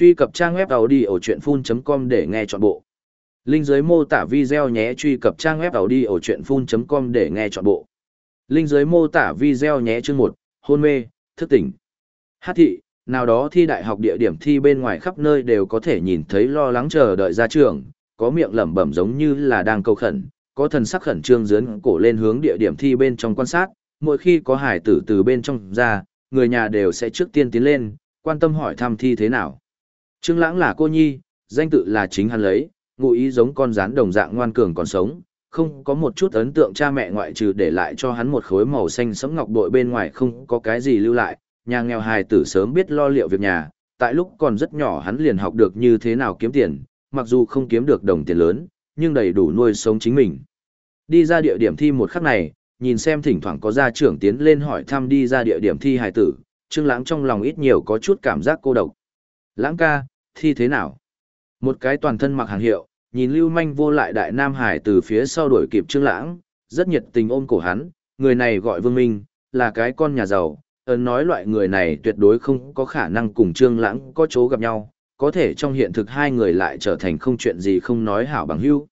Truy cập trang web đầu đi ở chuyện full.com để nghe trọn bộ. Linh dưới mô tả video nhé truy cập trang web đầu đi ở chuyện full.com để nghe trọn bộ. Linh dưới mô tả video nhé chương một, hôn mê, thức tỉnh. Hát thị, nào đó thi đại học địa điểm thi bên ngoài khắp nơi đều có thể nhìn thấy lo lắng chờ đợi ra trường, có miệng lẩm bẩm giống như là đang câu khẩn, có thần sắc khẩn trương dướn cổ lên hướng địa điểm thi bên trong quan sát, mỗi khi có hải tử từ bên trong ra, người nhà đều sẽ trước tiên tiến lên, quan tâm hỏi thăm thi thế nào. Trương Lãng là cô nhi, danh tự là chính hắn lấy, ngụ ý giống con rắn đồng dạng ngoan cường còn sống, không có một chút ấn tượng cha mẹ ngoại trừ để lại cho hắn một khối màu xanh sẫm ngọc bội bên ngoài không có cái gì lưu lại, nhà nghèo hài tử sớm biết lo liệu việc nhà, tại lúc còn rất nhỏ hắn liền học được như thế nào kiếm tiền, mặc dù không kiếm được đồng tiền lớn, nhưng đầy đủ nuôi sống chính mình. Đi ra địa điểm thi một khắc này, nhìn xem thỉnh thoảng có gia trưởng tiến lên hỏi thăm đi ra địa điểm thi hài tử, Trương Lãng trong lòng ít nhiều có chút cảm giác cô độc. Lãng ca, thi thế nào? Một cái toàn thân mặc hàng hiệu, nhìn lưu manh vô lại đại nam hải từ phía sau đuổi kịp Trương Lãng, rất nhiệt tình ôm cổ hắn, người này gọi Vương Minh, là cái con nhà giàu, ấn nói loại người này tuyệt đối không có khả năng cùng Trương Lãng có chỗ gặp nhau, có thể trong hiện thực hai người lại trở thành không chuyện gì không nói hảo bằng hữu.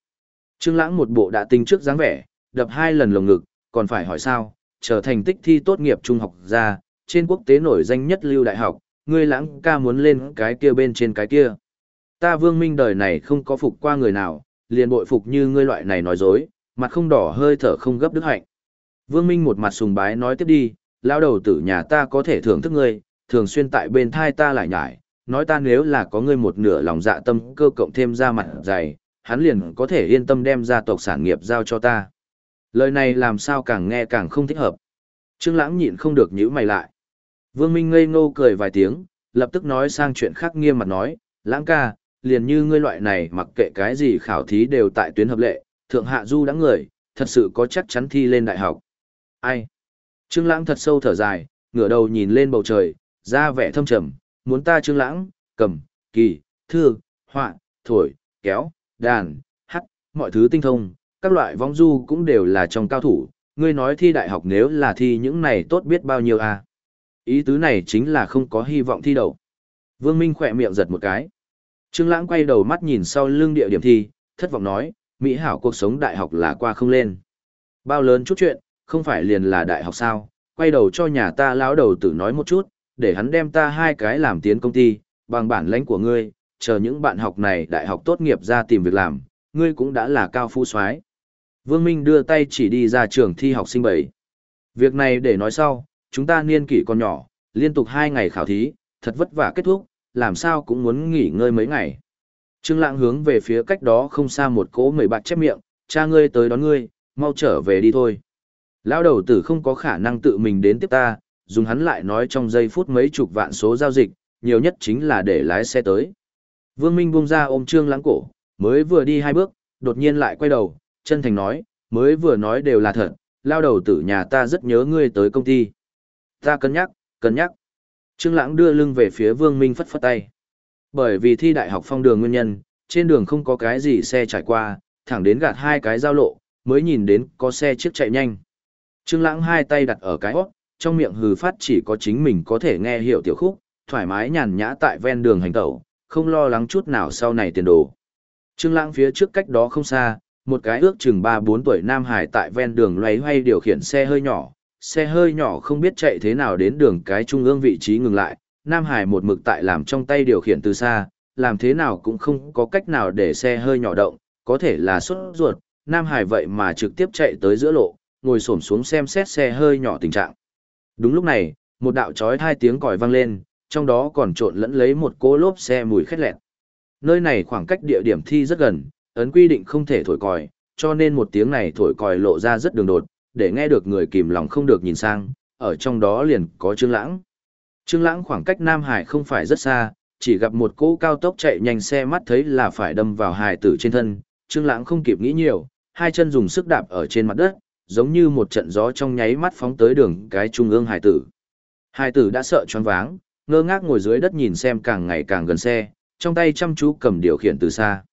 Trương Lãng một bộ đã tinh trước dáng vẻ, đập hai lần lồng ngực, còn phải hỏi sao, trở thành tích thi tốt nghiệp trung học ra, trên quốc tế nổi danh nhất lưu đại học, ngươi lãng ca muốn lên cái kia bên trên cái kia. Ta vương minh đời này không có phục qua người nào, liền bội phục như ngươi loại này nói dối, mặt không đỏ hơi thở không gấp đức hạnh. Vương minh một mặt sùng bái nói tiếp đi, lao đầu tử nhà ta có thể thưởng thức ngươi, thường xuyên tại bên thai ta lại nhải, nói ta nếu là có ngươi một nửa lòng dạ tâm cơ cộng thêm ra mặt dày, hắn liền có thể yên tâm đem gia tộc sản nghiệp giao cho ta. Lời này làm sao càng nghe càng không thích hợp. Trương Lãng nhịn không được nhíu mày lại. Vương Minh ngây ngô cười vài tiếng, lập tức nói sang chuyện khác nghiêm mặt nói, Lãng ca, liền như ngươi loại này mặc kệ cái gì khảo thí đều tại tuyến hợp lệ, thượng hạ du đã người, thật sự có chắc chắn thi lên đại học. Ai? Trương Lãng thật sâu thở dài, ngửa đầu nhìn lên bầu trời, ra vẻ thâm trầm, muốn ta Trương Lãng, cầm, kỳ, thư, họa, thổi, kéo, đàn, hát, mọi thứ tinh thông, các loại vong du cũng đều là trong cao thủ, ngươi nói thi đại học nếu là thi những này tốt biết bao nhiêu à. Ý tứ này chính là không có hy vọng thi đậu. Vương Minh khỏe miệng giật một cái. Trương Lãng quay đầu mắt nhìn sau lưng địa điểm thi, thất vọng nói, Mỹ hảo cuộc sống đại học là qua không lên. Bao lớn chút chuyện, không phải liền là đại học sao, quay đầu cho nhà ta lão đầu tử nói một chút, để hắn đem ta hai cái làm tiến công ty, bằng bản lãnh của ngươi, chờ những bạn học này đại học tốt nghiệp ra tìm việc làm, ngươi cũng đã là cao phú soái. Vương Minh đưa tay chỉ đi ra trường thi học sinh bảy. Việc này để nói sau, chúng ta niên kỷ còn nhỏ, liên tục hai ngày khảo thí, thật vất vả kết thúc, làm sao cũng muốn nghỉ ngơi mấy ngày. Trương Lãng hướng về phía cách đó không xa một cỗ mười bạc chép miệng, cha ngươi tới đón ngươi, mau trở về đi thôi. Lão đầu tử không có khả năng tự mình đến tiếp ta, dùng hắn lại nói trong giây phút mấy chục vạn số giao dịch, nhiều nhất chính là để lái xe tới. Vương Minh buông ra ôm Trương Lãng cổ, mới vừa đi hai bước, đột nhiên lại quay đầu, chân thành nói, mới vừa nói đều là thật, lao đầu tử nhà ta rất nhớ ngươi tới công ty. Ta cân nhắc, cân nhắc. Trương Lãng đưa lưng về phía Vương Minh phất phất tay. Bởi vì thi đại học phong đường nguyên nhân, trên đường không có cái gì xe trải qua, thẳng đến gạt hai cái giao lộ, mới nhìn đến có xe chiếc chạy nhanh. Trương Lãng hai tay đặt ở cái hốc, trong miệng hừ phát chỉ có chính mình có thể nghe hiểu tiểu khúc, thoải mái nhàn nhã tại ven đường hành tẩu, không lo lắng chút nào sau này tiền đồ. Trương Lãng phía trước cách đó không xa, một cái ước chừng 3-4 tuổi nam hải tại ven đường loay hoay điều khiển xe hơi nhỏ, xe hơi nhỏ không biết chạy thế nào đến đường cái trung ương vị trí ngừng lại, nam hải một mực tại làm trong tay điều khiển từ xa, làm thế nào cũng không có cách nào để xe hơi nhỏ động, có thể là xuất ruột, nam hải vậy mà trực tiếp chạy tới giữa lộ, ngồi xổm xuống xem xét xe hơi nhỏ tình trạng. Đúng lúc này, một đạo chói hai tiếng còi vang lên, trong đó còn trộn lẫn lấy một cỗ lốp xe mùi khét lẹt. Nơi này khoảng cách địa điểm thi rất gần, ấn quy định không thể thổi còi, cho nên một tiếng này thổi còi lộ ra rất đường đột, để nghe được người kìm lòng không được nhìn sang, ở trong đó liền có Trương Lãng. Trương Lãng khoảng cách Nam Hải không phải rất xa, chỉ gặp một cỗ cao tốc chạy nhanh xe mắt thấy là phải đâm vào hài tử trên thân, Trương Lãng không kịp nghĩ nhiều, hai chân dùng sức đạp ở trên mặt đất, giống như một trận gió trong nháy mắt phóng tới đường cái trung ương hài tử. Hài tử đã sợ choáng váng, ngơ ngác ngồi dưới đất nhìn xem càng ngày càng gần xe, trong tay chăm chú cầm điều khiển từ xa.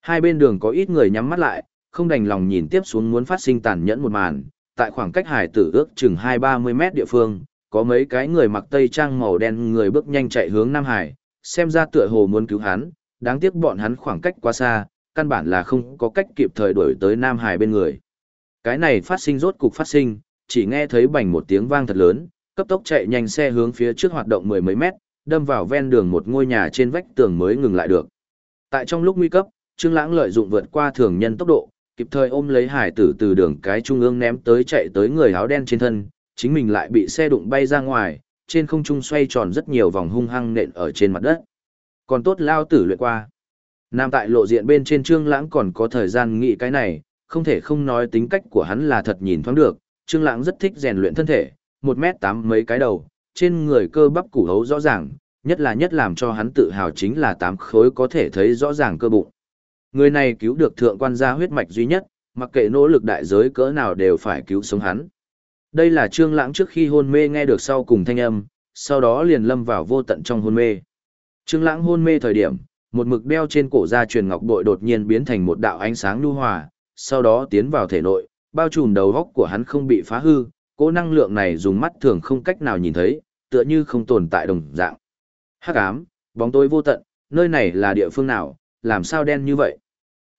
Hai bên đường có ít người nhắm mắt lại, không đành lòng nhìn tiếp xuống muốn phát sinh tàn nhẫn một màn. Tại khoảng cách hải tử ước chừng hai ba mươi mét địa phương, có mấy cái người mặc tây trang màu đen người bước nhanh chạy hướng Nam Hải, xem ra tựa hồ muốn cứu hắn, đáng tiếc bọn hắn khoảng cách quá xa, căn bản là không có cách kịp thời đuổi tới Nam Hải bên người. Cái này phát sinh rốt cục phát sinh, chỉ nghe thấy bành một tiếng vang thật lớn, cấp tốc chạy nhanh xe hướng phía trước hoạt động mười mấy mét, đâm vào ven đường một ngôi nhà trên vách tường mới ngừng lại được. Tại trong lúc nguy cấp, Trương Lãng lợi dụng vượt qua thường nhân tốc độ, kịp thời ôm lấy hải tử từ đường cái trung ương ném tới chạy tới người áo đen trên thân, chính mình lại bị xe đụng bay ra ngoài, trên không trung xoay tròn rất nhiều vòng hung hăng nện ở trên mặt đất. Còn tốt lao tử luyện qua. Nam tại lộ diện bên trên Trương Lãng còn có thời gian nghĩ cái này, không thể không nói tính cách của hắn là thật nhìn thoáng được, Trương Lãng rất thích rèn luyện thân thể, một mét tám mấy cái đầu, trên người cơ bắp củ hấu rõ ràng, nhất là nhất làm cho hắn tự hào chính là tám khối có thể thấy rõ ràng cơ bụng. Người này cứu được thượng quan gia huyết mạch duy nhất, mặc kệ nỗ lực đại giới cỡ nào đều phải cứu sống hắn. Đây là Trương Lãng trước khi hôn mê nghe được sau cùng thanh âm, sau đó liền lâm vào vô tận trong hôn mê. Trương Lãng hôn mê thời điểm, một mực đeo trên cổ gia truyền ngọc bội đột nhiên biến thành một đạo ánh sáng nhu hòa, sau đó tiến vào thể nội, bao trùm đầu óc của hắn không bị phá hư, cỗ năng lượng này dùng mắt thường không cách nào nhìn thấy, tựa như không tồn tại đồng dạng. Hắc ám, bóng tối vô tận, nơi này là địa phương nào, làm sao đen như vậy?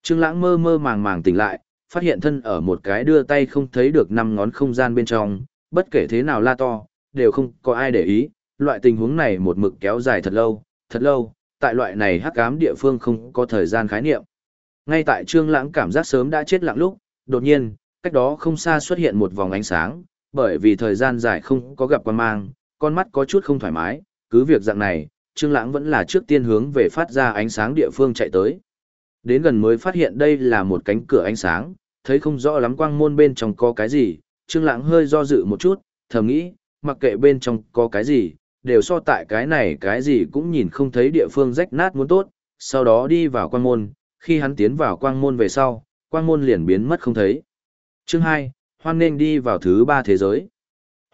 Trương Lãng mơ mơ màng màng tỉnh lại, phát hiện thân ở một cái đưa tay không thấy được năm ngón không gian bên trong, bất kể thế nào la to, đều không có ai để ý, loại tình huống này một mực kéo dài thật lâu, thật lâu, tại loại này hắc ám địa phương không có thời gian khái niệm. Ngay tại Trương Lãng cảm giác sớm đã chết lặng lúc, đột nhiên, cách đó không xa xuất hiện một vòng ánh sáng, bởi vì thời gian dài không có gặp quan mang, con mắt có chút không thoải mái, cứ việc dạng này, Trương Lãng vẫn là trước tiên hướng về phát ra ánh sáng địa phương chạy tới. Đến gần mới phát hiện đây là một cánh cửa ánh sáng, thấy không rõ lắm quang môn bên trong có cái gì, Trương Lãng hơi do dự một chút, thầm nghĩ, mặc kệ bên trong có cái gì, đều so tại cái này cái gì cũng nhìn không thấy địa phương rách nát muốn tốt, sau đó đi vào quang môn, khi hắn tiến vào quang môn về sau, quang môn liền biến mất không thấy. Chương 2, hoan nên đi vào thứ ba thế giới.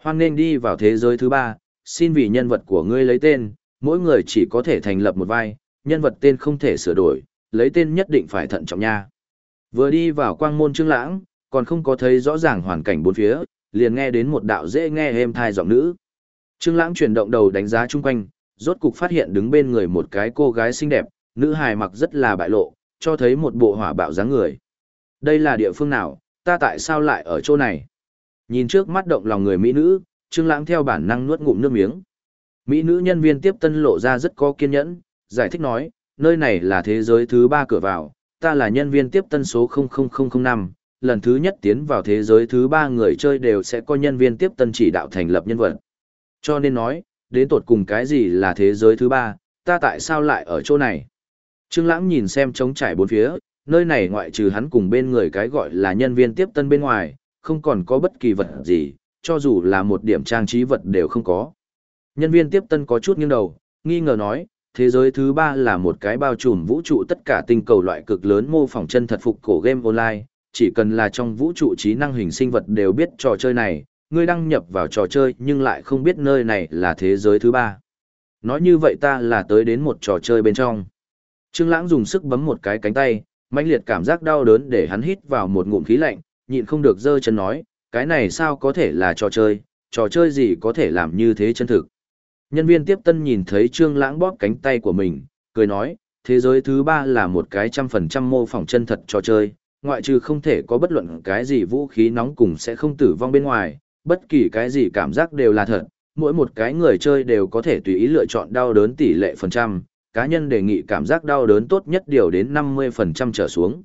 Hoan nên đi vào thế giới thứ ba, xin vì nhân vật của ngươi lấy tên, mỗi người chỉ có thể thành lập một vai, nhân vật tên không thể sửa đổi, lấy tên nhất định phải thận trọng nha. Vừa đi vào quang môn trương lãng, còn không có thấy rõ ràng hoàn cảnh bốn phía, liền nghe đến một đạo dễ nghe êm thai giọng nữ. Trương lãng chuyển động đầu đánh giá chung quanh, rốt cục phát hiện đứng bên người một cái cô gái xinh đẹp, nữ hài mặc rất là bại lộ, cho thấy một bộ hỏa bạo dáng người. Đây là địa phương nào, ta tại sao lại ở chỗ này? Nhìn trước mắt động lòng người mỹ nữ, Trương Lãng theo bản năng nuốt ngụm nước miếng. Mỹ nữ nhân viên tiếp tân lộ ra rất có kiên nhẫn, giải thích nói, nơi này là thế giới thứ ba cửa vào, ta là nhân viên tiếp tân số 00005, lần thứ nhất tiến vào thế giới thứ ba người chơi đều sẽ có nhân viên tiếp tân chỉ đạo thành lập nhân vật. Cho nên nói, đến tột cùng cái gì là thế giới thứ ba, ta tại sao lại ở chỗ này? Trương Lãng nhìn xem trống trải bốn phía, nơi này ngoại trừ hắn cùng bên người cái gọi là nhân viên tiếp tân bên ngoài, không còn có bất kỳ vật gì, cho dù là một điểm trang trí vật đều không có. Nhân viên tiếp tân có chút nghiêng đầu, nghi ngờ nói, thế giới thứ ba là một cái bao trùm vũ trụ tất cả tinh cầu loại cực lớn mô phỏng chân thật phục cổ game online, chỉ cần là trong vũ trụ trí năng hình sinh vật đều biết trò chơi này, ngươi đăng nhập vào trò chơi nhưng lại không biết nơi này là thế giới thứ ba. Nói như vậy ta là tới đến một trò chơi bên trong. Trương Lãng dùng sức bấm một cái cánh tay, mãnh liệt cảm giác đau đớn để hắn hít vào một ngụm khí lạnh, nhịn không được giơ chân nói, cái này sao có thể là trò chơi, trò chơi gì có thể làm như thế chân thực. Nhân viên tiếp tân nhìn thấy Trương Lãng bóp cánh tay của mình, cười nói, thế giới thứ ba là một cái trăm phần trăm mô phỏng chân thật trò chơi, ngoại trừ không thể có bất luận cái gì vũ khí nóng cùng sẽ không tử vong bên ngoài, bất kỳ cái gì cảm giác đều là thật, mỗi một cái người chơi đều có thể tùy ý lựa chọn đau đớn tỷ lệ phần trăm, cá nhân đề nghị cảm giác đau đớn tốt nhất điều đến 50% trở xuống.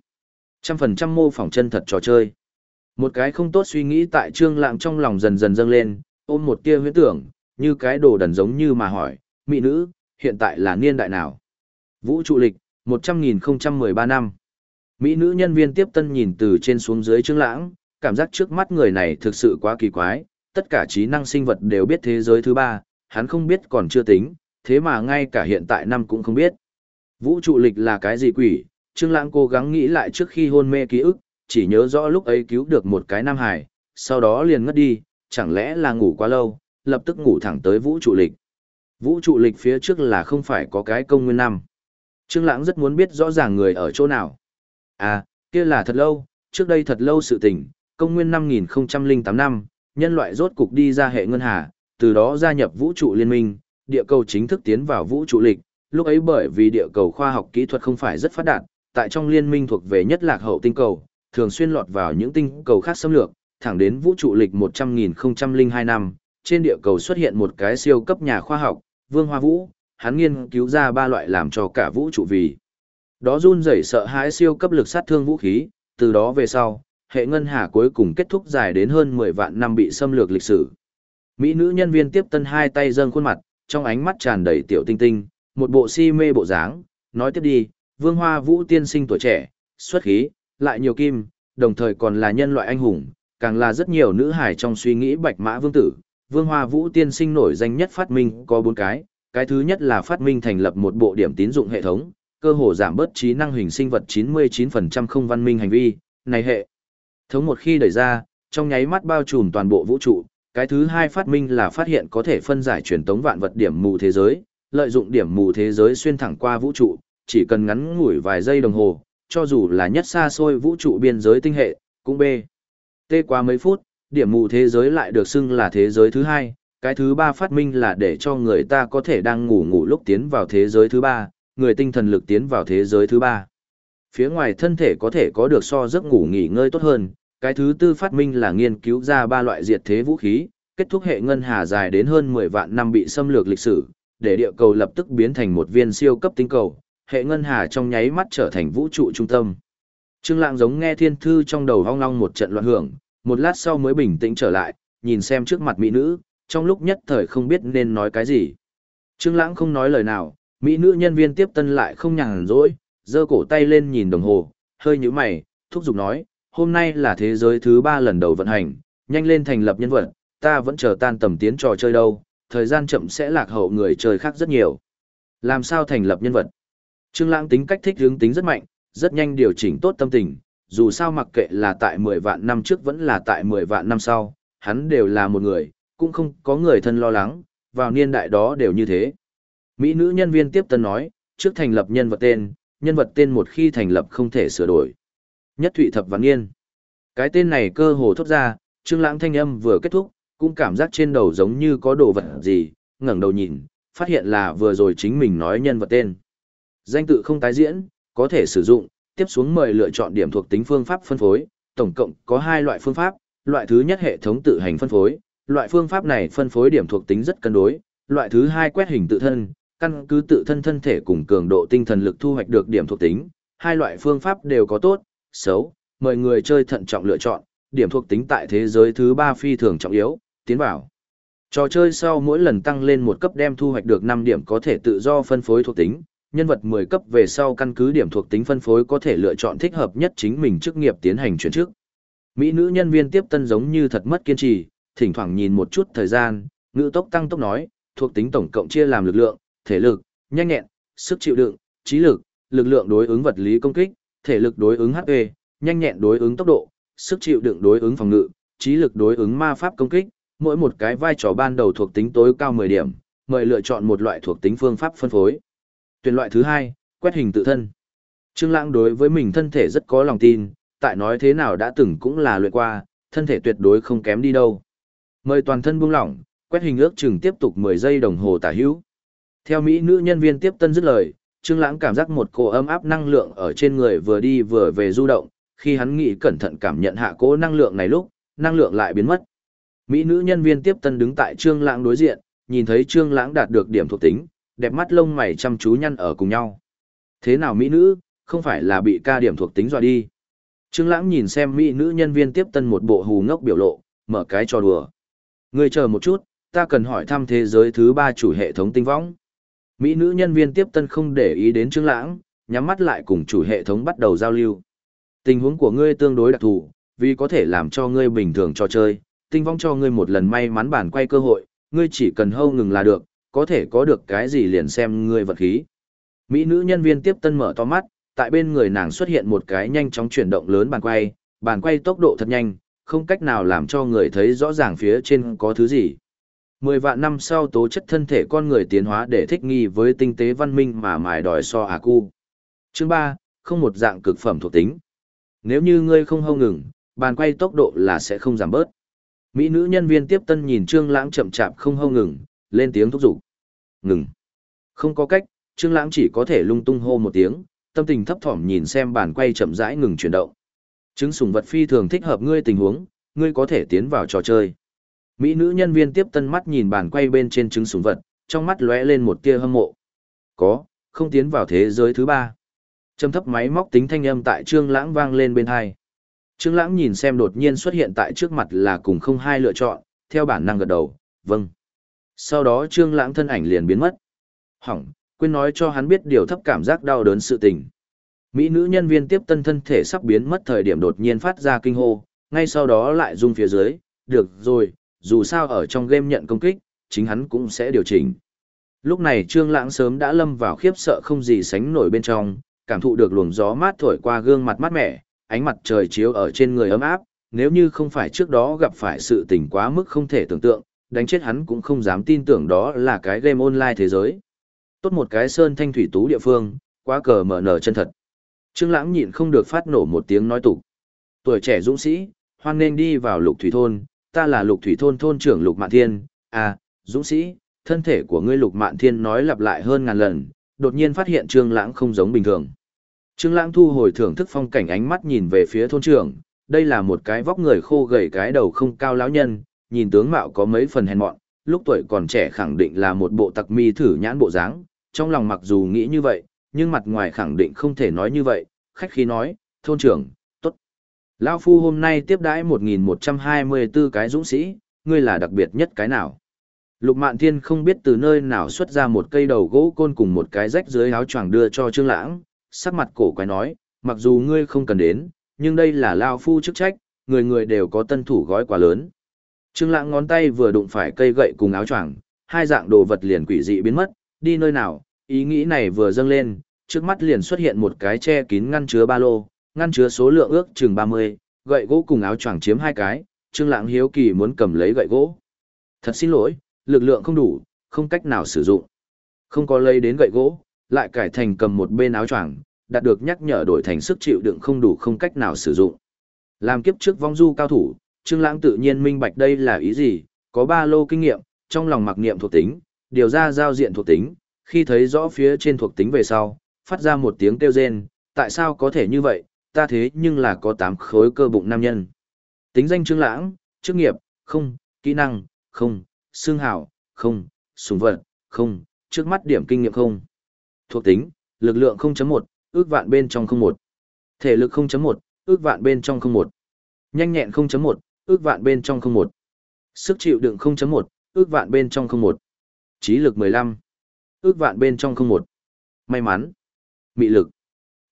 Trăm phần trăm mô phỏng chân thật trò chơi. Một cái không tốt suy nghĩ tại trương lãng trong lòng dần dần dâng lên, ôm một tia huyễn tưởng, như cái đồ đần giống như mà hỏi, mỹ nữ, hiện tại là niên đại nào? Vũ trụ lịch, 100.013 năm. Mỹ nữ nhân viên tiếp tân nhìn từ trên xuống dưới trương lãng, cảm giác trước mắt người này thực sự quá kỳ quái, tất cả trí năng sinh vật đều biết thế giới thứ ba, hắn không biết còn chưa tính, thế mà ngay cả hiện tại năm cũng không biết. Vũ trụ lịch là cái gì quỷ, Trương Lãng cố gắng nghĩ lại trước khi hôn mê ký ức, chỉ nhớ rõ lúc ấy cứu được một cái nam hải, sau đó liền ngất đi, chẳng lẽ là ngủ quá lâu, lập tức ngủ thẳng tới vũ trụ lịch. Vũ trụ lịch phía trước là không phải có cái công nguyên năm. Trương Lãng rất muốn biết rõ ràng người ở chỗ nào. À, kia là thật lâu, trước đây thật lâu sự tình, công nguyên 5008 năm, nhân loại rốt cục đi ra hệ ngân hà, từ đó gia nhập vũ trụ liên minh, địa cầu chính thức tiến vào vũ trụ lịch, lúc ấy bởi vì địa cầu khoa học kỹ thuật không phải rất phát đạt, tại trong liên minh thuộc về nhất lạc hậu tinh cầu, thường xuyên lọt vào những tinh cầu khác xâm lược, thẳng đến vũ trụ lịch 100.002 năm, trên địa cầu xuất hiện một cái siêu cấp nhà khoa học, Vương Hoa Vũ, hắn nghiên cứu ra ba loại làm cho cả vũ trụ vì. Đó run rẩy sợ hãi siêu cấp lực sát thương vũ khí, từ đó về sau, hệ ngân hà cuối cùng kết thúc dài đến hơn 10 vạn năm bị xâm lược lịch sử. Mỹ nữ nhân viên tiếp tân hai tay dâng khuôn mặt, trong ánh mắt tràn đầy tiểu tinh tinh, một bộ si mê bộ dáng, nói tiếp đi, Vương Hoa Vũ tiên sinh tuổi trẻ, xuất khí, lại nhiều kim, đồng thời còn là nhân loại anh hùng, càng là rất nhiều nữ hài trong suy nghĩ bạch mã vương tử. Vương Hoa Vũ tiên sinh nổi danh nhất phát minh có bốn cái, cái thứ nhất là phát minh thành lập một bộ điểm tín dụng hệ thống, cơ hồ giảm bớt trí năng hình sinh vật 99% không văn minh hành vi, này hệ. Thống một khi đẩy ra, trong nháy mắt bao trùm toàn bộ vũ trụ, cái thứ hai phát minh là phát hiện có thể phân giải truyền tống vạn vật điểm mù thế giới, lợi dụng điểm mù thế giới xuyên thẳng qua vũ trụ, chỉ cần ngắn ngủi vài giây đồng hồ, cho dù là nhất xa xôi vũ trụ biên giới tinh hệ, cũng bê Tê qua mấy phút, điểm mù thế giới lại được xưng là thế giới thứ hai, cái thứ ba phát minh là để cho người ta có thể đang ngủ ngủ lúc tiến vào thế giới thứ ba, người tinh thần lực tiến vào thế giới thứ ba. Phía ngoài thân thể có thể có được so giấc ngủ nghỉ ngơi tốt hơn, cái thứ tư phát minh là nghiên cứu ra ba loại diệt thế vũ khí, kết thúc hệ ngân hà dài đến hơn 10 vạn năm bị xâm lược lịch sử, để địa cầu lập tức biến thành một viên siêu cấp tinh cầu, hệ ngân hà trong nháy mắt trở thành vũ trụ trung tâm. Trương Lãng giống nghe thiên thư trong đầu hoang long một trận loạn hưởng, một lát sau mới bình tĩnh trở lại, nhìn xem trước mặt mỹ nữ, trong lúc nhất thời không biết nên nói cái gì. Trương Lãng không nói lời nào, mỹ nữ nhân viên tiếp tân lại không nhàn rỗi, giơ cổ tay lên nhìn đồng hồ, hơi nhíu mày, thúc giục nói, hôm nay là thế giới thứ ba lần đầu vận hành, nhanh lên thành lập nhân vật, ta vẫn chờ tan tầm tiến trò chơi đâu, thời gian chậm sẽ lạc hậu người chơi khác rất nhiều. Làm sao thành lập nhân vật? Trương Lãng tính cách thích hướng tính rất mạnh, rất nhanh điều chỉnh tốt tâm tình, dù sao mặc kệ là tại 10 vạn năm trước vẫn là tại 10 vạn năm sau, hắn đều là một người, cũng không có người thân lo lắng, vào niên đại đó đều như thế. Mỹ nữ nhân viên tiếp tân nói, trước thành lập nhân vật tên, nhân vật tên một khi thành lập không thể sửa đổi. Nhất Thụy Thập Văn Nghiên. Cái tên này cơ hồ thốt ra, Trương Lãng thanh âm vừa kết thúc, cũng cảm giác trên đầu giống như có đồ vật gì, ngẩng đầu nhìn, phát hiện là vừa rồi chính mình nói nhân vật tên. Danh tự không tái diễn, có thể sử dụng, tiếp xuống mời lựa chọn điểm thuộc tính phương pháp phân phối, tổng cộng có hai loại phương pháp, loại thứ nhất hệ thống tự hành phân phối, loại phương pháp này phân phối điểm thuộc tính rất cân đối, loại thứ hai quét hình tự thân, căn cứ tự thân thân thể cùng cường độ tinh thần lực thu hoạch được điểm thuộc tính, hai loại phương pháp đều có tốt, xấu, mời người chơi thận trọng lựa chọn, điểm thuộc tính tại thế giới thứ ba phi thường trọng yếu, tiến vào. Trò chơi sau mỗi lần tăng lên một cấp đem thu hoạch được 5 điểm có thể tự do phân phối thuộc tính, nhân vật 10 cấp về sau căn cứ điểm thuộc tính phân phối có thể lựa chọn thích hợp nhất chính mình chức nghiệp tiến hành chuyển trước. Mỹ nữ nhân viên tiếp tân giống như thật mất kiên trì, thỉnh thoảng nhìn một chút thời gian, ngữ tốc tăng tốc nói, thuộc tính tổng cộng chia làm lực lượng, thể lực, nhanh nhẹn, sức chịu đựng, trí lực, lực lượng đối ứng vật lý công kích, thể lực đối ứng HP, nhanh nhẹn đối ứng tốc độ, sức chịu đựng đối ứng phòng ngự, trí lực đối ứng ma pháp công kích, mỗi một cái vai trò ban đầu thuộc tính tối cao 10 điểm, mời lựa chọn một loại thuộc tính phương pháp phân phối. Tuyển loại thứ hai, quét hình tự thân. Trương Lãng đối với mình thân thể rất có lòng tin, tại nói thế nào đã từng cũng là luyện qua, thân thể tuyệt đối không kém đi đâu. Mời toàn thân buông lỏng, quét hình ước chừng tiếp tục 10 giây đồng hồ tả hữu. Theo mỹ nữ nhân viên tiếp tân dứt lời, Trương Lãng cảm giác một cỗ ấm áp năng lượng ở trên người vừa đi vừa về du động, khi hắn nghĩ cẩn thận cảm nhận hạ cỗ năng lượng này lúc, năng lượng lại biến mất. Mỹ nữ nhân viên tiếp tân đứng tại Trương Lãng đối diện, nhìn thấy Trương Lãng đạt được điểm thuộc tính, đẹp mắt lông mày chăm chú nhăn ở cùng nhau. Thế nào mỹ nữ, không phải là bị ca điểm thuộc tính dọa đi. Trương Lãng nhìn xem mỹ nữ nhân viên tiếp tân một bộ hù ngốc biểu lộ, mở cái trò đùa. Ngươi chờ một chút, ta cần hỏi thăm thế giới thứ ba chủ hệ thống tinh võng. Mỹ nữ nhân viên tiếp tân không để ý đến Trương Lãng, nhắm mắt lại cùng chủ hệ thống bắt đầu giao lưu. Tình huống của ngươi tương đối đặc thù, vì có thể làm cho ngươi bình thường trò chơi, tinh vong cho ngươi một lần may mắn bản quay cơ hội, ngươi chỉ cần hâu ngừng là được, có thể có được cái gì liền xem ngươi vật khí. Mỹ nữ nhân viên tiếp tân mở to mắt, tại bên người nàng xuất hiện một cái nhanh chóng chuyển động lớn bàn quay, bàn quay tốc độ thật nhanh, không cách nào làm cho người thấy rõ ràng phía trên có thứ gì. Mười vạn năm sau tố chất thân thể con người tiến hóa để thích nghi với tinh tế văn minh mà mài đòi so à cu. Chương 3, không một dạng cực phẩm thuộc tính. Nếu như ngươi không hâu ngừng, bàn quay tốc độ là sẽ không giảm bớt. Mỹ nữ nhân viên tiếp tân nhìn Trương Lãng chậm chạp không hâu ngừng, lên tiếng thúc giục. Ngừng. Không có cách, Trương Lãng chỉ có thể lung tung hô một tiếng, tâm tình thấp thỏm nhìn xem bàn quay chậm rãi ngừng chuyển động. Trứng sủng vật phi thường thích hợp ngươi tình huống, ngươi có thể tiến vào trò chơi. Mỹ nữ nhân viên tiếp tân mắt nhìn bàn quay bên trên trứng sủng vật, trong mắt lóe lên một tia hâm mộ. Có, không tiến vào thế giới thứ ba. Trầm thấp máy móc tính thanh âm tại Trương Lãng vang lên bên tai. Trương Lãng nhìn xem đột nhiên xuất hiện tại trước mặt là cùng không hai lựa chọn, theo bản năng gật đầu, "Vâng." Sau đó Trương Lãng thân ảnh liền biến mất. Hỏng, quên nói cho hắn biết điều thấp cảm giác đau đớn sự tình. Mỹ nữ nhân viên tiếp tân thân thể sắp biến mất thời điểm đột nhiên phát ra kinh hô, ngay sau đó lại rung phía dưới, được rồi, dù sao ở trong game nhận công kích, chính hắn cũng sẽ điều chỉnh. Lúc này Trương Lãng sớm đã lâm vào khiếp sợ không gì sánh nổi bên trong, cảm thụ được luồng gió mát thổi qua gương mặt mát mẻ, ánh mặt trời chiếu ở trên người ấm áp, nếu như không phải trước đó gặp phải sự tình quá mức không thể tưởng tượng, đánh chết hắn cũng không dám tin tưởng đó là cái game online thế giới. Tốt một cái sơn thanh thủy tú địa phương, quá cờ mở nở chân thật. Trương Lãng nhịn không được phát nổ một tiếng nói tục. Tuổi trẻ dũng sĩ, hoan nên đi vào Lục Thủy thôn, ta là Lục Thủy thôn thôn trưởng Lục Mạn Thiên, à, dũng sĩ, thân thể của ngươi Lục Mạn Thiên nói lặp lại hơn ngàn lần, đột nhiên phát hiện Trương Lãng không giống bình thường. Trương Lãng thu hồi thưởng thức phong cảnh ánh mắt nhìn về phía thôn trưởng, đây là một cái vóc người khô gầy cái đầu không cao lão nhân, nhìn tướng mạo có mấy phần hèn mọn, lúc tuổi còn trẻ khẳng định là một bộ tặc mi thử nhãn bộ dáng, trong lòng mặc dù nghĩ như vậy, nhưng mặt ngoài khẳng định không thể nói như vậy, khách khí nói, thôn trưởng, tốt. Lão phu hôm nay tiếp đãi 1124 cái dũng sĩ, ngươi là đặc biệt nhất cái nào? Lục Mạn Thiên không biết từ nơi nào xuất ra một cây đầu gỗ côn cùng một cái rách dưới áo choàng đưa cho Trương Lãng, sắc mặt cổ quái nói, mặc dù ngươi không cần đến, nhưng đây là lao phu chức trách, người người đều có tân thủ gói quà lớn. Trương Lãng ngón tay vừa đụng phải cây gậy cùng áo choàng, hai dạng đồ vật liền quỷ dị biến mất, đi nơi nào, ý nghĩ này vừa dâng lên, trước mắt liền xuất hiện một cái che kín ngăn chứa ba lô, ngăn chứa số lượng ước chừng 30, gậy gỗ cùng áo choàng chiếm hai cái, Trương Lãng hiếu kỳ muốn cầm lấy gậy gỗ. Thật xin lỗi, lực lượng không đủ, không cách nào sử dụng. Không có lấy đến gậy gỗ, lại cải thành cầm một bên áo choàng, đạt được nhắc nhở đổi thành sức chịu đựng không đủ không cách nào sử dụng. Làm kiếp trước vong du cao thủ, Trương Lãng tự nhiên minh bạch đây là ý gì, có ba lô kinh nghiệm, trong lòng mặc niệm thuộc tính, điều ra giao diện thuộc tính, khi thấy rõ phía trên thuộc tính về sau, phát ra một tiếng kêu rên, tại sao có thể như vậy, ta thế nhưng là có 8 khối cơ bụng nam nhân. Tính danh Trương Lãng, chức nghiệp, không, kỹ năng, không, xương hảo, không, súng vật, không, trước mắt điểm kinh nghiệm không. Thuộc tính, lực lượng 0.1, ước vạn bên trong 01. Thể lực 0.1, ước vạn bên trong 01. Nhanh nhẹn 0.1, ước vạn bên trong 01. Sức chịu đựng 0.1, ước vạn bên trong 01. Trí lực 15. Ước vạn bên trong 01. May mắn. Mị lực.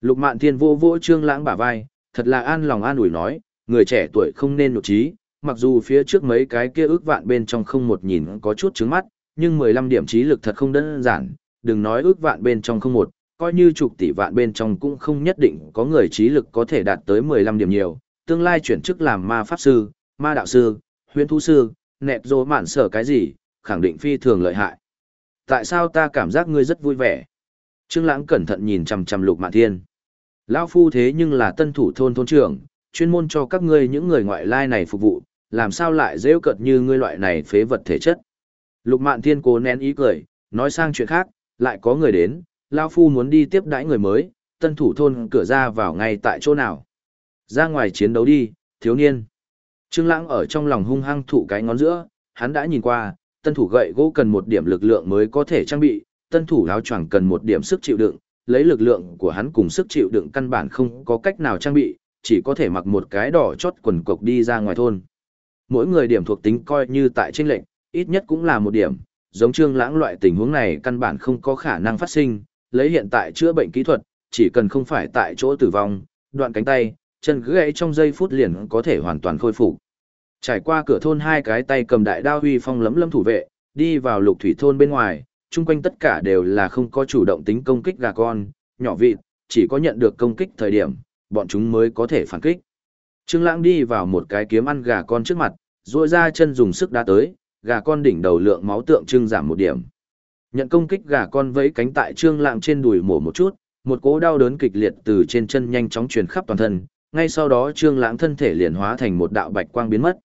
Lục mạn thiên vô vô trương lãng bả vai, thật là an lòng an ủi nói, người trẻ tuổi không nên nụ trí, mặc dù phía trước mấy cái kia ước vạn bên trong không một nhìn có chút trứng mắt, nhưng 15 điểm trí lực thật không đơn giản, đừng nói ước vạn bên trong không một, coi như chục tỷ vạn bên trong cũng không nhất định có người trí lực có thể đạt tới 15 điểm nhiều, tương lai chuyển chức làm ma pháp sư, ma đạo sư, huyễn thu sư, nẹt rồ mạn sở cái gì, khẳng định phi thường lợi hại. Tại sao ta cảm giác ngươi rất vui vẻ? Trương Lãng cẩn thận nhìn chằm chằm Lục Mạn Thiên. Lão phu thế nhưng là tân thủ thôn thôn trưởng, chuyên môn cho các ngươi những người ngoại lai này phục vụ, làm sao lại dễ cợt như ngươi loại này phế vật thể chất. Lục Mạn Thiên cố nén ý cười, nói sang chuyện khác, lại có người đến, lão phu muốn đi tiếp đãi người mới, tân thủ thôn cửa ra vào ngay tại chỗ nào. Ra ngoài chiến đấu đi, thiếu niên. Trương Lãng ở trong lòng hung hăng thụ cái ngón giữa, hắn đã nhìn qua, tân thủ gậy gỗ cần một điểm lực lượng mới có thể trang bị, tân thủ áo choàng cần một điểm sức chịu đựng, lấy lực lượng của hắn cùng sức chịu đựng căn bản không có cách nào trang bị, chỉ có thể mặc một cái đỏ chót quần cộc đi ra ngoài thôn. Mỗi người điểm thuộc tính coi như tại trên lệnh, ít nhất cũng là một điểm, giống Trương Lãng loại tình huống này căn bản không có khả năng phát sinh, lấy hiện tại chữa bệnh kỹ thuật, chỉ cần không phải tại chỗ tử vong, đoạn cánh tay, chân gãy trong giây phút liền có thể hoàn toàn khôi phục. Trải qua cửa thôn hai cái tay cầm đại đao huy phong lấm lấm thủ vệ, đi vào lục thủy thôn bên ngoài, chung quanh tất cả đều là không có chủ động tính công kích gà con, nhỏ vịt, chỉ có nhận được công kích thời điểm, bọn chúng mới có thể phản kích. Trương Lãng đi vào một cái kiếm ăn gà con trước mặt, duỗi ra chân dùng sức đá tới, gà con đỉnh đầu lượng máu tượng trưng giảm một điểm. Nhận công kích gà con vẫy cánh tại Trương Lãng trên đùi mổ một chút, một cỗ đau đớn kịch liệt từ trên chân nhanh chóng truyền khắp toàn thân, ngay sau đó Trương Lãng thân thể liền hóa thành một đạo bạch quang biến mất.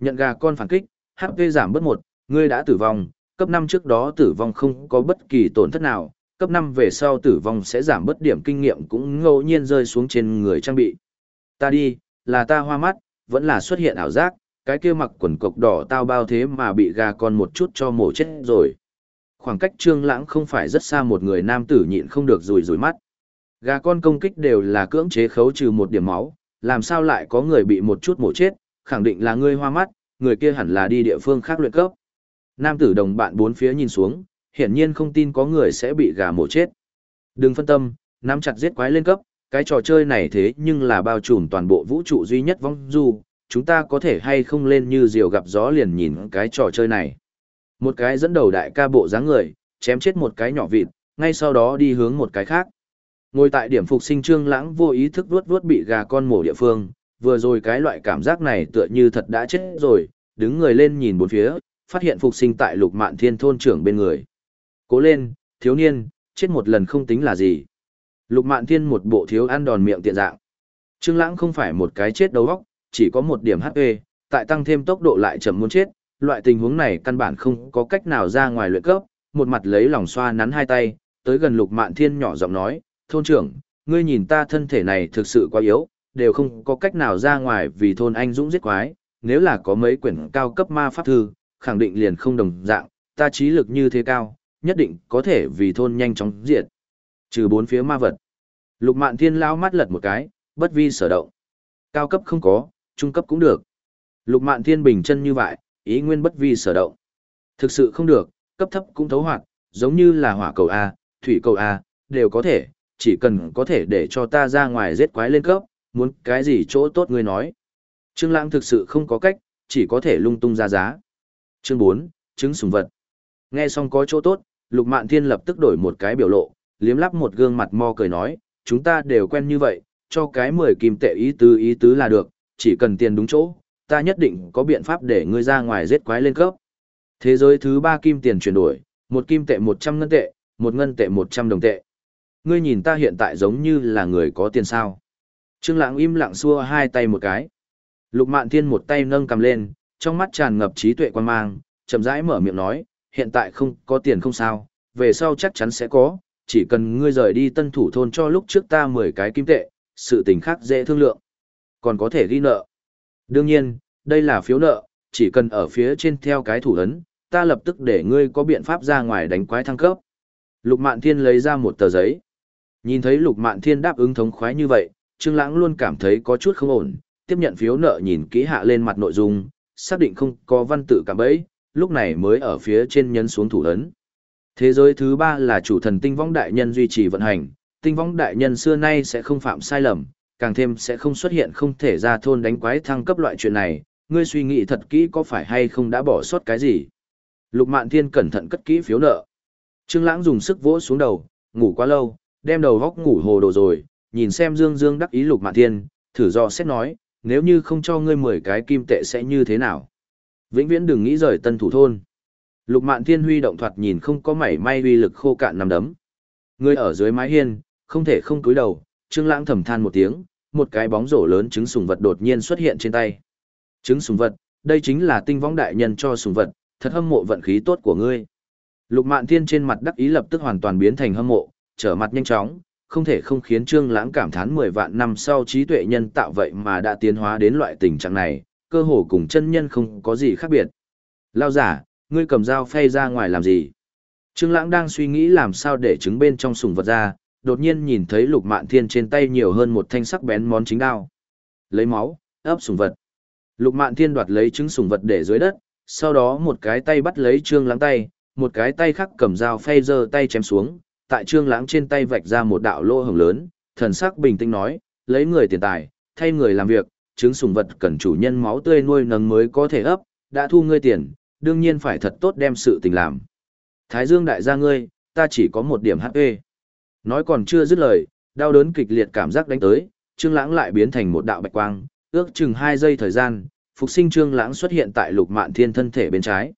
Nhận gà con phản kích, HP giảm bớt một, ngươi đã tử vong, cấp 5 trước đó tử vong không có bất kỳ tổn thất nào, cấp 5 về sau tử vong sẽ giảm bất điểm kinh nghiệm cũng ngẫu nhiên rơi xuống trên người trang bị. Ta đi, là ta hoa mắt, vẫn là xuất hiện ảo giác, cái kia mặc quần cộc đỏ tao bao thế mà bị gà con một chút cho mổ chết rồi. Khoảng cách trương lãng không phải rất xa một người nam tử nhịn không được rùi rùi mắt. Gà con công kích đều là cưỡng chế khấu trừ một điểm máu, làm sao lại có người bị một chút mổ chết, khẳng định là ngươi hoa mắt, người kia hẳn là đi địa phương khác luyện cấp. Nam tử đồng bạn bốn phía nhìn xuống, hiển nhiên không tin có người sẽ bị gà mổ chết. Đừng phân tâm, nắm chặt giết quái lên cấp, cái trò chơi này thế nhưng là bao trùm toàn bộ vũ trụ duy nhất vong du, chúng ta có thể hay không lên như diều gặp gió liền nhìn cái trò chơi này. Một cái dẫn đầu đại ca bộ dáng người, chém chết một cái nhỏ vịt, ngay sau đó đi hướng một cái khác. Ngồi tại điểm phục sinh trương lãng vô ý thức vuốt vuốt bị gà con mổ địa phương, vừa rồi cái loại cảm giác này tựa như thật đã chết rồi, đứng người lên nhìn bốn phía, phát hiện phục sinh tại lục mạn thiên thôn trưởng bên người. Cố lên, thiếu niên, chết một lần không tính là gì. Lục mạn thiên một bộ thiếu ăn đòn miệng tiện dạng. Trương lãng không phải một cái chết đầu óc, chỉ có một điểm HP, tại tăng thêm tốc độ lại chậm muốn chết, loại tình huống này căn bản không có cách nào ra ngoài luyện cấp, một mặt lấy lòng xoa nắn hai tay, tới gần lục mạn thiên nhỏ giọng nói, thôn trưởng, ngươi nhìn ta thân thể này thực sự quá yếu, đều không có cách nào ra ngoài vì thôn anh dũng giết quái, nếu là có mấy quyển cao cấp ma pháp thư, khẳng định liền không đồng dạng, ta trí lực như thế cao, nhất định có thể vì thôn nhanh chóng diệt. Trừ bốn phía ma vật. Lục mạn thiên lao mắt lật một cái, bất vi sở động. Cao cấp không có, trung cấp cũng được. Lục mạn thiên bình chân như vậy, ý nguyên bất vi sở động. Thực sự không được, cấp thấp cũng thấu hoạt, giống như là hỏa cầu A, thủy cầu A, đều có thể, chỉ cần có thể để cho ta ra ngoài giết quái lên cấp, muốn cái gì chỗ tốt ngươi nói. Trương Lãng thực sự không có cách, chỉ có thể lung tung ra giá. Chương 4, trứng sủng vật. Nghe xong có chỗ tốt, Lục Mạn Thiên lập tức đổi một cái biểu lộ, liếm lắp một gương mặt mo cười nói, chúng ta đều quen như vậy, cho cái 10 kim tệ ý tứ ý tứ là được, chỉ cần tiền đúng chỗ, ta nhất định có biện pháp để ngươi ra ngoài giết quái lên cấp. Thế giới thứ 3 kim tiền chuyển đổi, một kim tệ 100 ngân tệ, một ngân tệ 100 đồng tệ. Ngươi nhìn ta hiện tại giống như là người có tiền sao. Trương Lãng im lặng xua hai tay một cái. Lục Mạn Thiên một tay nâng cầm lên, trong mắt tràn ngập trí tuệ quan mang, chậm rãi mở miệng nói, hiện tại không có tiền không sao, về sau chắc chắn sẽ có, chỉ cần ngươi rời đi tân thủ thôn cho lúc trước ta 10 cái kim tệ, sự tình khác dễ thương lượng. Còn có thể ghi nợ. Đương nhiên, đây là phiếu nợ, chỉ cần ở phía trên theo cái thủ ấn, ta lập tức để ngươi có biện pháp ra ngoài đánh quái thăng cấp. Lục Mạn Thiên lấy ra một tờ giấy. Nhìn thấy Lục Mạn Thiên đáp ứng thống khoái như vậy, Trương Lãng luôn cảm thấy có chút không ổn, tiếp nhận phiếu nợ nhìn kỹ hạ lên mặt nội dung, xác định không có văn tự cảm bẫy, lúc này mới ở phía trên nhấn xuống thủ ấn. Thế giới thứ ba là chủ thần tinh vong đại nhân duy trì vận hành, tinh vong đại nhân xưa nay sẽ không phạm sai lầm, càng thêm sẽ không xuất hiện không thể ra thôn đánh quái thăng cấp loại chuyện này, ngươi suy nghĩ thật kỹ có phải hay không đã bỏ sót cái gì. Lục Mạn Thiên cẩn thận cất kỹ phiếu nợ. Trương Lãng dùng sức vỗ xuống đầu, ngủ quá lâu, đem đầu góc ngủ hồ đồ rồi, nhìn xem Dương Dương đắc ý Lục Mạn Thiên, thử do xét nói, nếu như không cho ngươi 10 cái kim tệ sẽ như thế nào? Vĩnh viễn đừng nghĩ rời tân thủ thôn. Lục Mạn Thiên huy động thoạt nhìn không có mảy may uy lực khô cạn nằm đấm. Ngươi ở dưới mái hiên, không thể không cúi đầu, Trương Lãng thầm than một tiếng, một cái bóng rổ lớn trứng sùng vật đột nhiên xuất hiện trên tay. Trứng sùng vật, đây chính là tinh võng đại nhân cho sùng vật, thật hâm mộ vận khí tốt của ngươi. Lục Mạn Thiên trên mặt đắc ý lập tức hoàn toàn biến thành hâm mộ, trở mặt nhanh chóng, không thể không khiến Trương Lãng cảm thán 10 vạn năm sau trí tuệ nhân tạo vậy mà đã tiến hóa đến loại tình trạng này, cơ hồ cùng chân nhân không có gì khác biệt. Lao giả, ngươi cầm dao phay ra ngoài làm gì? Trương Lãng đang suy nghĩ làm sao để trứng bên trong sủng vật ra, đột nhiên nhìn thấy Lục Mạn Thiên trên tay nhiều hơn một thanh sắc bén món chính đao. Lấy máu, ấp sủng vật. Lục Mạn Thiên đoạt lấy trứng sủng vật để dưới đất, sau đó một cái tay bắt lấy Trương Lãng tay, một cái tay khác cầm dao phay giơ tay chém xuống, tại Trương Lãng trên tay vạch ra một đạo lỗ hổng lớn, thần sắc bình tĩnh nói, lấy người tiền tài, thay người làm việc, trứng sùng vật cần chủ nhân máu tươi nuôi nấng mới có thể ấp, đã thu ngươi tiền, đương nhiên phải thật tốt đem sự tình làm. Thái Dương đại gia ngươi, ta chỉ có một điểm HP. Nói còn chưa dứt lời, đau đớn kịch liệt cảm giác đánh tới, Trương Lãng lại biến thành một đạo bạch quang, ước chừng 2 giây thời gian, phục sinh Trương Lãng xuất hiện tại Lục Mạn Thiên thân thể bên trái.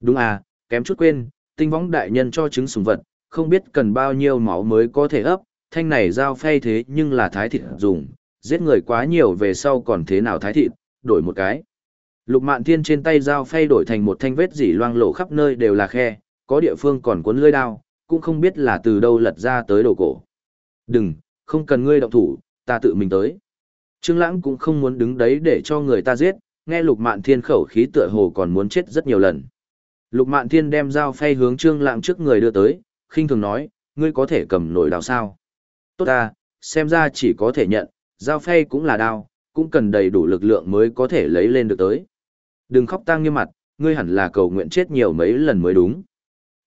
Đúng à, kém chút quên, tinh võng đại nhân cho trứng sùng vật, không biết cần bao nhiêu máu mới có thể ấp, thanh này dao phay thế nhưng là thái thịt dùng, giết người quá nhiều về sau còn thế nào thái thịt, đổi một cái. Lục Mạn Thiên trên tay dao phay đổi thành một thanh vết dỉ loang lộ khắp nơi đều là khe, có địa phương còn cuốn lưỡi đao, cũng không biết là từ đâu lật ra tới đầu cổ. Đừng, không cần ngươi động thủ, ta tự mình tới. Trương Lãng cũng không muốn đứng đấy để cho người ta giết, nghe Lục Mạn Thiên khẩu khí tựa hồ còn muốn chết rất nhiều lần. Lục Mạn Thiên đem dao phay hướng Trương Lãng trước người đưa tới, khinh thường nói, ngươi có thể cầm nổi đào sao? Tốt ta, xem ra chỉ có thể nhận, dao phay cũng là đao, cũng cần đầy đủ lực lượng mới có thể lấy lên được tới. Đừng khóc tang nghiêm mặt, ngươi hẳn là cầu nguyện chết nhiều mấy lần mới đúng.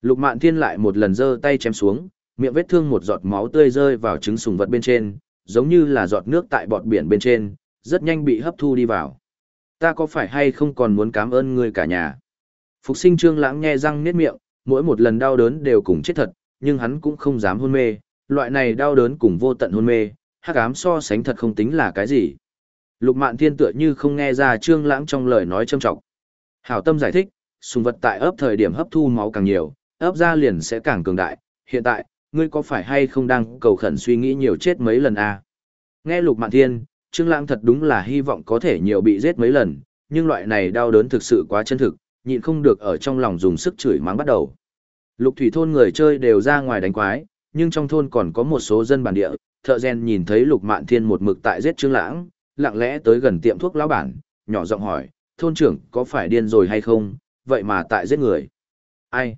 Lục Mạn Thiên lại một lần giơ tay chém xuống, miệng vết thương một giọt máu tươi rơi vào trứng sùng vật bên trên, giống như là giọt nước tại bọt biển bên trên, rất nhanh bị hấp thu đi vào. Ta có phải hay không còn muốn cảm ơn ngươi cả nhà? Phục sinh trương lãng nghe răng niết miệng, mỗi một lần đau đớn đều cùng chết thật, nhưng hắn cũng không dám hôn mê, loại này đau đớn cùng vô tận hôn mê, hắc ám so sánh thật không tính là cái gì. Lục Mạn Thiên tựa như không nghe ra Trương Lãng trong lời nói trâm trọng. Hảo Tâm giải thích, sùng vật tại ấp thời điểm hấp thu máu càng nhiều, ấp ra liền sẽ càng cường đại, hiện tại, ngươi có phải hay không đang cầu khẩn suy nghĩ nhiều chết mấy lần à? Nghe Lục Mạn Thiên, Trương Lãng thật đúng là hy vọng có thể nhiều bị giết mấy lần, nhưng loại này đau đớn thực sự quá chân thực, nhịn không được ở trong lòng dùng sức chửi mắng bắt đầu. Lục thủy thôn người chơi đều ra ngoài đánh quái, nhưng trong thôn còn có một số dân bản địa, thợ rèn nhìn thấy Lục Mạn Thiên một mực tại giết Trương Lãng, lặng lẽ tới gần tiệm thuốc lão bản, nhỏ giọng hỏi, thôn trưởng có phải điên rồi hay không, vậy mà tại giết người. Ai?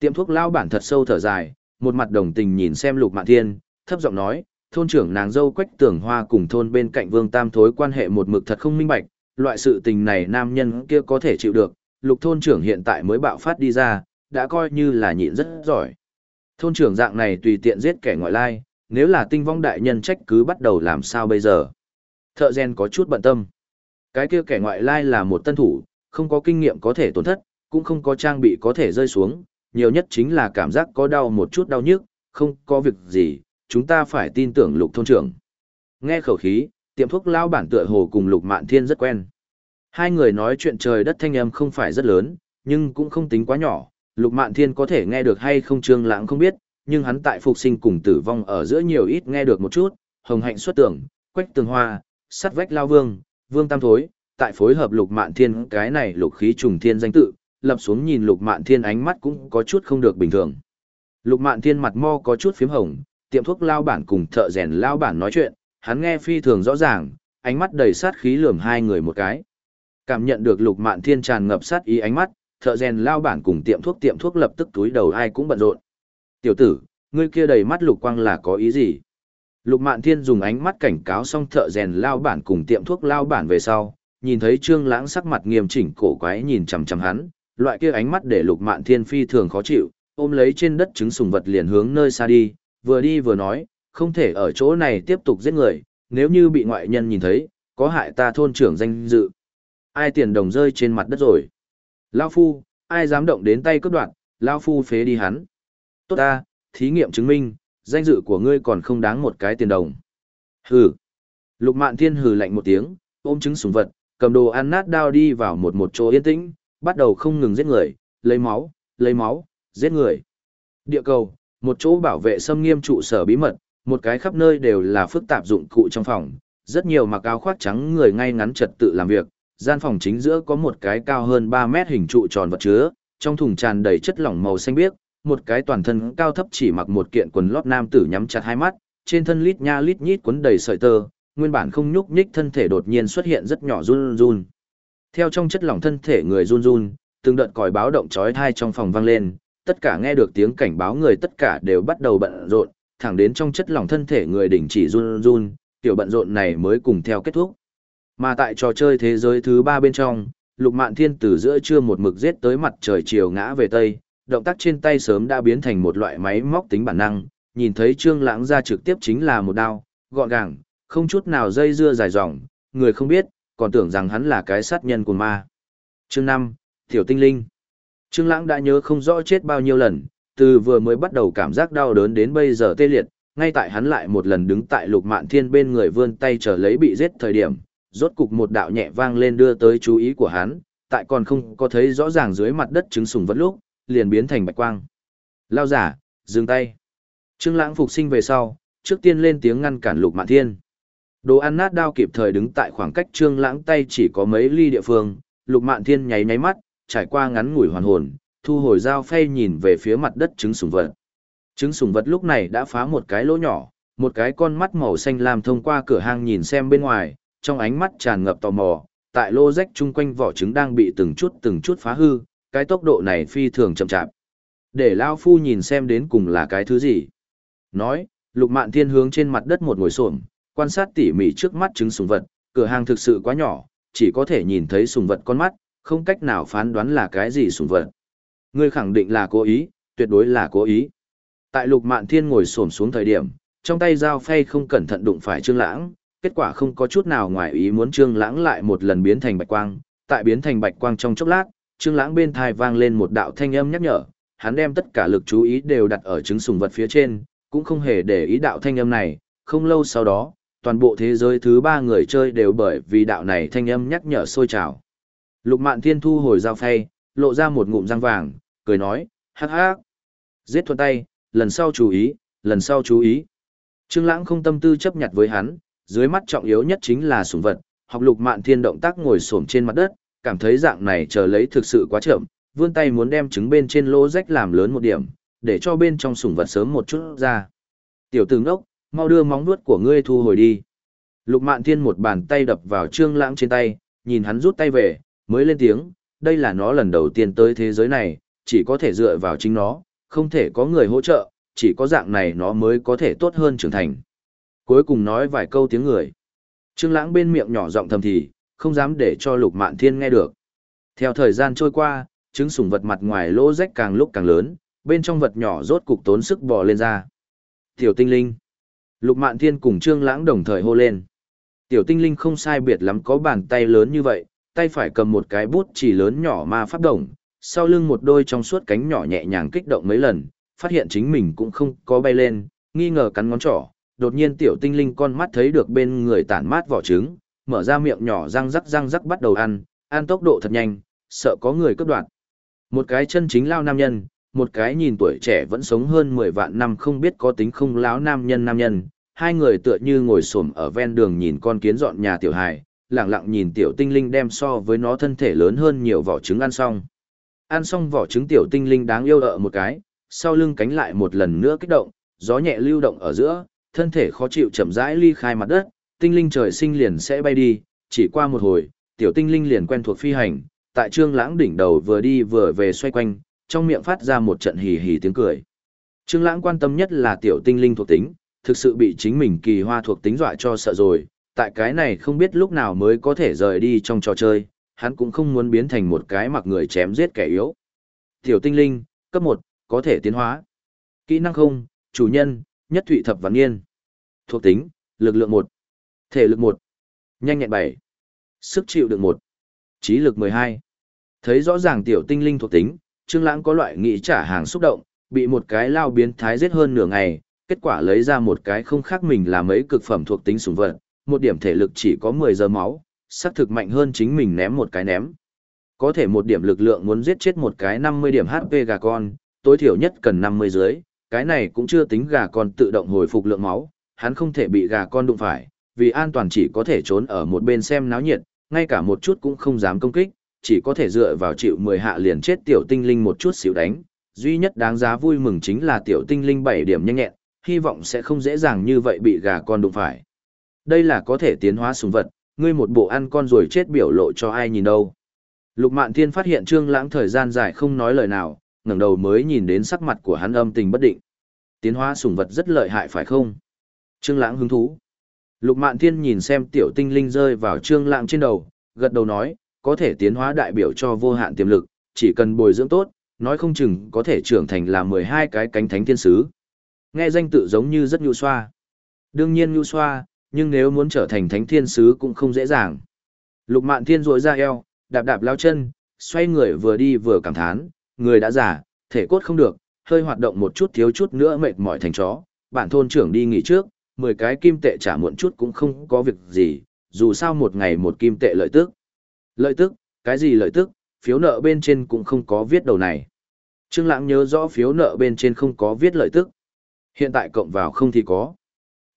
Tiệm thuốc lão bản thật sâu thở dài, một mặt đồng tình nhìn xem Lục Mạn Thiên, thấp giọng nói, thôn trưởng nàng dâu quách tưởng hoa cùng thôn bên cạnh vương tam thối quan hệ một mực thật không minh bạch, loại sự tình này nam nhân kia có thể chịu được, lục thôn trưởng hiện tại mới bạo phát đi ra, đã coi như là nhịn rất giỏi. Thôn trưởng dạng này tùy tiện giết kẻ ngoại lai, nếu là tinh vong đại nhân trách cứ bắt đầu làm sao bây giờ. Thợ gen có chút bận tâm. Cái kia kẻ ngoại lai là một tân thủ, không có kinh nghiệm có thể tổn thất, cũng không có trang bị có thể rơi xuống, nhiều nhất chính là cảm giác có đau một chút đau nhức, không có việc gì, chúng ta phải tin tưởng lục thôn trưởng. Nghe khẩu khí, tiệm thuốc lao bản tựa hồ cùng lục mạn thiên rất quen. Hai người nói chuyện trời đất thanh âm không phải rất lớn, nhưng cũng không tính quá nhỏ, lục mạn thiên có thể nghe được hay không trương lãng không biết, nhưng hắn tại phục sinh cùng tử vong ở giữa nhiều ít nghe được một chút, hồng hạnh xuất tưởng, quách tường hoa, sắt vách lao vương, vương tam thối, tại phối hợp lục mạn thiên cái này lục khí trùng thiên danh tự, lập xuống nhìn lục mạn thiên ánh mắt cũng có chút không được bình thường. Lục mạn thiên mặt mo có chút phím hồng, tiệm thuốc lao bản cùng thợ rèn lao bản nói chuyện, hắn nghe phi thường rõ ràng, ánh mắt đầy sát khí lườm hai người một cái. Cảm nhận được lục mạn thiên tràn ngập sát ý ánh mắt, thợ rèn lao bản cùng tiệm thuốc tiệm thuốc lập tức túi đầu ai cũng bận rộn. Tiểu tử, ngươi kia đầy mắt lục quang là có ý gì? Lục mạn thiên dùng ánh mắt cảnh cáo xong thợ rèn lao bản cùng tiệm thuốc lao bản về sau, nhìn thấy trương lãng sắc mặt nghiêm chỉnh cổ quái nhìn chằm chằm hắn, loại kia ánh mắt để lục mạn thiên phi thường khó chịu, ôm lấy trên đất trứng sùng vật liền hướng nơi xa đi, vừa đi vừa nói, không thể ở chỗ này tiếp tục giết người, nếu như bị ngoại nhân nhìn thấy, có hại ta thôn trưởng danh dự. Ai tiền đồng rơi trên mặt đất rồi? Lao Phu, ai dám động đến tay cướp đoạt, Lao Phu phế đi hắn. Tốt ta, thí nghiệm chứng minh, danh dự của ngươi còn không đáng một cái tiền đồng. Hừ. Lục Mạn Thiên hừ lạnh một tiếng, ôm trứng súng vật, cầm đồ ăn nát đao đi vào một một chỗ yên tĩnh, bắt đầu không ngừng giết người, lấy máu, lấy máu, giết người. Địa cầu, một chỗ bảo vệ xâm nghiêm trụ sở bí mật, một cái khắp nơi đều là phức tạp dụng cụ trong phòng, rất nhiều mặc áo khoác trắng người ngay ngắn trật tự làm việc, gian phòng chính giữa có một cái cao hơn 3 mét hình trụ tròn vật chứa, trong thùng tràn đầy chất lỏng màu xanh biếc, một cái toàn thân cao thấp chỉ mặc một kiện quần lót nam tử nhắm chặt hai mắt, trên thân lít nha lít nhít quấn đầy sợi tơ, nguyên bản không nhúc nhích thân thể đột nhiên xuất hiện rất nhỏ run run. Theo trong chất lỏng thân thể người run run, từng đợt còi báo động chói tai trong phòng vang lên, tất cả nghe được tiếng cảnh báo người tất cả đều bắt đầu bận rộn, thẳng đến trong chất lỏng thân thể người đình chỉ run run, tiểu bận rộn này mới cùng theo kết thúc. Mà tại trò chơi thế giới thứ ba bên trong, Lục Mạn Thiên từ giữa trưa một mực giết tới mặt trời chiều ngã về tây, động tác trên tay sớm đã biến thành một loại máy móc tính bản năng, nhìn thấy Trương Lãng ra trực tiếp chính là một đao, gọn gàng, không chút nào dây dưa dài dòng, người không biết, còn tưởng rằng hắn là cái sát nhân của ma. Chương năm Tiểu Tinh Linh Trương Lãng đã nhớ không rõ chết bao nhiêu lần, từ vừa mới bắt đầu cảm giác đau đớn đến bây giờ tê liệt, ngay tại hắn lại một lần đứng tại Lục Mạn Thiên bên người vươn tay trở lấy bị giết thời điểm, rốt cục một đạo nhẹ vang lên đưa tới chú ý của hắn, tại còn không có thấy rõ ràng dưới mặt đất trứng sùng vật lúc, liền biến thành bạch quang. Lao giả, dừng tay. Trương Lãng phục sinh về sau, trước tiên lên tiếng ngăn cản Lục Mạn Thiên. Đồ ăn nát đao kịp thời đứng tại khoảng cách Trương Lãng tay chỉ có mấy ly địa phương, Lục Mạn Thiên nháy nháy mắt, trải qua ngắn ngủi hoàn hồn, thu hồi dao phay nhìn về phía mặt đất trứng sùng vật. Trứng sùng vật lúc này đã phá một cái lỗ nhỏ, một cái con mắt màu xanh lam thông qua cửa hang nhìn xem bên ngoài, trong ánh mắt tràn ngập tò mò, tại lô rách chung quanh vỏ trứng đang bị từng chút từng chút phá hư, cái tốc độ này phi thường chậm chạp. Để Lao Phu nhìn xem đến cùng là cái thứ gì. Nói, Lục Mạn Thiên hướng trên mặt đất một ngồi xổm, quan sát tỉ mỉ trước mắt trứng sùng vật, cửa hàng thực sự quá nhỏ, chỉ có thể nhìn thấy sùng vật con mắt, không cách nào phán đoán là cái gì sùng vật. Ngươi khẳng định là cố ý, tuyệt đối là cố ý. Tại Lục Mạn Thiên ngồi xổm xuống thời điểm, trong tay dao phay không cẩn thận đụng phải Trương Lãng, kết quả không có chút nào ngoài ý muốn Trương Lãng lại một lần biến thành bạch quang, tại biến thành bạch quang trong chốc lát, Trương Lãng bên tai vang lên một đạo thanh âm nhắc nhở, hắn đem tất cả lực chú ý đều đặt ở trứng sùng vật phía trên, cũng không hề để ý đạo thanh âm này, không lâu sau đó, toàn bộ thế giới thứ ba người chơi đều bởi vì đạo này thanh âm nhắc nhở sôi trào. Lục Mạn Thiên thu hồi dao phay, lộ ra một ngụm răng vàng, cười nói, hắc hắc. Giết thuận tay, lần sau chú ý, lần sau chú ý. Trương Lãng không tâm tư chấp nhặt với hắn, dưới mắt trọng yếu nhất chính là sủng vật, học Lục Mạn Thiên động tác ngồi xổm trên mặt đất, cảm thấy dạng này chờ lấy thực sự quá chậm, vươn tay muốn đem trứng bên trên lỗ rách làm lớn một điểm, để cho bên trong sủng vật sớm một chút ra. Tiểu tử ngốc, mau đưa móng vuốt của ngươi thu hồi đi. Lục Mạn Thiên một bàn tay đập vào Trương Lãng trên tay, nhìn hắn rút tay về, mới lên tiếng, đây là nó lần đầu tiên tới thế giới này, chỉ có thể dựa vào chính nó, không thể có người hỗ trợ, chỉ có dạng này nó mới có thể tốt hơn trưởng thành. Cuối cùng nói vài câu tiếng người. Trương Lãng bên miệng nhỏ giọng thầm thì, không dám để cho Lục Mạn Thiên nghe được. Theo thời gian trôi qua, trứng sủng vật mặt ngoài lỗ rách càng lúc càng lớn, bên trong vật nhỏ rốt cục tốn sức bò lên ra. Tiểu tinh linh. Lục Mạn Thiên cùng Trương Lãng đồng thời hô lên. Tiểu tinh linh không sai biệt lắm có bàn tay lớn như vậy, tay phải cầm một cái bút chỉ lớn nhỏ ma pháp đồng, sau lưng một đôi trong suốt cánh nhỏ nhẹ nhàng kích động mấy lần, phát hiện chính mình cũng không có bay lên, nghi ngờ cắn ngón trỏ, đột nhiên tiểu tinh linh con mắt thấy được bên người tản mát vỏ trứng, mở ra miệng nhỏ răng rắc răng rắc bắt đầu ăn, ăn tốc độ thật nhanh, sợ có người cướp đoạt. Một cái chân chính lao nam nhân, một cái nhìn tuổi trẻ vẫn sống hơn 10 vạn năm không biết có tính không láo nam nhân nam nhân, hai người tựa như ngồi xổm ở ven đường nhìn con kiến dọn nhà tiểu hài, lặng lặng nhìn tiểu tinh linh đem so với nó thân thể lớn hơn nhiều vỏ trứng ăn xong. Ăn xong vỏ trứng tiểu tinh linh đáng yêu ợ một cái, sau lưng cánh lại một lần nữa kích động, gió nhẹ lưu động ở giữa, thân thể khó chịu chậm rãi ly khai mặt đất, tinh linh trời sinh liền sẽ bay đi, chỉ qua một hồi, tiểu tinh linh liền quen thuộc phi hành, tại trương lãng đỉnh đầu vừa đi vừa về xoay quanh, trong miệng phát ra một trận hì hì tiếng cười. Trương lãng quan tâm nhất là tiểu tinh linh thuộc tính, thực sự bị chính mình kỳ hoa thuộc tính dọa cho sợ rồi, tại cái này không biết lúc nào mới có thể rời đi trong trò chơi, hắn cũng không muốn biến thành một cái mặc người chém giết kẻ yếu. Tiểu tinh linh, cấp 1, có thể tiến hóa. Kỹ năng không, chủ nhân, nhất thụy thập văn niên. Thuộc tính, lực lượng 1, thể lực 1, nhanh nhẹn 7, sức chịu đựng 1 trí lực 12. Thấy rõ ràng tiểu tinh linh thuộc tính, Trương Lãng có loại nghĩ trả hàng xúc động, bị một cái lao biến thái giết hơn nửa ngày, kết quả lấy ra một cái không khác mình là mấy cực phẩm thuộc tính sủng vật, một điểm thể lực chỉ có 10 giờ máu, sắc thực mạnh hơn chính mình ném một cái ném. Có thể một điểm lực lượng muốn giết chết một cái 50 điểm HP gà con, tối thiểu nhất cần 50 dưới, cái này cũng chưa tính gà con tự động hồi phục lượng máu, hắn không thể bị gà con đụng phải, vì an toàn chỉ có thể trốn ở một bên xem náo nhiệt, ngay cả một chút cũng không dám công kích, chỉ có thể dựa vào chịu 10 hạ liền chết tiểu tinh linh một chút xíu đánh. Duy nhất đáng giá vui mừng chính là tiểu tinh linh 7 điểm nhanh nhẹn, hy vọng sẽ không dễ dàng như vậy bị gà con đụng phải. Đây là có thể tiến hóa súng vật, ngươi một bộ ăn con rồi chết biểu lộ cho ai nhìn đâu. Lục Mạn Thiên phát hiện Trương Lãng thời gian dài không nói lời nào, ngẩng đầu mới nhìn đến sắc mặt của hắn âm tình bất định. Tiến hóa sủng vật rất lợi hại phải không? Trương Lãng hứng thú. Lục Mạn Thiên nhìn xem tiểu tinh linh rơi vào trương lãng trên đầu, gật đầu nói, có thể tiến hóa đại biểu cho vô hạn tiềm lực, chỉ cần bồi dưỡng tốt, nói không chừng có thể trưởng thành là 12 cái cánh thánh thiên sứ. Nghe danh tự giống như rất nhu xoa. Đương nhiên nhu xoa, nhưng nếu muốn trở thành thánh thiên sứ cũng không dễ dàng. Lục Mạn Thiên rũa ra eo, đạp đạp lao chân, xoay người vừa đi vừa cảm thán, người đã già, thể cốt không được, hơi hoạt động một chút thiếu chút nữa mệt mỏi thành chó, bản thôn trưởng đi nghỉ trước, 10 cái kim tệ trả muộn chút cũng không có việc gì, dù sao một ngày một kim tệ lợi tức. Lợi tức, cái gì lợi tức, phiếu nợ bên trên cũng không có viết đầu này. Trương Lãng nhớ rõ phiếu nợ bên trên không có viết lợi tức. Hiện tại cộng vào không thì có.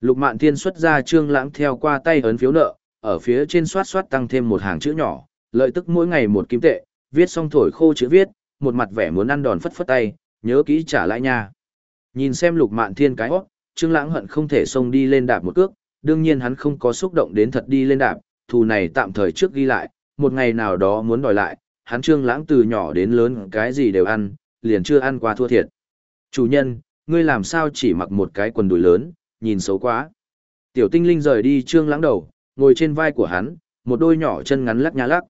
Lục Mạn Thiên xuất ra Trương Lãng theo qua tay ấn phiếu nợ, ở phía trên soát soát tăng thêm một hàng chữ nhỏ, lợi tức mỗi ngày một kim tệ, viết xong thổi khô chữ viết, một mặt vẻ muốn ăn đòn phất phất tay, nhớ kỹ trả lại nha. Nhìn xem lục mạn thiên cái hót, Trương Lãng hận không thể xông đi lên đạp một cước, đương nhiên hắn không có xúc động đến thật đi lên đạp, thù này tạm thời trước ghi lại, một ngày nào đó muốn đòi lại, hắn Trương Lãng từ nhỏ đến lớn cái gì đều ăn, liền chưa ăn qua thua thiệt. Chủ nhân, ngươi làm sao chỉ mặc một cái quần đùi lớn, nhìn xấu quá. Tiểu tinh linh rời đi Trương Lãng đầu, ngồi trên vai của hắn, một đôi nhỏ chân ngắn lắc nhá lắc.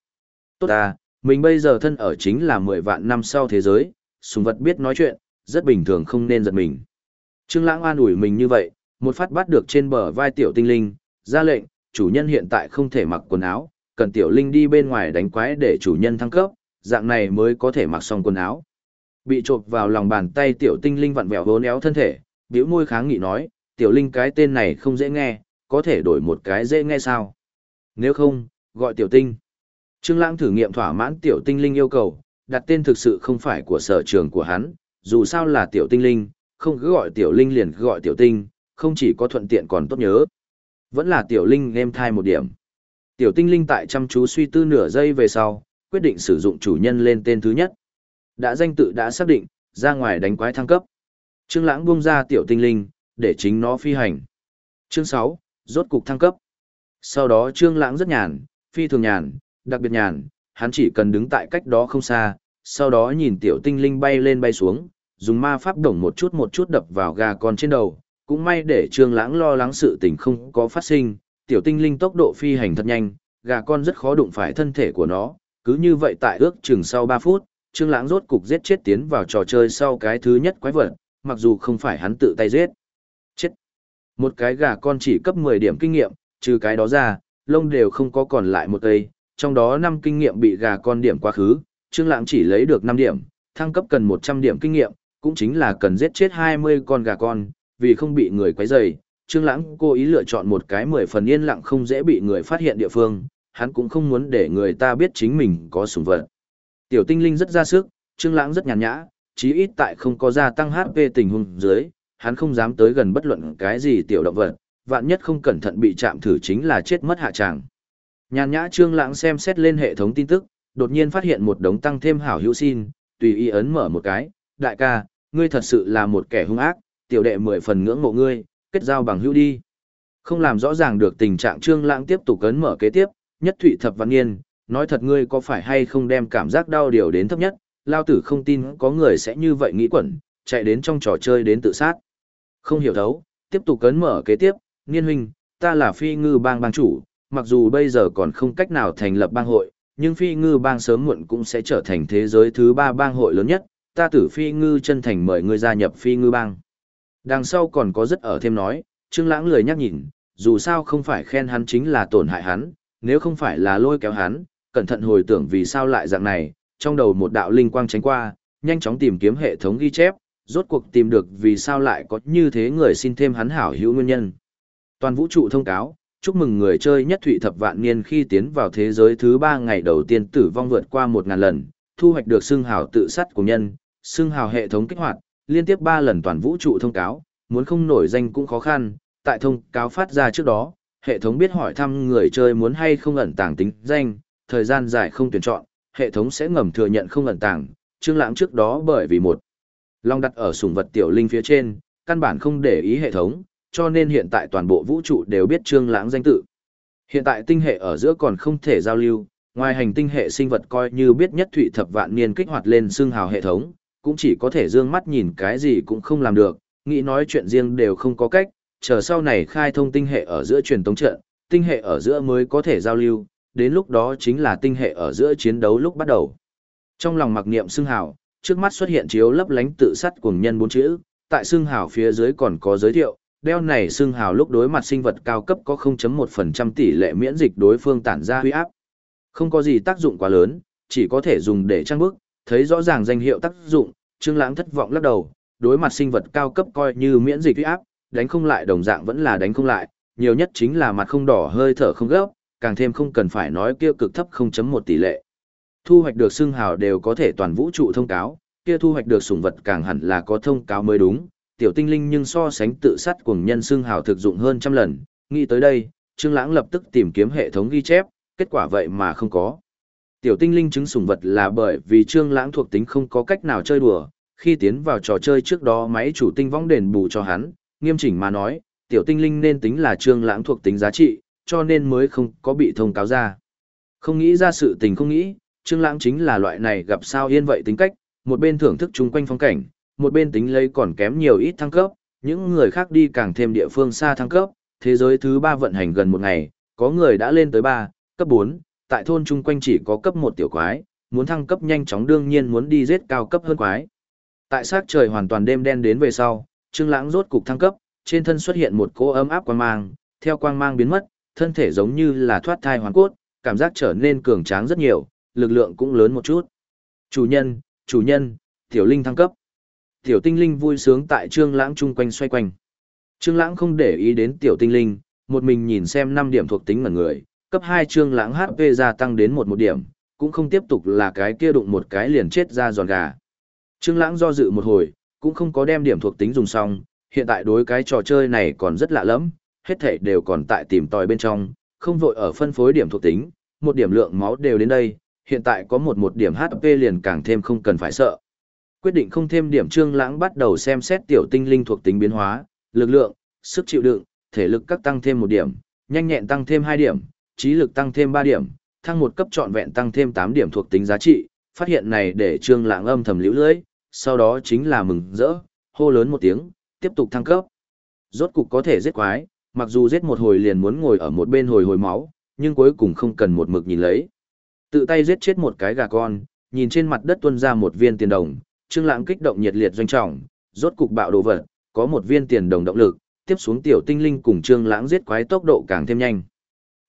Tốt à, mình bây giờ thân ở chính là 10 vạn năm sau thế giới, sùng vật biết nói chuyện, rất bình thường không nên giật mình. Trương Lãng an ủi mình như vậy, một phát bắt được trên bờ vai tiểu tinh linh, ra lệnh, chủ nhân hiện tại không thể mặc quần áo, cần tiểu linh đi bên ngoài đánh quái để chủ nhân thăng cấp, dạng này mới có thể mặc xong quần áo. Bị chộp vào lòng bàn tay tiểu tinh linh vặn vẹo vốn éo thân thể, bĩu môi kháng nghị nói, tiểu linh cái tên này không dễ nghe, có thể đổi một cái dễ nghe sao? Nếu không, gọi tiểu tinh. Trương Lãng thử nghiệm thỏa mãn tiểu tinh linh yêu cầu, đặt tên thực sự không phải của sở trường của hắn, dù sao là tiểu tinh linh, không cứ gọi tiểu linh liền gọi tiểu tinh, không chỉ có thuận tiện còn tốt nhớ. Vẫn là tiểu linh em thai một điểm. Tiểu tinh linh tại chăm chú suy tư nửa giây về sau, quyết định sử dụng chủ nhân lên tên thứ nhất. Đã danh tự đã xác định, ra ngoài đánh quái thăng cấp. Trương Lãng buông ra tiểu tinh linh, để chính nó phi hành. Chương 6, rốt cục thăng cấp. Sau đó Trương Lãng rất nhàn, phi thường nhàn, đặc biệt nhàn, hắn chỉ cần đứng tại cách đó không xa, sau đó nhìn tiểu tinh linh bay lên bay xuống, dùng ma pháp đổng một chút một chút đập vào gà con trên đầu, cũng may để Trương Lãng lo lắng sự tình không có phát sinh, tiểu tinh linh tốc độ phi hành thật nhanh, gà con rất khó đụng phải thân thể của nó, cứ như vậy tại ước chừng sau 3 phút, Trương Lãng rốt cục giết chết tiến vào trò chơi sau cái thứ nhất quái vật, mặc dù không phải hắn tự tay giết. Chết. Một cái gà con chỉ cấp 10 điểm kinh nghiệm, trừ cái đó ra, lông đều không có còn lại một cây, trong đó 5 kinh nghiệm bị gà con điểm quá khứ, Trương Lãng chỉ lấy được 5 điểm, thăng cấp cần 100 điểm kinh nghiệm, cũng chính là cần giết chết 20 con gà con, vì không bị người quấy rầy, Trương Lãng cố ý lựa chọn một cái 10 phần yên lặng không dễ bị người phát hiện địa phương, hắn cũng không muốn để người ta biết chính mình có sủng vật. Tiểu tinh linh rất ra sức, Trương Lãng rất nhàn nhã, chí ít tại không có gia tăng HP tình huống dưới, hắn không dám tới gần bất luận cái gì tiểu động vật, vạn nhất không cẩn thận bị chạm thử chính là chết mất hạ tràng. Nhàn nhã Trương Lãng xem xét lên hệ thống tin tức, đột nhiên phát hiện một đống tăng thêm hảo hữu xin, tùy ý ấn mở một cái, đại ca, ngươi thật sự là một kẻ hung ác, tiểu đệ mười phần ngưỡng mộ ngươi, kết giao bằng hữu đi. Không làm rõ ràng được tình trạng Trương Lãng tiếp tục ấn mở kế tiếp, nhất thụy thập văn nghiên, nói thật ngươi có phải hay không đem cảm giác đau điều đến thấp nhất, lao tử không tin có người sẽ như vậy nghĩ quẩn, chạy đến trong trò chơi đến tự sát. Không hiểu thấu, tiếp tục ấn mở kế tiếp, nghiên huynh, ta là phi ngư bang bang chủ, mặc dù bây giờ còn không cách nào thành lập bang hội, nhưng phi ngư bang sớm muộn cũng sẽ trở thành thế giới thứ ba bang hội lớn nhất, ta tử phi ngư chân thành mời ngươi gia nhập phi ngư bang. Đằng sau còn có rất ở thêm nói, Trương Lãng lười nhắc nhìn, dù sao không phải khen hắn chính là tổn hại hắn, nếu không phải là lôi kéo hắn, cẩn thận hồi tưởng vì sao lại dạng này, trong đầu một đạo linh quang tránh qua, nhanh chóng tìm kiếm hệ thống ghi chép, rốt cuộc tìm được vì sao lại có như thế người xin thêm hắn hảo hữu nguyên nhân. Toàn vũ trụ thông cáo, chúc mừng người chơi nhất thụy thập vạn niên khi tiến vào thế giới thứ ba ngày đầu tiên tử vong vượt qua một ngàn lần, thu hoạch được xương hào tự sát của nhân, xương hào hệ thống kích hoạt, liên tiếp ba lần toàn vũ trụ thông cáo, muốn không nổi danh cũng khó khăn, tại thông cáo phát ra trước đó, hệ thống biết hỏi thăm người chơi muốn hay không ẩn tàng tính danh, thời gian dài không tuyển chọn, hệ thống sẽ ngầm thừa nhận không ẩn tàng, Trương Lãng trước đó bởi vì một long đặt ở sủng vật tiểu linh phía trên, căn bản không để ý hệ thống, cho nên hiện tại toàn bộ vũ trụ đều biết Trương Lãng danh tự. Hiện tại tinh hệ ở giữa còn không thể giao lưu, ngoài hành tinh hệ sinh vật coi như biết nhất thụy thập vạn niên kích hoạt lên xương hào hệ thống, cũng chỉ có thể dương mắt nhìn cái gì cũng không làm được, nghĩ nói chuyện riêng đều không có cách, chờ sau này khai thông tinh hệ ở giữa truyền tống trận, tinh hệ ở giữa mới có thể giao lưu, đến lúc đó chính là tinh hệ ở giữa chiến đấu lúc bắt đầu. Trong lòng mặc niệm xương hào, trước mắt xuất hiện chiếu lấp lánh tự sắt cùng nhân bốn chữ, tại xương hào phía dưới còn có giới thiệu, đeo này xương hào lúc đối mặt sinh vật cao cấp có 0.1% tỷ lệ miễn dịch đối phương tản ra huy áp. Không có gì tác dụng quá lớn, chỉ có thể dùng để trang bức, thấy rõ ràng danh hiệu tác dụng, Trương Lãng thất vọng lắc đầu, đối mặt sinh vật cao cấp coi như miễn dịch huy áp, đánh không lại đồng dạng vẫn là đánh không lại, nhiều nhất chính là mặt không đỏ hơi thở không gấp, càng thêm không cần phải nói kia cực thấp 0.1 tỷ lệ. Thu hoạch được xương hào đều có thể toàn vũ trụ thông cáo, kia thu hoạch được sủng vật càng hẳn là có thông cáo mới đúng, tiểu tinh linh nhưng so sánh tự sát cuồng nhân xương hào thực dụng hơn trăm lần, nghĩ tới đây, Trương Lãng lập tức tìm kiếm hệ thống ghi chép, kết quả vậy mà không có. Tiểu tinh linh chứng sủng vật là bởi vì Trương Lãng thuộc tính không có cách nào chơi đùa, khi tiến vào trò chơi trước đó máy chủ tinh võng đền bù cho hắn, nghiêm chỉnh mà nói, tiểu tinh linh nên tính là trương lãng thuộc tính giá trị, cho nên mới không có bị thông cáo ra. Không nghĩ ra sự tình không nghĩ, trương lãng chính là loại này gặp sao yên vậy tính cách, một bên thưởng thức chung quanh phong cảnh, một bên tính lấy còn kém nhiều ít thăng cấp, những người khác đi càng thêm địa phương xa thăng cấp, thế giới thứ ba vận hành gần một ngày, có người đã lên tới ba, cấp bốn, tại thôn chung quanh chỉ có cấp một tiểu quái, muốn thăng cấp nhanh chóng đương nhiên muốn đi giết cao cấp hơn quái. Tại sát trời hoàn toàn đêm đen đến về sau, Trương Lãng rốt cục thăng cấp, trên thân xuất hiện một cỗ ấm áp quang mang, theo quang mang biến mất, thân thể giống như là thoát thai hoàn cốt, cảm giác trở nên cường tráng rất nhiều, lực lượng cũng lớn một chút. Chủ nhân, chủ nhân, tiểu linh thăng cấp. Tiểu tinh linh vui sướng tại Trương Lãng chung quanh xoay quanh. Trương Lãng không để ý đến tiểu tinh linh, một mình nhìn xem năm điểm thuộc tính ngẩn người, cấp hai Trương Lãng HP gia tăng đến một một điểm, cũng không tiếp tục là cái kia đụng một cái liền chết ra giòn gà. Trương Lãng do dự một hồi, cũng không có đem điểm thuộc tính dùng xong, hiện tại đối cái trò chơi này còn rất lạ lẫm, hết thảy đều còn tại tìm tòi bên trong, không vội ở phân phối điểm thuộc tính, một điểm lượng máu đều đến đây, hiện tại có một một điểm HP liền càng thêm không cần phải sợ. Quyết định không thêm điểm Trương Lãng bắt đầu xem xét tiểu tinh linh thuộc tính biến hóa, lực lượng, sức chịu đựng, thể lực các tăng thêm một điểm, nhanh nhẹn tăng thêm 2 điểm, trí lực tăng thêm 3 điểm, thăng một cấp trọn vẹn tăng thêm 8 điểm thuộc tính giá trị, phát hiện này để Trương Lãng âm thầm liễu lưỡi, sau đó chính là mừng rỡ, hô lớn một tiếng, tiếp tục thăng cấp. Rốt cục có thể giết quái, mặc dù giết một hồi liền muốn ngồi ở một bên hồi hồi máu, nhưng cuối cùng không cần một mực nhìn lấy. Tự tay giết chết một cái gà con, nhìn trên mặt đất tuôn ra một viên tiền đồng, Trương Lãng kích động nhiệt liệt doanh trọng, rốt cục bạo đồ vật, có một viên tiền đồng động lực, tiếp xuống tiểu tinh linh cùng Trương Lãng giết quái tốc độ càng thêm nhanh.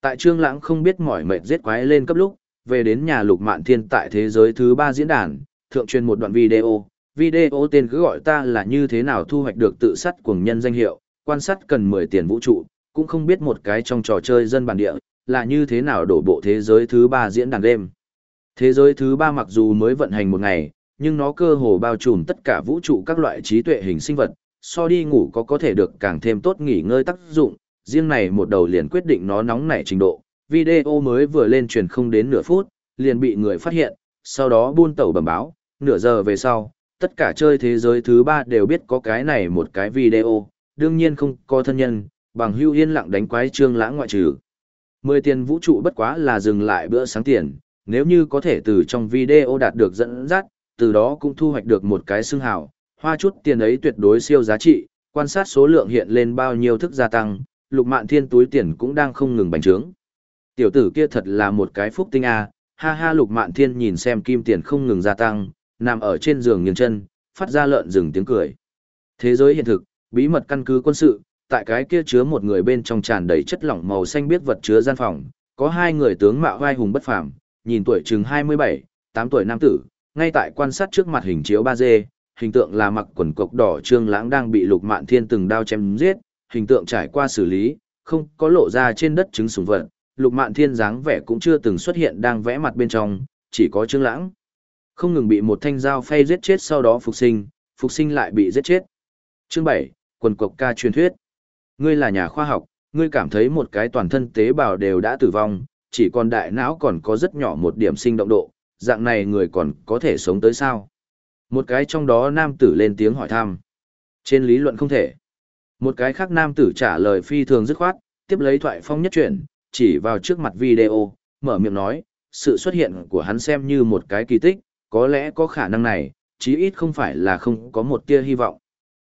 Tại Trương Lãng không biết mỏi mệt giết quái lên cấp lúc, về đến nhà Lục Mạn Thiên tại thế giới thứ 3 diễn đàn, thượng truyền một đoạn video, video tên cứ gọi ta là như thế nào thu hoạch được tự sát cuồng nhân danh hiệu, quan sát cần 10 tiền vũ trụ, cũng không biết một cái trong trò chơi dân bản địa, là như thế nào đổ bộ thế giới thứ 3 diễn đàn game. Thế giới thứ 3 mặc dù mới vận hành một ngày, nhưng nó cơ hồ bao trùm tất cả vũ trụ các loại trí tuệ hình sinh vật, so đi ngủ có có thể được càng thêm tốt nghỉ ngơi tác dụng, riêng này một đầu liền quyết định nó nóng nảy trình độ. Video mới vừa lên truyền không đến nửa phút, liền bị người phát hiện, sau đó buôn tẩu bẩm báo, nửa giờ về sau, tất cả chơi thế giới thứ ba đều biết có cái này một cái video, đương nhiên không có thân nhân, bằng hưu yên lặng đánh quái trương lãng ngoại trừ. Mười tiền vũ trụ bất quá là dừng lại bữa sáng tiền, nếu như có thể từ trong video đạt được dẫn dắt, từ đó cũng thu hoạch được một cái xưng hào, hoa chút tiền ấy tuyệt đối siêu giá trị, quan sát số lượng hiện lên bao nhiêu thức gia tăng, lục mạn thiên túi tiền cũng đang không ngừng bành trướng. Tiểu tử kia thật là một cái phúc tinh a, ha ha lục mạn thiên nhìn xem kim tiền không ngừng gia tăng, nằm ở trên giường nghiêng chân, phát ra lợn rừng tiếng cười. Thế giới hiện thực, bí mật căn cứ quân sự, tại cái kia chứa một người bên trong tràn đầy chất lỏng màu xanh biết vật chứa gian phòng, có hai người tướng mạo vai hùng bất phàm, nhìn tuổi chừng 27, 8 tuổi nam tử, ngay tại quan sát trước mặt hình chiếu 3D, hình tượng là mặc quần cộc đỏ trương lãng đang bị Lục Mạn Thiên từng đao chém giết, hình tượng trải qua xử lý, không có lộ ra trên đất chứng sủng vật. Lục Mạn Thiên dáng vẻ cũng chưa từng xuất hiện đang vẽ mặt bên trong, chỉ có trương lãng. Không ngừng bị một thanh dao phay giết chết sau đó phục sinh, phục sinh lại bị giết chết. Chương 7, quần cộc ca truyền thuyết. Ngươi là nhà khoa học, ngươi cảm thấy một cái toàn thân tế bào đều đã tử vong, chỉ còn đại não còn có rất nhỏ một điểm sinh động độ, dạng này người còn có thể sống tới sao? Một cái trong đó nam tử lên tiếng hỏi thăm. Trên lý luận không thể. Một cái khác nam tử trả lời phi thường dứt khoát, tiếp lấy thoại phong nhất chuyển, chỉ vào trước mặt video, mở miệng nói, sự xuất hiện của hắn xem như một cái kỳ tích, có lẽ có khả năng này, chí ít không phải là không có một tia hy vọng.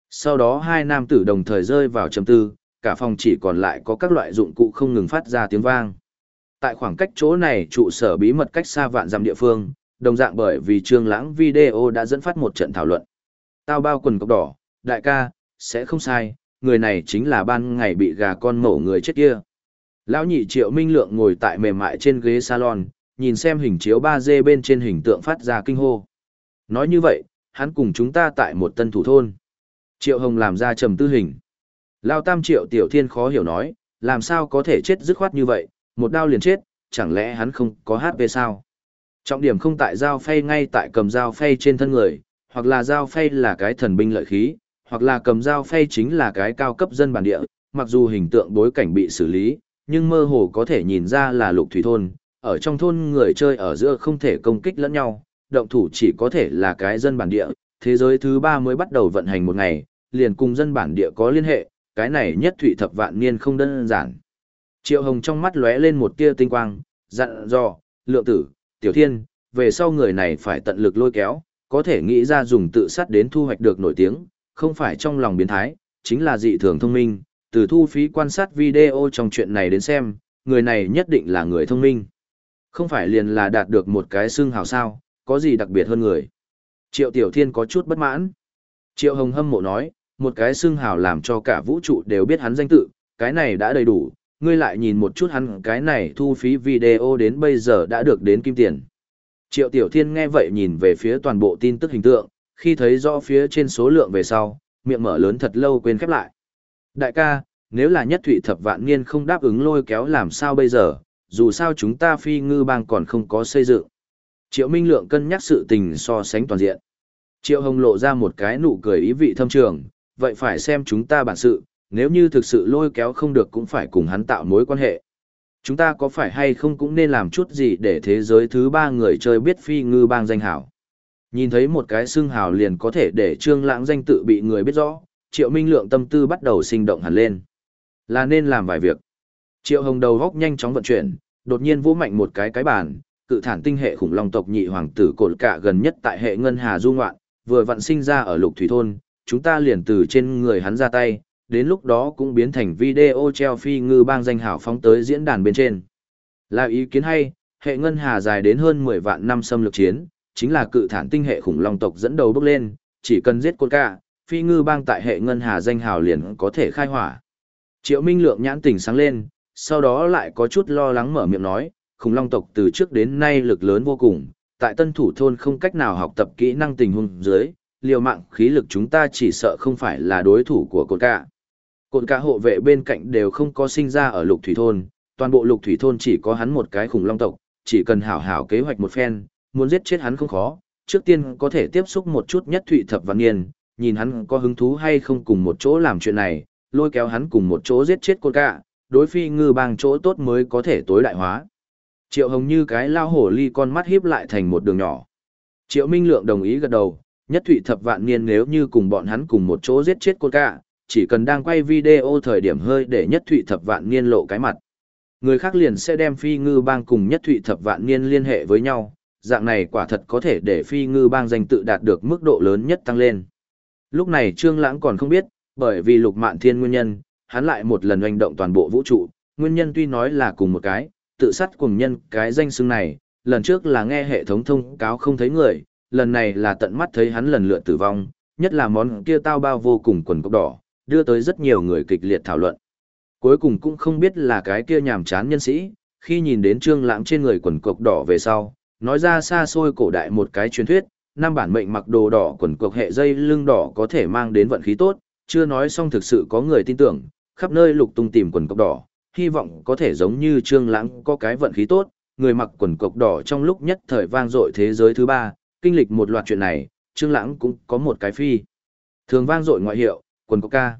Sau đó hai nam tử đồng thời rơi vào trầm tư, cả phòng chỉ còn lại có các loại dụng cụ không ngừng phát ra tiếng vang. Tại khoảng cách chỗ này trụ sở bí mật cách xa vạn dặm địa phương, đồng dạng bởi vì trương lãng video đã dẫn phát một trận thảo luận. Tao bao quần cọc đỏ, đại ca, sẽ không sai, người này chính là ban ngày bị gà con mổ người chết kia. Lão nhị triệu minh lượng ngồi tại mềm mại trên ghế salon, nhìn xem hình chiếu 3D bên trên hình tượng phát ra kinh hô. Nói như vậy, hắn cùng chúng ta tại một tân thủ thôn. Triệu Hồng làm ra trầm tư hình. Lao tam triệu tiểu thiên khó hiểu nói, làm sao có thể chết dứt khoát như vậy, một đao liền chết, chẳng lẽ hắn không có HP sao? Trọng điểm không tại dao phay ngay tại cầm dao phay trên thân người, hoặc là dao phay là cái thần binh lợi khí, hoặc là cầm dao phay chính là cái cao cấp dân bản địa, mặc dù hình tượng bối cảnh bị xử lý, nhưng mơ hồ có thể nhìn ra là lục thủy thôn, ở trong thôn người chơi ở giữa không thể công kích lẫn nhau, động thủ chỉ có thể là cái dân bản địa, Thế giới thứ ba mới bắt đầu vận hành một ngày, liền cùng dân bản địa có liên hệ, cái này nhất thụy thập vạn niên không đơn giản. Triệu Hồng trong mắt lóe lên một tia tinh quang, dặn dò, lượng tử, tiểu thiên, về sau người này phải tận lực lôi kéo, có thể nghĩ ra dùng tự sát đến thu hoạch được nổi tiếng, không phải trong lòng biến thái, chính là dị thường thông minh, từ thu phí quan sát video trong chuyện này đến xem, người này nhất định là người thông minh. Không phải liền là đạt được một cái xương hào sao, có gì đặc biệt hơn người. Triệu Tiểu Thiên có chút bất mãn. Triệu Hồng hâm mộ nói, một cái xương hào làm cho cả vũ trụ đều biết hắn danh tự, cái này đã đầy đủ, ngươi lại nhìn một chút hắn cái này thu phí video đến bây giờ đã được đến kim tiền. Triệu Tiểu Thiên nghe vậy nhìn về phía toàn bộ tin tức hình tượng, khi thấy rõ phía trên số lượng về sau, miệng mở lớn thật lâu quên khép lại. Đại ca, nếu là nhất thụy thập vạn niên không đáp ứng lôi kéo làm sao bây giờ, dù sao chúng ta phi ngư bang còn không có xây dựng. Triệu Minh Lượng cân nhắc sự tình so sánh toàn diện. Triệu Hồng lộ ra một cái nụ cười ý vị thâm trường, vậy phải xem chúng ta bản sự, nếu như thực sự lôi kéo không được cũng phải cùng hắn tạo mối quan hệ. Chúng ta có phải hay không cũng nên làm chút gì để thế giới thứ ba người chơi biết phi ngư bang danh hảo. Nhìn thấy một cái xương hào liền có thể để trương lãng danh tự bị người biết rõ, triệu minh lượng tâm tư bắt đầu sinh động hẳn lên. Là nên làm vài việc. Triệu hồng đầu góc nhanh chóng vận chuyển, đột nhiên vũ mạnh một cái cái bàn, cự thản tinh hệ khủng long tộc nhị hoàng tử cột cả gần nhất tại hệ ngân hà du ngoạn, vừa vặn sinh ra ở lục thủy thôn, chúng ta liền từ trên người hắn ra tay, đến lúc đó cũng biến thành video treo phi ngư bang danh hảo phóng tới diễn đàn bên trên. Là ý kiến hay, hệ ngân hà dài đến hơn 10 vạn năm xâm lược chiến, chính là cự thản tinh hệ khủng long tộc dẫn đầu bước lên, chỉ cần giết cột cả, phi ngư bang tại hệ ngân hà danh hào liền có thể khai hỏa. Triệu Minh Lượng nhãn tỉnh sáng lên, sau đó lại có chút lo lắng mở miệng nói, khủng long tộc từ trước đến nay lực lớn vô cùng, tại tân thủ thôn không cách nào học tập kỹ năng tình huống dưới, liều mạng khí lực chúng ta chỉ sợ không phải là đối thủ của cột cả. Cột cả hộ vệ bên cạnh đều không có sinh ra ở lục thủy thôn, toàn bộ lục thủy thôn chỉ có hắn một cái khủng long tộc, chỉ cần hảo hảo kế hoạch một phen, muốn giết chết hắn không khó, trước tiên có thể tiếp xúc một chút nhất thụy thập văn niên, nhìn hắn có hứng thú hay không cùng một chỗ làm chuyện này, lôi kéo hắn cùng một chỗ giết chết cột cả, đối phi ngư bang chỗ tốt mới có thể tối đại hóa. Triệu Hồng như cái lao hổ ly con mắt híp lại thành một đường nhỏ. Triệu Minh Lượng đồng ý gật đầu, nhất thụy thập vạn niên nếu như cùng bọn hắn cùng một chỗ giết chết cột cả, chỉ cần đang quay video thời điểm hơi để nhất thụy thập vạn niên lộ cái mặt. Người khác liền sẽ đem phi ngư bang cùng nhất thụy thập vạn niên liên hệ với nhau, dạng này quả thật có thể để phi ngư bang danh tự đạt được mức độ lớn nhất tăng lên. Lúc này Trương Lãng còn không biết, bởi vì lục mạn thiên nguyên nhân, hắn lại một lần hành động toàn bộ vũ trụ, nguyên nhân tuy nói là cùng một cái, tự sát cùng nhân cái danh xưng này, lần trước là nghe hệ thống thông cáo không thấy người, lần này là tận mắt thấy hắn lần lượt tử vong, nhất là món kia tao bao vô cùng quần cốc đỏ, đưa tới rất nhiều người kịch liệt thảo luận. Cuối cùng cũng không biết là cái kia nhàm chán nhân sĩ, khi nhìn đến trương lãng trên người quần cộc đỏ về sau, nói ra xa xôi cổ đại một cái truyền thuyết, năm bản mệnh mặc đồ đỏ quần cộc hệ dây lưng đỏ có thể mang đến vận khí tốt, chưa nói xong thực sự có người tin tưởng, khắp nơi lục tung tìm quần cộc đỏ, hy vọng có thể giống như trương lãng có cái vận khí tốt, người mặc quần cộc đỏ trong lúc nhất thời vang dội thế giới thứ ba, kinh lịch một loạt chuyện này, trương lãng cũng có một cái phi. Thường vang dội ngoại hiệu, quần có ca.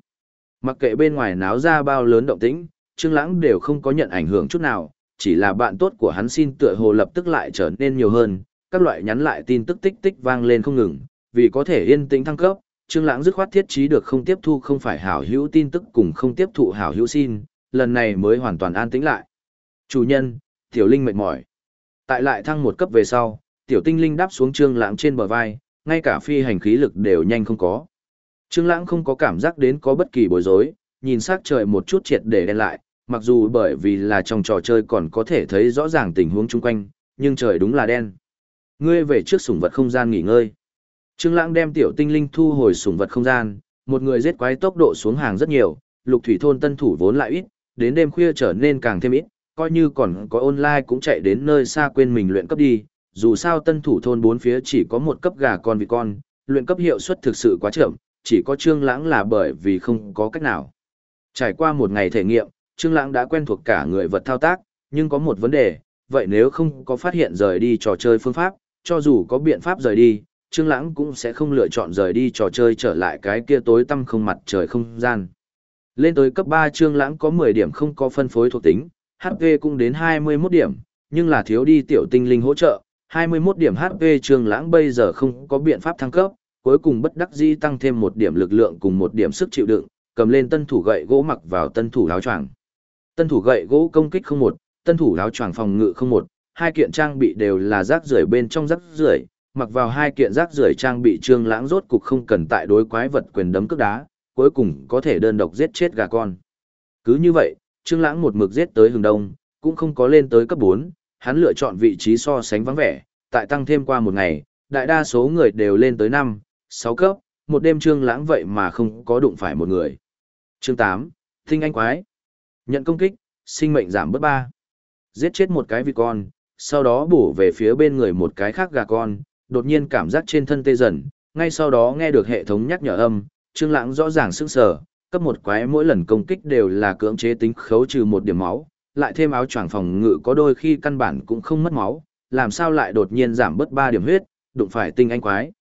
Mặc kệ bên ngoài náo ra bao lớn động tĩnh, trương lãng đều không có nhận ảnh hưởng chút nào, chỉ là bạn tốt của hắn xin tựa hồ lập tức lại trở nên nhiều hơn, các loại nhắn lại tin tức tích tích vang lên không ngừng, vì có thể yên tĩnh thăng cấp, Trương Lãng dứt khoát thiết trí được không tiếp thu không phải hảo hữu tin tức cùng không tiếp thụ hảo hữu xin, lần này mới hoàn toàn an tĩnh lại. Chủ nhân, Tiểu Linh mệt mỏi. Tại lại thăng một cấp về sau, Tiểu Tinh Linh đáp xuống Trương Lãng trên bờ vai, ngay cả phi hành khí lực đều nhanh không có. Trương Lãng không có cảm giác đến có bất kỳ bối rối, nhìn sắc trời một chút triệt để đen lại, mặc dù bởi vì là trong trò chơi còn có thể thấy rõ ràng tình huống chung quanh, nhưng trời đúng là đen. Ngươi về trước sủng vật không gian nghỉ ngơi. Trương Lãng đem tiểu tinh linh thu hồi sủng vật không gian, một người giết quái tốc độ xuống hàng rất nhiều, lục thủy thôn tân thủ vốn lại ít, đến đêm khuya trở nên càng thêm ít, coi như còn có online cũng chạy đến nơi xa quên mình luyện cấp đi, dù sao tân thủ thôn bốn phía chỉ có một cấp gà con vịt con, luyện cấp hiệu suất thực sự quá chậm, chỉ có Trương Lãng là bởi vì không có cách nào. Trải qua một ngày thể nghiệm, Trương Lãng đã quen thuộc cả người vật thao tác, nhưng có một vấn đề, vậy nếu không có phát hiện rời đi trò chơi phương pháp, cho dù có biện pháp rời đi, Trương Lãng cũng sẽ không lựa chọn rời đi trò chơi trở lại cái kia tối tăm không mặt trời không gian. Lên tới cấp 3 Trương Lãng có 10 điểm không có phân phối thuộc tính, HP cũng đến 21 điểm, nhưng là thiếu đi tiểu tinh linh hỗ trợ, 21 điểm HP Trương Lãng bây giờ không có biện pháp thăng cấp, cuối cùng bất đắc dĩ tăng thêm một điểm lực lượng cùng một điểm sức chịu đựng, cầm lên tân thủ gậy gỗ mặc vào tân thủ áo choàng. Tân thủ gậy gỗ công kích không một, tân thủ áo choàng phòng ngự không một, hai kiện trang bị đều là rác rưởi bên trong rác rưởi, mặc vào hai kiện rác rưởi trang bị trương lãng rốt cục không cần tại đối quái vật quyền đấm cước đá, cuối cùng có thể đơn độc giết chết gà con. Cứ như vậy, trương lãng một mực giết tới hướng đông, cũng không có lên tới cấp 4, hắn lựa chọn vị trí so sánh vắng vẻ, tại tăng thêm qua một ngày, đại đa số người đều lên tới 5, 6 cấp, một đêm trương lãng vậy mà không có đụng phải một người. Chương 8, Tinh Anh Quái. Nhận công kích, sinh mệnh giảm bớt 3. Giết chết một cái vịt con, sau đó bổ về phía bên người một cái khác gà con, đột nhiên cảm giác trên thân tê dần, ngay sau đó nghe được hệ thống nhắc nhở âm, Trương Lãng rõ ràng sững sờ, cấp một quái mỗi lần công kích đều là cưỡng chế tính khấu trừ một điểm máu, lại thêm áo choàng phòng ngự có đôi khi căn bản cũng không mất máu, làm sao lại đột nhiên giảm bớt 3 điểm huyết, đụng phải tinh anh quái.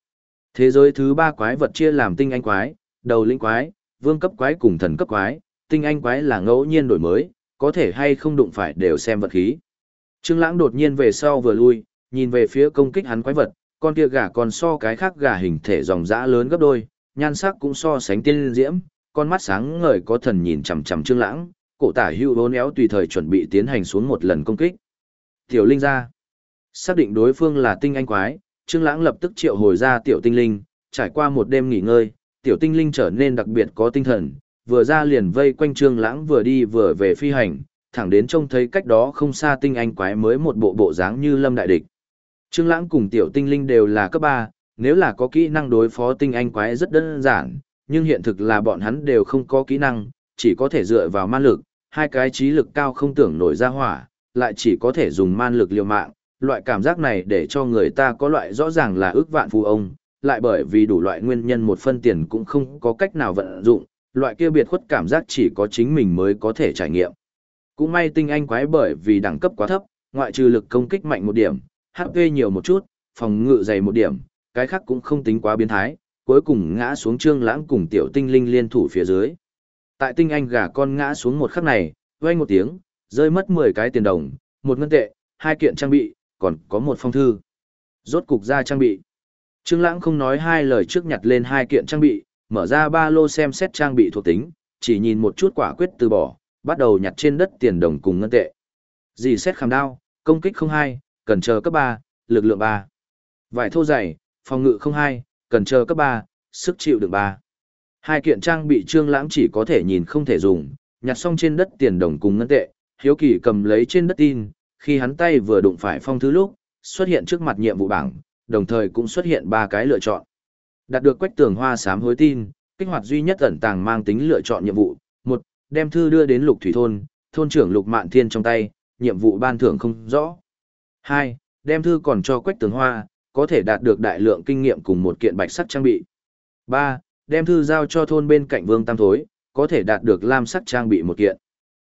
Thế giới thứ ba quái vật chia làm tinh anh quái, đầu linh quái, vương cấp quái cùng thần cấp quái, tinh anh quái là ngẫu nhiên đổi mới, có thể hay không đụng phải đều xem vật khí. Trương Lãng đột nhiên về sau vừa lui, nhìn về phía công kích hắn quái vật, con kia gà còn so cái khác gà hình thể ròng dã lớn gấp đôi, nhan sắc cũng so sánh tiên diễm, con mắt sáng ngời có thần nhìn chằm chằm Trương Lãng, cổ tả hưu bốn éo tùy thời chuẩn bị tiến hành xuống một lần công kích. Tiểu Linh ra. Xác định đối phương là tinh anh quái, Trương Lãng lập tức triệu hồi ra tiểu tinh linh, trải qua một đêm nghỉ ngơi, tiểu tinh linh trở nên đặc biệt có tinh thần, vừa ra liền vây quanh Trương Lãng vừa đi vừa về phi hành, thẳng đến trông thấy cách đó không xa tinh anh quái mới một bộ bộ dáng như lâm đại địch. Trương Lãng cùng tiểu tinh linh đều là cấp 3, nếu là có kỹ năng đối phó tinh anh quái rất đơn giản, nhưng hiện thực là bọn hắn đều không có kỹ năng, chỉ có thể dựa vào man lực, hai cái trí lực cao không tưởng nổi ra hỏa, lại chỉ có thể dùng man lực liều mạng, loại cảm giác này để cho người ta có loại rõ ràng là ước vạn phù ông, lại bởi vì đủ loại nguyên nhân một phân tiền cũng không có cách nào vận dụng, loại kia biệt khuất cảm giác chỉ có chính mình mới có thể trải nghiệm. Cũng may tinh anh quái bởi vì đẳng cấp quá thấp, ngoại trừ lực công kích mạnh một điểm, HP nhiều một chút, phòng ngự dày một điểm, cái khác cũng không tính quá biến thái, cuối cùng ngã xuống trương lãng cùng tiểu tinh linh liên thủ phía dưới. Tại tinh anh gà con ngã xuống một khắc này, vang một tiếng, rơi mất 10 cái tiền đồng, một ngân tệ, hai kiện trang bị, còn có một phong thư. Rốt cục ra trang bị. Trương Lãng không nói hai lời trước nhặt lên hai kiện trang bị, mở ra ba lô xem xét trang bị thuộc tính, chỉ nhìn một chút quả quyết từ bỏ, bắt đầu nhặt trên đất tiền đồng cùng ngân tệ. Dì xét khảm đao, công kích 02, cần chờ cấp 3, lực lượng 3. Vải thô dày, phòng ngự 02, cần chờ cấp 3, sức chịu đựng 3. Hai kiện trang bị Trương Lãng chỉ có thể nhìn không thể dùng, nhặt xong trên đất tiền đồng cùng ngân tệ, Hiếu Kỳ cầm lấy trên đất tin, khi hắn tay vừa đụng phải phong thứ lúc, xuất hiện trước mặt nhiệm vụ bảng, đồng thời cũng xuất hiện ba cái lựa chọn. Đạt được quách tường hoa sám hối tin, kích hoạt duy nhất ẩn tàng mang tính lựa chọn nhiệm vụ. một Đem thư đưa đến lục thủy thôn, thôn trưởng lục mạn thiên trong tay, nhiệm vụ ban thưởng không rõ. hai Đem thư còn cho quách tường hoa, có thể đạt được đại lượng kinh nghiệm cùng một kiện bạch sắc trang bị. ba Đem thư giao cho thôn bên cạnh vương tam thối, có thể đạt được lam sắc trang bị một kiện.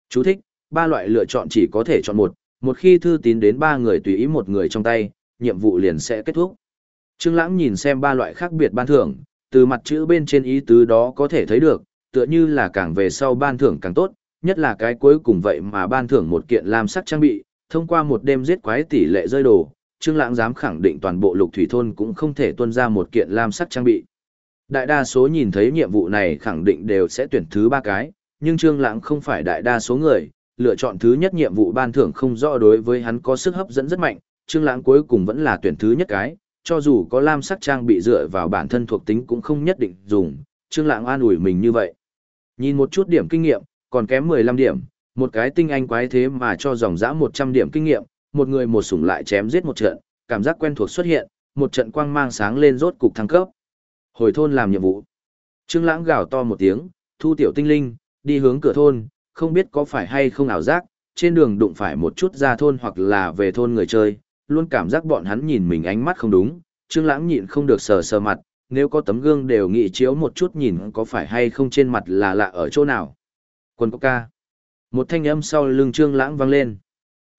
Chú thích, ba loại lựa chọn chỉ có thể chọn một, một khi thư tín đến ba người tùy ý một người trong tay, nhiệm vụ liền sẽ kết thúc. Trương Lãng nhìn xem ba loại khác biệt ban thưởng, từ mặt chữ bên trên ý tứ đó có thể thấy được, tựa như là càng về sau ban thưởng càng tốt, nhất là cái cuối cùng vậy mà ban thưởng một kiện lam sắc trang bị, thông qua một đêm giết quái tỷ lệ rơi đồ, Trương Lãng dám khẳng định toàn bộ Lục Thủy thôn cũng không thể tuân ra một kiện lam sắc trang bị. Đại đa số nhìn thấy nhiệm vụ này khẳng định đều sẽ tuyển thứ ba cái, nhưng Trương Lãng không phải đại đa số người, lựa chọn thứ nhất nhiệm vụ ban thưởng không rõ đối với hắn có sức hấp dẫn rất mạnh, Trương Lãng cuối cùng vẫn là tuyển thứ nhất cái, cho dù có lam sắc trang bị dựa vào bản thân thuộc tính cũng không nhất định dùng, Trương Lãng an ủi mình như vậy. Nhìn một chút điểm kinh nghiệm, còn kém 15 điểm, một cái tinh anh quái thế mà cho dòng dã 100 điểm kinh nghiệm, một người một sủng lại chém giết một trận, cảm giác quen thuộc xuất hiện, một trận quang mang sáng lên rốt cục thăng cấp. Hồi thôn làm nhiệm vụ. Trương Lãng gào to một tiếng, thu tiểu tinh linh, đi hướng cửa thôn, không biết có phải hay không ảo giác, trên đường đụng phải một chút ra thôn hoặc là về thôn người chơi, luôn cảm giác bọn hắn nhìn mình ánh mắt không đúng, Trương Lãng nhịn không được sờ sờ mặt, nếu có tấm gương đều nghĩ chiếu một chút nhìn có phải hay không trên mặt là lạ ở chỗ nào. Quân ca. Một thanh âm sau lưng Trương Lãng vang lên.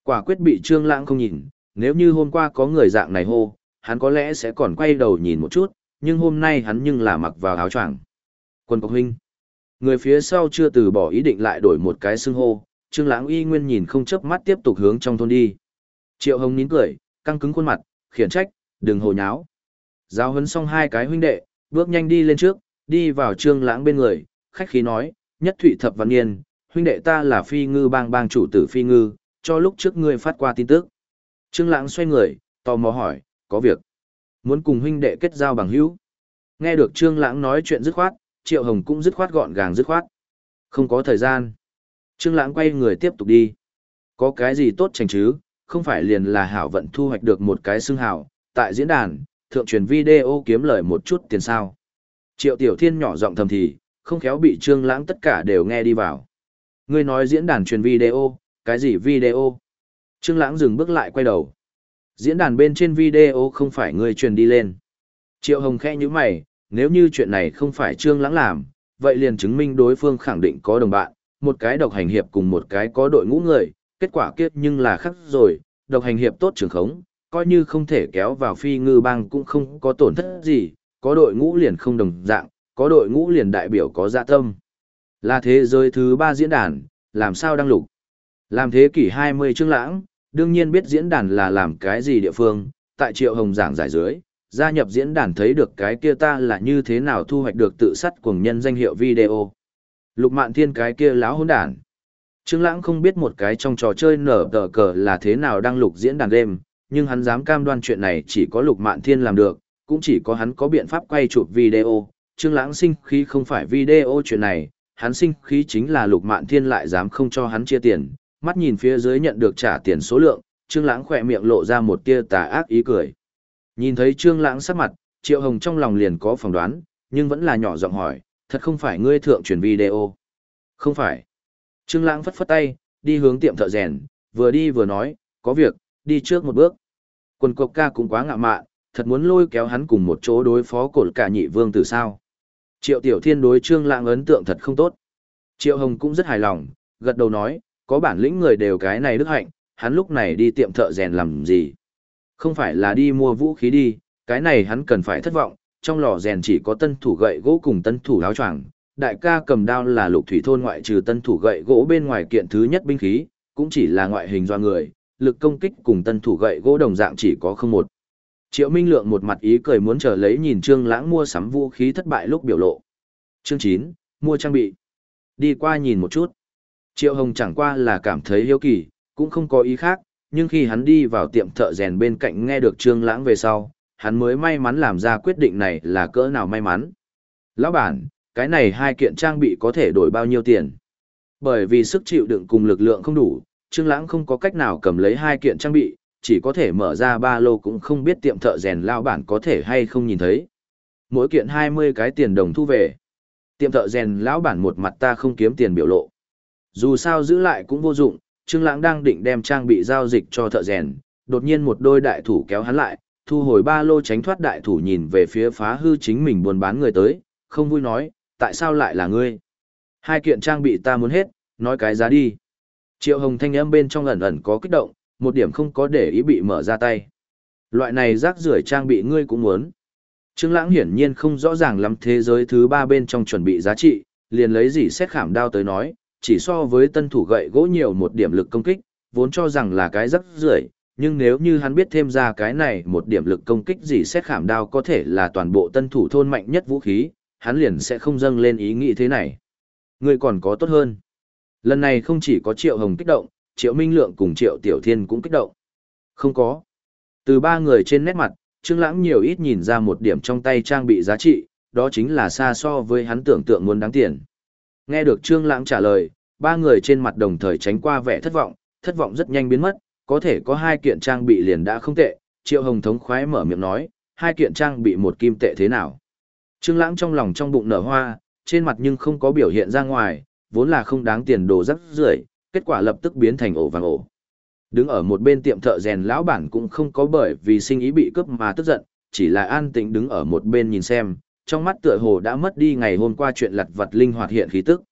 Quả quyết bị Trương Lãng không nhìn, nếu như hôm qua có người dạng này hô, hắn có lẽ sẽ còn quay đầu nhìn một chút, nhưng hôm nay hắn nhưng là mặc vào áo choàng. Quân Cốc huynh. Người phía sau chưa từ bỏ ý định lại đổi một cái xưng hô, Trương Lãng y nguyên nhìn không chớp mắt tiếp tục hướng trong thôn đi. Triệu Hồng nín cười, căng cứng khuôn mặt, khiển trách, đừng hồ nháo. Giao huấn xong hai cái huynh đệ, Bước nhanh đi lên trước, đi vào trương lãng bên người, khách khí nói, nhất thụy thập văn niên, huynh đệ ta là phi ngư bang bang chủ tử phi ngư, cho lúc trước ngươi phát qua tin tức. Trương lãng xoay người, tò mò hỏi, có việc. Muốn cùng huynh đệ kết giao bằng hữu. Nghe được trương lãng nói chuyện dứt khoát, triệu hồng cũng dứt khoát gọn gàng dứt khoát. Không có thời gian. Trương lãng quay người tiếp tục đi. Có cái gì tốt chành chứ, không phải liền là hảo vận thu hoạch được một cái xưng hảo, tại diễn đàn, thượng truyền video kiếm lời một chút tiền sao. Triệu Tiểu Thiên nhỏ giọng thầm thì, không khéo bị Trương Lãng tất cả đều nghe đi vào. Ngươi nói diễn đàn truyền video, cái gì video? Trương Lãng dừng bước lại quay đầu. Diễn đàn bên trên video không phải ngươi truyền đi lên. Triệu Hồng khẽ nhíu mày, nếu như chuyện này không phải Trương Lãng làm, vậy liền chứng minh đối phương khẳng định có đồng bạn, một cái độc hành hiệp cùng một cái có đội ngũ người, kết quả kiếp nhưng là khác rồi, độc hành hiệp tốt trường khống, coi như không thể kéo vào phi ngư bang cũng không có tổn thất gì, có đội ngũ liền không đồng dạng, có đội ngũ liền đại biểu có dạ tâm. Là thế giới thứ ba diễn đàn, làm sao đăng lục? Làm thế kỷ 20 trương lãng, đương nhiên biết diễn đàn là làm cái gì địa phương, tại triệu hồng giảng giải dưới, gia nhập diễn đàn thấy được cái kia ta là như thế nào thu hoạch được tự sắt cùng nhân danh hiệu video. Lục mạn thiên cái kia láo hỗn đàn. Trương Lãng không biết một cái trong trò chơi nở tờ cờ là thế nào đăng lục diễn đàn đêm, nhưng hắn dám cam đoan chuyện này chỉ có Lục Mạn Thiên làm được, cũng chỉ có hắn có biện pháp quay chụp video. Trương Lãng sinh khí không phải video chuyện này, hắn sinh khí chính là Lục Mạn Thiên lại dám không cho hắn chia tiền, mắt nhìn phía dưới nhận được trả tiền số lượng, Trương Lãng khẽ miệng lộ ra một tia tà ác ý cười. Nhìn thấy Trương Lãng sắc mặt, Triệu Hồng trong lòng liền có phỏng đoán, nhưng vẫn là nhỏ giọng hỏi, thật không phải ngươi thượng truyền video? Không phải. Trương Lãng phất phất tay, đi hướng tiệm thợ rèn, vừa đi vừa nói, có việc, đi trước một bước. Quần cộc ca cũng quá ngạ mạn, thật muốn lôi kéo hắn cùng một chỗ đối phó cột cả nhị vương từ sao. Triệu Tiểu Thiên đối Trương Lãng ấn tượng thật không tốt. Triệu Hồng cũng rất hài lòng, gật đầu nói, có bản lĩnh người đều cái này đức hạnh, hắn lúc này đi tiệm thợ rèn làm gì? Không phải là đi mua vũ khí đi, cái này hắn cần phải thất vọng, trong lò rèn chỉ có tân thủ gậy gỗ cùng tân thủ áo choàng, đại ca cầm đao là lục thủy thôn ngoại trừ tân thủ gậy gỗ bên ngoài kiện thứ nhất binh khí, cũng chỉ là ngoại hình do người, lực công kích cùng tân thủ gậy gỗ đồng dạng chỉ có không một. Triệu Minh Lượng một mặt ý cười muốn chờ lấy nhìn Trương Lãng mua sắm vũ khí thất bại lúc biểu lộ. Chương 9, mua trang bị. Đi qua nhìn một chút. Triệu Hồng chẳng qua là cảm thấy hiếu kỳ, cũng không có ý khác, nhưng khi hắn đi vào tiệm thợ rèn bên cạnh nghe được Trương Lãng về sau, hắn mới may mắn làm ra quyết định này là cỡ nào may mắn. Lão bản, cái này hai kiện trang bị có thể đổi bao nhiêu tiền? Bởi vì sức chịu đựng cùng lực lượng không đủ, Trương Lãng không có cách nào cầm lấy hai kiện trang bị, chỉ có thể mở ra ba lô cũng không biết tiệm thợ rèn lão bản có thể hay không nhìn thấy. Mỗi kiện 20 cái tiền đồng thu về. Tiệm thợ rèn lão bản một mặt ta không kiếm tiền biểu lộ. Dù sao giữ lại cũng vô dụng, Trương Lãng đang định đem trang bị giao dịch cho thợ rèn, đột nhiên một đôi đại thủ kéo hắn lại, thu hồi ba lô tránh thoát đại thủ nhìn về phía phá hư chính mình buôn bán người tới, không vui nói, tại sao lại là ngươi? Hai kiện trang bị ta muốn hết, nói cái giá đi. Triệu Hồng thanh âm bên trong ẩn ẩn có kích động, một điểm không có để ý bị mở ra tay. Loại này rác rưởi trang bị ngươi cũng muốn. Trương Lãng hiển nhiên không rõ ràng lắm thế giới thứ ba bên trong chuẩn bị giá trị, liền lấy gì xét khảm đao tới nói, chỉ so với tân thủ gậy gỗ nhiều một điểm lực công kích, vốn cho rằng là cái rất rưởi, nhưng nếu như hắn biết thêm ra cái này một điểm lực công kích gì xét khảm đao có thể là toàn bộ tân thủ thôn mạnh nhất vũ khí, hắn liền sẽ không dâng lên ý nghĩ thế này. người còn có tốt hơn. Lần này không chỉ có Triệu Hồng kích động, Triệu Minh Lượng cùng Triệu Tiểu Thiên cũng kích động. Không có. Từ ba người trên nét mặt, Trương Lãng nhiều ít nhìn ra một điểm trong tay trang bị giá trị, đó chính là xa so với hắn tưởng tượng muốn đáng tiền. Nghe được Trương Lãng trả lời, ba người trên mặt đồng thời tránh qua vẻ thất vọng, thất vọng rất nhanh biến mất, có thể có hai kiện trang bị liền đã không tệ, Triệu Hồng thống khoái mở miệng nói, hai kiện trang bị một kim tệ thế nào? Trương Lãng trong lòng trong bụng nở hoa, trên mặt nhưng không có biểu hiện ra ngoài, vốn là không đáng tiền đồ rất rưởi, kết quả lập tức biến thành ổ vàng ổ. Đứng ở một bên tiệm thợ rèn lão bản cũng không có bởi vì sinh ý bị cướp mà tức giận, chỉ là an tĩnh đứng ở một bên nhìn xem, trong mắt tựa hồ đã mất đi ngày hôm qua chuyện lặt vật linh hoạt hiện khí tức.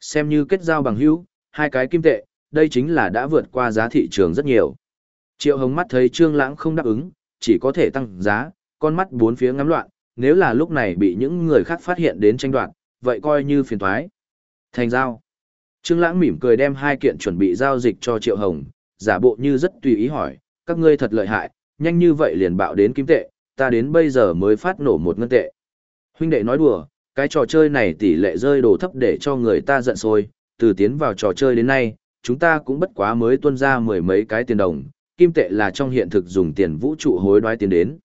Xem như kết giao bằng hữu, hai cái kim tệ, đây chính là đã vượt qua giá thị trường rất nhiều. Triệu Hồng mắt thấy Trương Lãng không đáp ứng, chỉ có thể tăng giá, con mắt bốn phía ngắm loạn, nếu là lúc này bị những người khác phát hiện đến tranh đoạt, vậy coi như phiền toái. Thành giao. Trương Lãng mỉm cười đem hai kiện chuẩn bị giao dịch cho Triệu Hồng, giả bộ như rất tùy ý hỏi, các ngươi thật lợi hại, nhanh như vậy liền bạo đến kim tệ, ta đến bây giờ mới phát nổ một ngân tệ. Huynh đệ nói đùa, cái trò chơi này tỷ lệ rơi đồ thấp để cho người ta giận sôi từ tiến vào trò chơi đến nay, chúng ta cũng bất quá mới tuân ra mười mấy cái tiền đồng, kim tệ là trong hiện thực dùng tiền vũ trụ hối đoái tiền đến.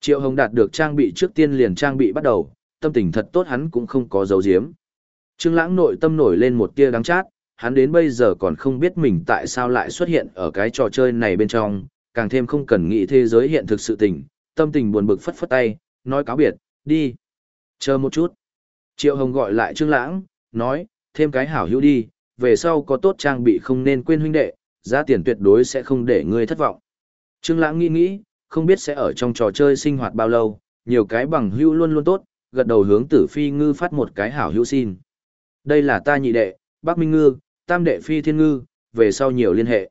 Triệu Hồng đạt được trang bị trước tiên liền trang bị bắt đầu, tâm tình thật tốt hắn cũng không có dấu diếm. Trương Lãng nội tâm nổi lên một tia đắng chát, hắn đến bây giờ còn không biết mình tại sao lại xuất hiện ở cái trò chơi này bên trong, càng thêm không cần nghĩ thế giới hiện thực sự tình, tâm tình buồn bực phất phất tay, nói cáo biệt, đi. Chờ một chút. Triệu Hồng gọi lại Trương Lãng, nói, thêm cái hảo hữu đi, về sau có tốt trang bị không nên quên huynh đệ, giá tiền tuyệt đối sẽ không để ngươi thất vọng. Trương Lãng nghĩ nghĩ, không biết sẽ ở trong trò chơi sinh hoạt bao lâu, nhiều cái bằng hữu luôn luôn tốt, gật đầu hướng Tử Phi Ngư phát một cái hảo hữu xin. Đây là ta nhị đệ, Bắc Minh Ngư, tam đệ Phi Thiên Ngư, về sau nhiều liên hệ.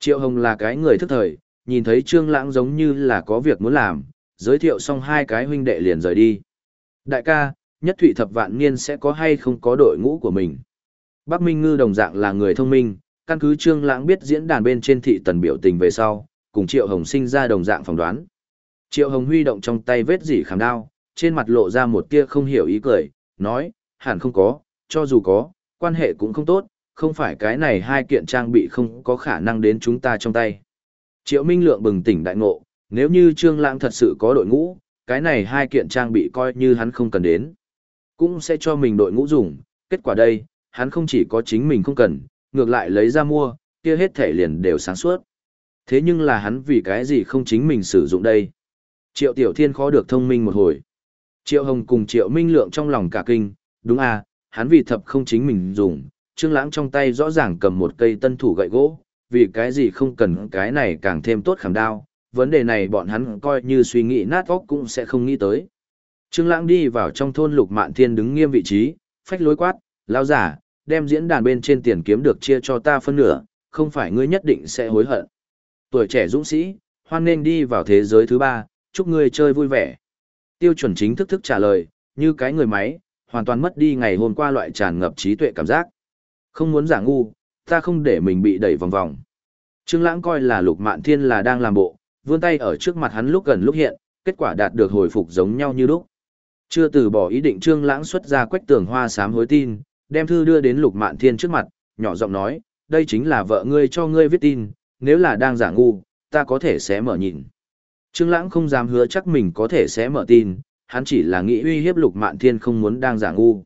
Triệu Hồng là cái người thức thời, nhìn thấy Trương Lãng giống như là có việc muốn làm, giới thiệu xong hai cái huynh đệ liền rời đi. Đại ca, nhất thụy thập vạn niên sẽ có hay không có đội ngũ của mình. Bác Minh Ngư đồng dạng là người thông minh, căn cứ Trương Lãng biết diễn đàn bên trên thị tần biểu tình về sau, cùng Triệu Hồng sinh ra đồng dạng phỏng đoán. Triệu Hồng huy động trong tay vết rỉ khảm đao, trên mặt lộ ra một tia không hiểu ý cười, nói, hẳn không có, cho dù có, quan hệ cũng không tốt, không phải cái này hai kiện trang bị không có khả năng đến chúng ta trong tay. Triệu Minh Lượng bừng tỉnh đại ngộ, nếu như Trương Lãng thật sự có đội ngũ, cái này hai kiện trang bị coi như hắn không cần đến. Cũng sẽ cho mình đội ngũ dùng, kết quả đây, hắn không chỉ có chính mình không cần, ngược lại lấy ra mua, kia hết thể liền đều sáng suốt. Thế nhưng là hắn vì cái gì không chính mình sử dụng đây? Triệu Tiểu Thiên khó được thông minh một hồi. Triệu Hồng cùng Triệu Minh Lượng trong lòng cả kinh, đúng à, hắn vì thập không chính mình dùng, Trương Lãng trong tay rõ ràng cầm một cây tân thủ gậy gỗ, vì cái gì không cần cái này càng thêm tốt khảm đao, vấn đề này bọn hắn coi như suy nghĩ nát óc cũng sẽ không nghĩ tới. Trương Lãng đi vào trong thôn Lục Mạn Thiên đứng nghiêm vị trí, phách lối quát, "Lão giả, đem diễn đàn bên trên tiền kiếm được chia cho ta phân nửa, không phải ngươi nhất định sẽ hối hận." Tuổi trẻ dũng sĩ, hoan nên đi vào thế giới thứ ba, chúc ngươi chơi vui vẻ. Tiêu chuẩn chính thức thức trả lời, như cái người máy, hoàn toàn mất đi ngày hôm qua loại tràn ngập trí tuệ cảm giác. Không muốn giả ngu, ta không để mình bị đẩy vòng vòng. Trương Lãng coi là Lục Mạn Thiên là đang làm bộ, vươn tay ở trước mặt hắn lúc gần lúc hiện, kết quả đạt được hồi phục giống nhau như lúc. Chưa từ bỏ ý định Trương Lãng xuất ra quách tường hoa sám hối tin, đem thư đưa đến Lục Mạn Thiên trước mặt, nhỏ giọng nói, đây chính là vợ ngươi cho ngươi viết tin, nếu là đang giả ngu, ta có thể sẽ mở nhìn. Trương Lãng không dám hứa chắc mình có thể sẽ mở tin, hắn chỉ là nghĩ uy hiếp Lục Mạn Thiên không muốn đang giả ngu.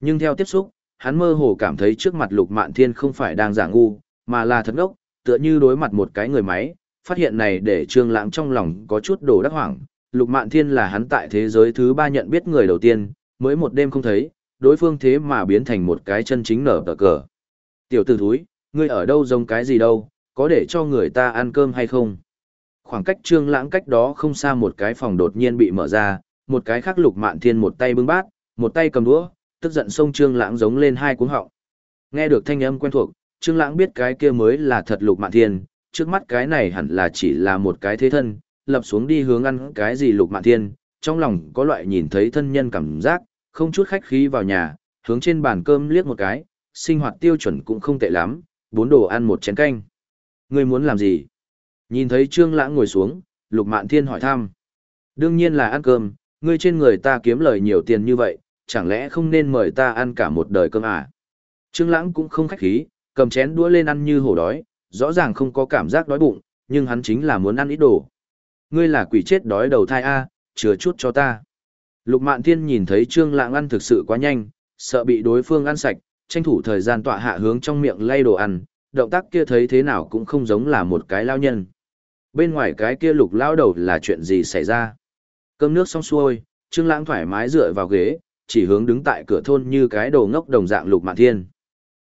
Nhưng theo tiếp xúc, hắn mơ hồ cảm thấy trước mặt Lục Mạn Thiên không phải đang giả ngu, mà là thật ngốc, tựa như đối mặt một cái người máy, phát hiện này để Trương Lãng trong lòng có chút đổ đắc hoảng, Lục Mạn Thiên là hắn tại thế giới thứ ba nhận biết người đầu tiên, mới một đêm không thấy, đối phương thế mà biến thành một cái chân chính nở tờ cờ. Tiểu tử thúi, ngươi ở đâu giống cái gì đâu, có để cho người ta ăn cơm hay không? Khoảng cách Trương Lãng cách đó không xa một cái phòng đột nhiên bị mở ra, một cái khác Lục Mạn Thiên một tay bưng bát, một tay cầm đũa, tức giận xông Trương Lãng giống lên hai cuống họng. Nghe được thanh âm quen thuộc, Trương Lãng biết cái kia mới là thật Lục Mạn Thiên, trước mắt cái này hẳn là chỉ là một cái thế thân, lập xuống đi hướng ăn cái gì lục mạn thiên, trong lòng có loại nhìn thấy thân nhân cảm giác, không chút khách khí vào nhà, hướng trên bàn cơm liếc một cái, sinh hoạt tiêu chuẩn cũng không tệ lắm, bốn đồ ăn một chén canh. Ngươi muốn làm gì? Nhìn thấy Trương Lãng ngồi xuống, Lục Mạn Thiên hỏi thăm. Đương nhiên là ăn cơm, ngươi trên người ta kiếm lời nhiều tiền như vậy, chẳng lẽ không nên mời ta ăn cả một đời cơm à? Trương Lãng cũng không khách khí, cầm chén đũa lên ăn như hổ đói, rõ ràng không có cảm giác đói bụng, nhưng hắn chính là muốn ăn ít đồ. Ngươi là quỷ chết đói đầu thai A, chừa chút cho ta. Lục Mạn Thiên nhìn thấy Trương Lãng ăn thực sự quá nhanh, sợ bị đối phương ăn sạch, tranh thủ thời gian tọa hạ hướng trong miệng lay đồ ăn, động tác kia thấy thế nào cũng không giống là một cái lao nhân. Bên ngoài cái kia lục lao đầu là chuyện gì xảy ra? Cơm nước xong xuôi, Trương Lãng thoải mái dựa vào ghế, chỉ hướng đứng tại cửa thôn như cái đồ ngốc đồng dạng Lục Mạn Thiên.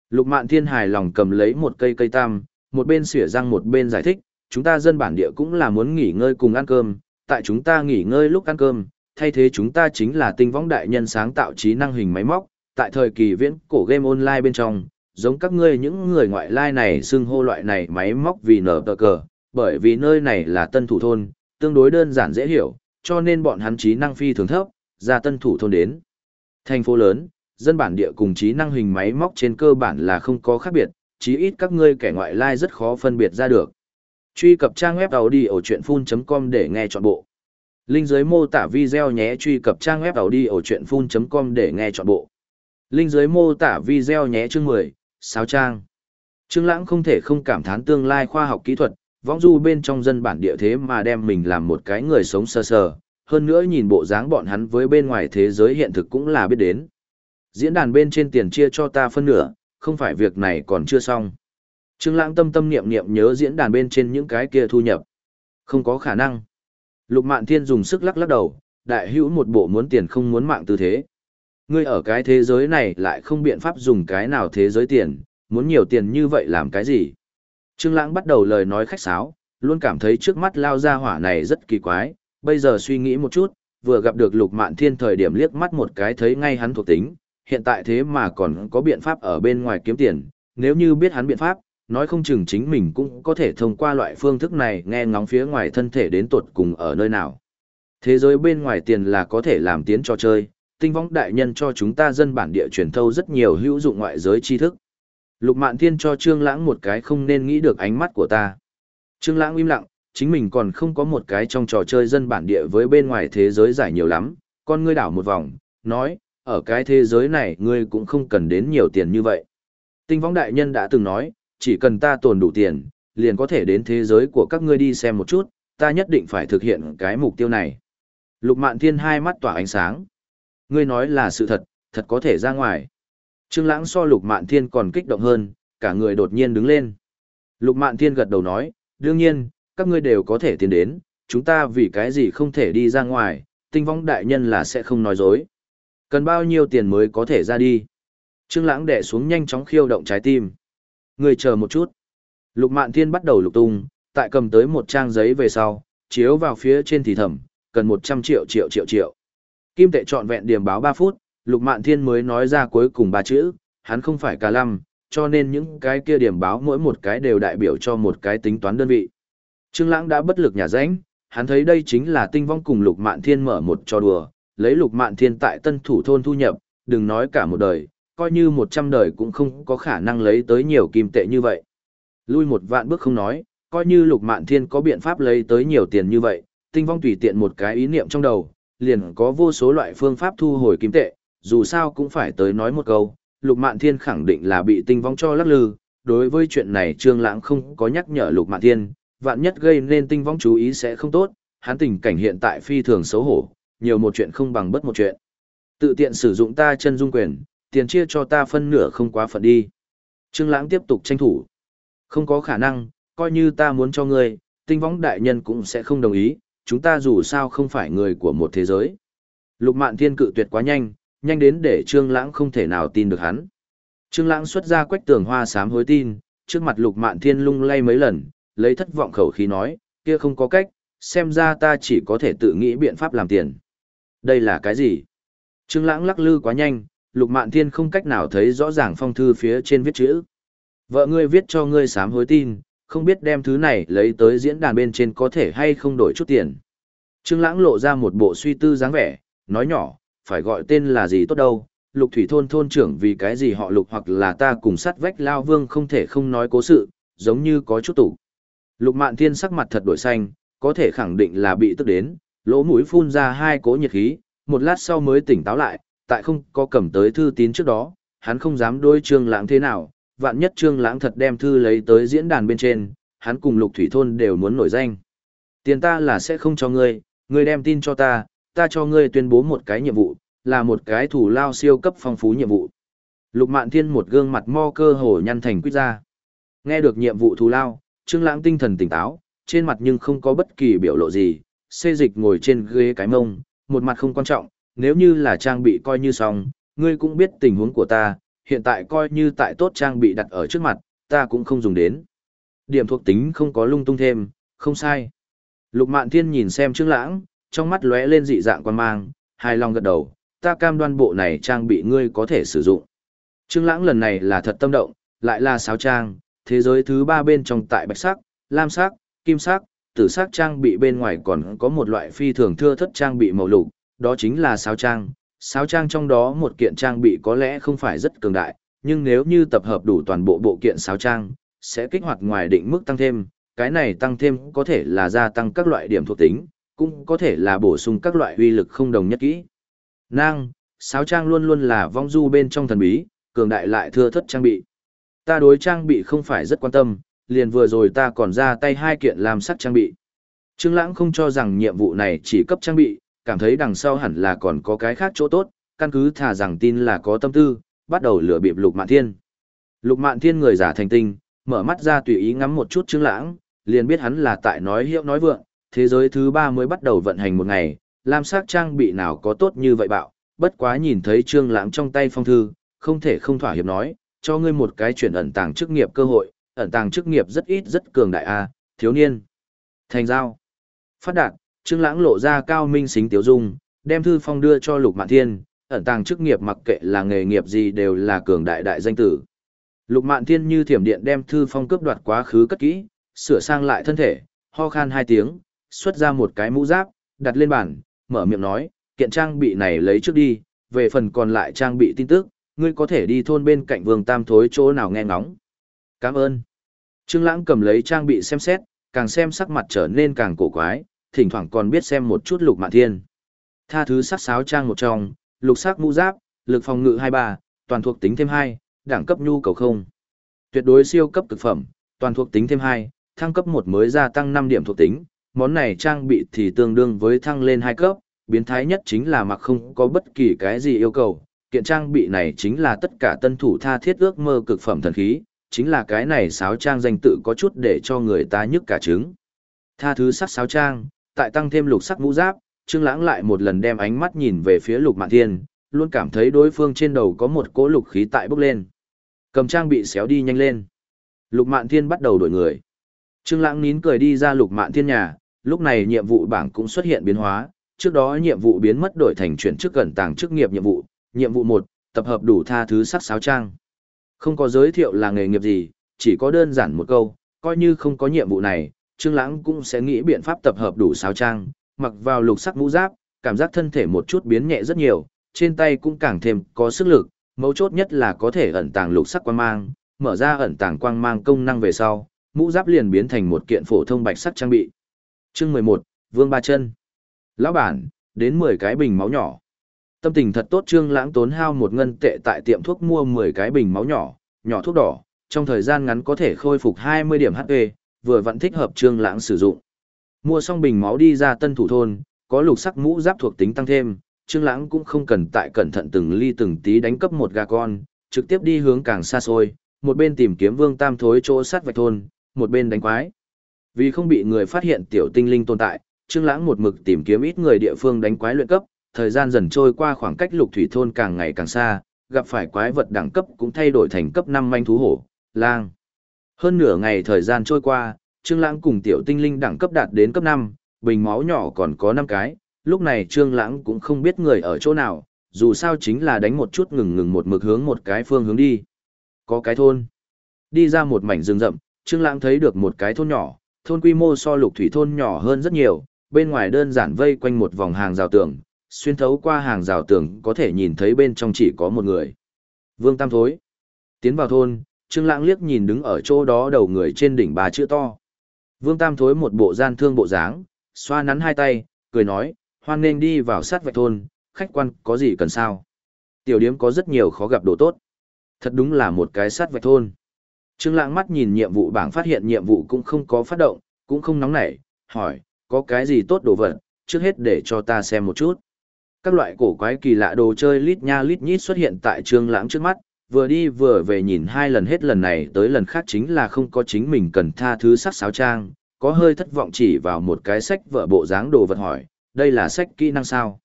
Lục Mạn Thiên hài lòng cầm lấy một cây cây tam, một bên xỉa răng một bên giải thích, chúng ta dân bản địa cũng là muốn nghỉ ngơi cùng ăn cơm, tại chúng ta nghỉ ngơi lúc ăn cơm, thay thế chúng ta chính là tinh võng đại nhân sáng tạo trí năng hình máy móc, tại thời kỳ viễn cổ game online bên trong, giống các ngươi những người ngoại lai này xưng hô loại này máy móc vì nở tờ cờ, bởi vì nơi này là tân thủ thôn, tương đối đơn giản dễ hiểu, cho nên bọn hắn trí năng phi thường thấp, ra tân thủ thôn đến. Thành phố lớn, dân bản địa cùng trí năng hình máy móc trên cơ bản là không có khác biệt, chí ít các ngươi kẻ ngoại lai rất khó phân biệt ra được. Truy cập trang web đầu đi ở chuyện com để nghe trọn bộ. Linh dưới mô tả video nhé truy cập trang web đầu đi ở chuyện full.com để nghe trọn bộ. Linh dưới mô tả video nhé chương 10, Sáo Trang. Trương Lãng không thể không cảm thán tương lai khoa học kỹ thuật, võng du bên trong dân bản địa thế mà đem mình làm một cái người sống sơ sờ, hơn nữa nhìn bộ dáng bọn hắn với bên ngoài thế giới hiện thực cũng là biết đến. Diễn đàn bên trên tiền chia cho ta phân nửa, không phải việc này còn chưa xong. Trương Lãng tâm tâm niệm niệm nhớ diễn đàn bên trên những cái kia thu nhập. Không có khả năng. Lục Mạn Thiên dùng sức lắc lắc đầu, đại hữu một bộ muốn tiền không muốn mạng tư thế. Ngươi ở cái thế giới này lại không biện pháp dùng cái nào thế giới tiền, muốn nhiều tiền như vậy làm cái gì? Trương Lãng bắt đầu lời nói khách sáo, luôn cảm thấy trước mắt lao ra hỏa này rất kỳ quái, bây giờ suy nghĩ một chút, vừa gặp được Lục Mạn Thiên thời điểm liếc mắt một cái thấy ngay hắn thuộc tính, hiện tại thế mà còn có biện pháp ở bên ngoài kiếm tiền, nếu như biết hắn biện pháp, nói không chừng chính mình cũng có thể thông qua loại phương thức này nghe ngóng phía ngoài thân thể đến tột cùng ở nơi nào. Thế giới bên ngoài tiền là có thể làm tiến cho chơi, tinh võng đại nhân cho chúng ta dân bản địa truyền thâu rất nhiều hữu dụng ngoại giới tri thức. Lục Mạn Thiên cho Trương Lãng một cái không nên nghĩ được ánh mắt của ta. Trương Lãng im lặng, chính mình còn không có một cái trong trò chơi dân bản địa với bên ngoài thế giới giải nhiều lắm, con ngươi đảo một vòng, nói, ở cái thế giới này ngươi cũng không cần đến nhiều tiền như vậy. Tinh võng đại nhân đã từng nói, chỉ cần ta tồn đủ tiền, liền có thể đến thế giới của các ngươi đi xem một chút, ta nhất định phải thực hiện cái mục tiêu này. Lục Mạn Thiên hai mắt tỏa ánh sáng. Ngươi nói là sự thật, thật có thể ra ngoài. Trương Lãng so Lục Mạn Thiên còn kích động hơn, cả người đột nhiên đứng lên. Lục Mạn Thiên gật đầu nói, đương nhiên, các ngươi đều có thể tiến đến, chúng ta vì cái gì không thể đi ra ngoài, tinh vong đại nhân là sẽ không nói dối. Cần bao nhiêu tiền mới có thể ra đi? Trương Lãng đè xuống nhanh chóng khiêu động trái tim. người chờ một chút. Lục Mạn Thiên bắt đầu lục tung, tại cầm tới một trang giấy về sau, chiếu vào phía trên thì thầm, cần 100 triệu triệu triệu triệu. Kim tệ trọn vẹn điểm báo 3 phút, Lục Mạn Thiên mới nói ra cuối cùng ba chữ, hắn không phải cả lăm, cho nên những cái kia điểm báo mỗi một cái đều đại biểu cho một cái tính toán đơn vị. Trương Lãng đã bất lực nhà rãnh, hắn thấy đây chính là tinh vong cùng Lục Mạn Thiên mở một trò đùa, lấy Lục Mạn Thiên tại Tân Thủ thôn thu nhập, đừng nói cả một đời, coi như 100 đời cũng không có khả năng lấy tới nhiều kim tệ như vậy. Lui một vạn bước không nói, coi như Lục Mạn Thiên có biện pháp lấy tới nhiều tiền như vậy, tinh vong tùy tiện một cái ý niệm trong đầu, liền có vô số loại phương pháp thu hồi kim tệ, dù sao cũng phải tới nói một câu, Lục Mạn Thiên khẳng định là bị tinh vong cho lắc lư, đối với chuyện này Trương Lãng không có nhắc nhở Lục Mạn Thiên, vạn nhất gây nên tinh vong chú ý sẽ không tốt, hắn tình cảnh hiện tại phi thường xấu hổ, nhiều một chuyện không bằng bất một chuyện. Tự tiện sử dụng ta chân dung quyền, tiền chia cho ta phân nửa không quá phận đi. Trương Lãng tiếp tục tranh thủ. Không có khả năng, coi như ta muốn cho ngươi, tinh võng đại nhân cũng sẽ không đồng ý, chúng ta dù sao không phải người của một thế giới. Lục Mạn Thiên cự tuyệt quá nhanh, nhanh đến để Trương Lãng không thể nào tin được hắn. Trương Lãng xuất ra quách tường hoa sám hối tin, trước mặt Lục Mạn Thiên lung lay mấy lần, lấy thất vọng khẩu khí nói, kia không có cách, xem ra ta chỉ có thể tự nghĩ biện pháp làm tiền. Đây là cái gì? Trương Lãng lắc lư quá nhanh, Lục Mạn Thiên không cách nào thấy rõ ràng phong thư phía trên viết chữ. Vợ ngươi viết cho ngươi sám hối tin, không biết đem thứ này lấy tới diễn đàn bên trên có thể hay không đổi chút tiền. Trương Lãng lộ ra một bộ suy tư dáng vẻ, nói nhỏ, phải gọi tên là gì tốt đâu, lục thủy thôn thôn trưởng vì cái gì họ lục hoặc là ta cùng sát vách lao vương không thể không nói cố sự, giống như có chút tủ. Lục mạn thiên sắc mặt thật đổi xanh, có thể khẳng định là bị tức đến, lỗ mũi phun ra hai cỗ nhiệt khí, một lát sau mới tỉnh táo lại, tại không có cầm tới thư tín trước đó, hắn không dám đôi trương lãng thế nào, vạn nhất trương lãng thật đem thư lấy tới diễn đàn bên trên, hắn cùng lục thủy thôn đều muốn nổi danh. Tiền ta là sẽ không cho ngươi, ngươi đem tin cho ta, ta cho ngươi tuyên bố một cái nhiệm vụ, là một cái thủ lao siêu cấp phong phú nhiệm vụ. Lục Mạn Thiên một gương mặt mo cơ hồ nhăn thành quỷ ra. Nghe được nhiệm vụ thù lao, Trương Lãng tinh thần tỉnh táo, trên mặt nhưng không có bất kỳ biểu lộ gì, xê dịch ngồi trên ghế cái mông, một mặt không quan trọng, nếu như là trang bị coi như xong, ngươi cũng biết tình huống của ta, hiện tại coi như tại tốt trang bị đặt ở trước mặt, ta cũng không dùng đến. Điểm thuộc tính không có lung tung thêm, không sai. Lục Mạn Thiên nhìn xem Trương Lãng, trong mắt lóe lên dị dạng quan mang, hài lòng gật đầu, ta cam đoan bộ này trang bị ngươi có thể sử dụng. Trương Lãng lần này là thật tâm động, lại là sáo trang, thế giới thứ ba bên trong tại bạch sắc, lam sắc, kim sắc, tử sắc trang bị bên ngoài còn có một loại phi thường thưa thất trang bị màu lục, đó chính là sáo trang. Sáo trang trong đó một kiện trang bị có lẽ không phải rất cường đại, nhưng nếu như tập hợp đủ toàn bộ bộ kiện sáo trang, sẽ kích hoạt ngoài định mức tăng thêm, cái này tăng thêm có thể là gia tăng các loại điểm thuộc tính, cũng có thể là bổ sung các loại uy lực không đồng nhất kỹ. Nang, sáo trang luôn luôn là vong du bên trong thần bí, cường đại lại thưa thất trang bị. Ta đối trang bị không phải rất quan tâm, liền vừa rồi ta còn ra tay hai kiện làm sắt trang bị. Trương Lãng không cho rằng nhiệm vụ này chỉ cấp trang bị, cảm thấy đằng sau hẳn là còn có cái khác chỗ tốt, căn cứ thả rằng tin là có tâm tư, bắt đầu lừa bịp Lục Mạn Thiên. Lục Mạn Thiên người giả thành tinh, mở mắt ra tùy ý ngắm một chút Trương Lãng, liền biết hắn là tại nói hiệu nói vượng, thế giới thứ ba mới bắt đầu vận hành một ngày, lam sắc trang bị nào có tốt như vậy bạo, bất quá nhìn thấy Trương Lãng trong tay phong thư, không thể không thỏa hiệp nói, cho ngươi một cái chuyển ẩn tàng chức nghiệp cơ hội, ẩn tàng chức nghiệp rất ít rất cường đại a, thiếu niên. Thành giao. Phát đạt, Trương Lãng lộ ra cao minh xính tiểu dung, đem thư phong đưa cho Lục Mạn Thiên, ẩn tàng chức nghiệp mặc kệ là nghề nghiệp gì đều là cường đại đại danh tử. Lục Mạn Thiên như thiểm điện đem thư phong cướp đoạt quá khứ cất kỹ, sửa sang lại thân thể, ho khan hai tiếng, xuất ra một cái mũ giáp, đặt lên bàn, mở miệng nói, kiện trang bị này lấy trước đi, về phần còn lại trang bị tin tức, ngươi có thể đi thôn bên cạnh Vương Tam Thối chỗ nào nghe ngóng. Cảm ơn. Trương Lãng cầm lấy trang bị xem xét, càng xem sắc mặt trở nên càng cổ quái, thỉnh thoảng còn biết xem một chút Lục Mạn Thiên. Tha thứ sắc sáo trang một trong, lục sắc mũ giáp, lực phòng ngự 23, toàn thuộc tính thêm 2, đẳng cấp nhu cầu không. Tuyệt đối siêu cấp cực phẩm, toàn thuộc tính thêm 2, thăng cấp 1 mới gia tăng 5 điểm thuộc tính, món này trang bị thì tương đương với thăng lên 2 cấp, biến thái nhất chính là mặc không có bất kỳ cái gì yêu cầu. Kiện trang bị này chính là tất cả tân thủ tha thiết ước mơ cực phẩm thần khí, chính là cái này sáo trang danh tự có chút để cho người ta nhức cả trứng. Tha thứ sắc sáo trang, tại tăng thêm lục sắc mũ giáp, Trương Lãng lại một lần đem ánh mắt nhìn về phía Lục Mạn Thiên, luôn cảm thấy đối phương trên đầu có một cỗ lục khí tại bốc lên. Cầm trang bị xéo đi nhanh lên. Lục Mạn Thiên bắt đầu đổi người. Trương Lãng nín cười đi ra Lục Mạn Thiên nhà, lúc này nhiệm vụ bảng cũng xuất hiện biến hóa, trước đó nhiệm vụ biến mất đổi thành chuyển chức gần tàng chức nghiệp nhiệm vụ, nhiệm vụ 1, tập hợp đủ tha thứ sắc sáo trang. Không có giới thiệu là nghề nghiệp gì, chỉ có đơn giản một câu, coi như không có nhiệm vụ này, Trương Lãng cũng sẽ nghĩ biện pháp tập hợp đủ sáo trang, mặc vào lục sắc mũ giáp, cảm giác thân thể một chút biến nhẹ rất nhiều, trên tay cũng càng thêm có sức lực, mấu chốt nhất là có thể ẩn tàng lục sắc quang mang, mở ra ẩn tàng quang mang công năng về sau, mũ giáp liền biến thành một kiện phổ thông bạch sắc trang bị. Chương 11, Vương Ba Chân. Lão bản, đến 10 cái bình máu nhỏ. Tâm tình thật tốt Trương Lãng tốn hao một ngân tệ tại tiệm thuốc mua 10 cái bình máu nhỏ, nhỏ thuốc đỏ, trong thời gian ngắn có thể khôi phục 20 điểm HP, vừa vẫn thích hợp Trương Lãng sử dụng. Mua xong bình máu đi ra tân thủ thôn, có lục sắc mũ giáp thuộc tính tăng thêm, Trương Lãng cũng không cần tại cẩn thận từng ly từng tí đánh cấp một gà con, trực tiếp đi hướng càng xa xôi, một bên tìm kiếm Vương Tam thối chỗ sát vạch thôn, một bên đánh quái. Vì không bị người phát hiện tiểu tinh linh tồn tại, Trương Lãng một mực tìm kiếm ít người địa phương đánh quái luyện cấp, thời gian dần trôi qua khoảng cách lục thủy thôn càng ngày càng xa, gặp phải quái vật đẳng cấp cũng thay đổi thành cấp 5 manh thú hổ, lang. Hơn nửa ngày thời gian trôi qua, Trương Lãng cùng tiểu tinh linh đẳng cấp đạt đến cấp 5, bình máu nhỏ còn có 5 cái, lúc này Trương Lãng cũng không biết người ở chỗ nào, dù sao chính là đánh một chút ngừng ngừng một mực hướng một cái phương hướng đi. Có cái thôn. Đi ra một mảnh rừng rậm, Trương Lãng thấy được một cái thôn nhỏ, thôn quy mô so Lục Thủy thôn nhỏ hơn rất nhiều, bên ngoài đơn giản vây quanh một vòng hàng rào tường, xuyên thấu qua hàng rào tường có thể nhìn thấy bên trong chỉ có một người. Vương Tam Thối. Tiến vào thôn, Trương Lãng liếc nhìn đứng ở chỗ đó đầu người trên đỉnh bà chữ to. Vương Tam thối một bộ gian thương bộ dáng, xoa nắn hai tay, cười nói, hoan nên đi vào sát vạch thôn, khách quan có gì cần sao. Tiểu điếm có rất nhiều khó gặp đồ tốt. Thật đúng là một cái sát vạch thôn. Trương Lãng mắt nhìn nhiệm vụ bảng phát hiện nhiệm vụ cũng không có phát động, cũng không nóng nảy, hỏi, có cái gì tốt đồ vật, trước hết để cho ta xem một chút. Các loại cổ quái kỳ lạ đồ chơi lít nha lít nhít xuất hiện tại Trương Lãng trước mắt, vừa đi vừa về nhìn hai lần hết lần này tới lần khác chính là không có chính mình cần tha thứ sắc sáo trang, có hơi thất vọng chỉ vào một cái sách vợ bộ dáng đồ vật hỏi, đây là sách kỹ năng sao?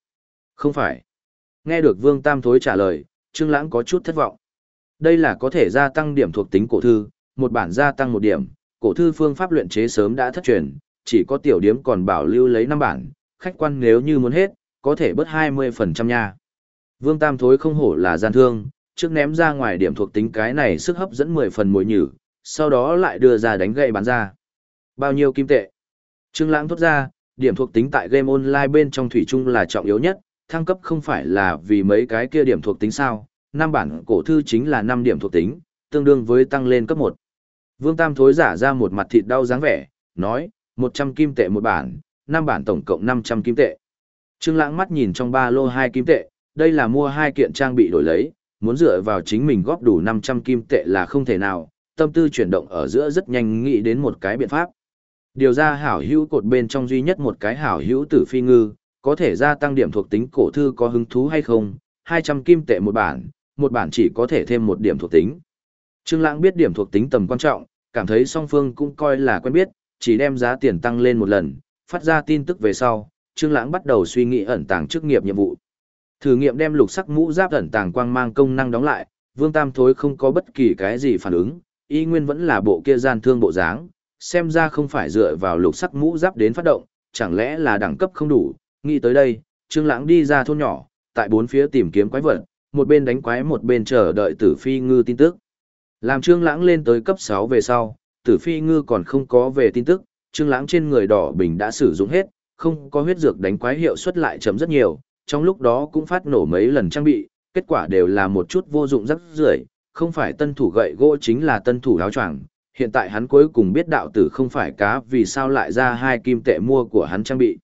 Không phải. Nghe được Vương Tam Thối trả lời, Trương Lãng có chút thất vọng. Đây là có thể gia tăng điểm thuộc tính cổ thư, một bản gia tăng một điểm, cổ thư phương pháp luyện chế sớm đã thất truyền, chỉ có tiểu điếm còn bảo lưu lấy năm bản, khách quan nếu như muốn hết, có thể bớt 20% nha. Vương Tam Thối không hổ là gian thương, trước ném ra ngoài điểm thuộc tính cái này sức hấp dẫn 10 phần mồi nhử, sau đó lại đưa ra đánh gậy bán ra. Bao nhiêu kim tệ? Trương Lãng thốt ra, điểm thuộc tính tại game online bên trong thủy chung là trọng yếu nhất, thăng cấp không phải là vì mấy cái kia điểm thuộc tính sao? Năm bản cổ thư chính là 5 điểm thuộc tính, tương đương với tăng lên cấp 1. Vương Tam thối giả ra một mặt thịt đau dáng vẻ, nói, 100 kim tệ một bản, năm bản tổng cộng 500 kim tệ. Trương Lãng mắt nhìn trong ba lô hai kim tệ, đây là mua hai kiện trang bị đổi lấy, muốn dựa vào chính mình góp đủ 500 kim tệ là không thể nào, tâm tư chuyển động ở giữa rất nhanh nghĩ đến một cái biện pháp. Điều ra hảo hữu cột bên trong duy nhất một cái hảo hữu tử phi ngư, có thể gia tăng điểm thuộc tính cổ thư có hứng thú hay không, 200 kim tệ một bản, một bản chỉ có thể thêm một điểm thuộc tính. Trương Lãng biết điểm thuộc tính tầm quan trọng, cảm thấy song phương cũng coi là quen biết, chỉ đem giá tiền tăng lên một lần, phát ra tin tức về sau, Trương Lãng bắt đầu suy nghĩ ẩn tàng chức nghiệp nhiệm vụ. Thử nghiệm đem lục sắc mũ giáp ẩn tàng quang mang công năng đóng lại, Vương Tam Thối không có bất kỳ cái gì phản ứng, y nguyên vẫn là bộ kia gian thương bộ dáng, xem ra không phải dựa vào lục sắc mũ giáp đến phát động, chẳng lẽ là đẳng cấp không đủ, nghĩ tới đây, Trương Lãng đi ra thôn nhỏ, tại bốn phía tìm kiếm quái vật, một bên đánh quái một bên chờ đợi Tử Phi Ngư tin tức. Làm Trương Lãng lên tới cấp 6 về sau, Tử Phi Ngư còn không có về tin tức, Trương Lãng trên người đỏ bình đã sử dụng hết, không có huyết dược đánh quái hiệu suất lại chấm rất nhiều, trong lúc đó cũng phát nổ mấy lần trang bị, kết quả đều là một chút vô dụng rất rưởi, không phải tân thủ gậy gỗ chính là tân thủ áo choàng. Hiện tại hắn cuối cùng biết đạo tử không phải cá vì sao lại ra hai kim tệ mua của hắn trang bị.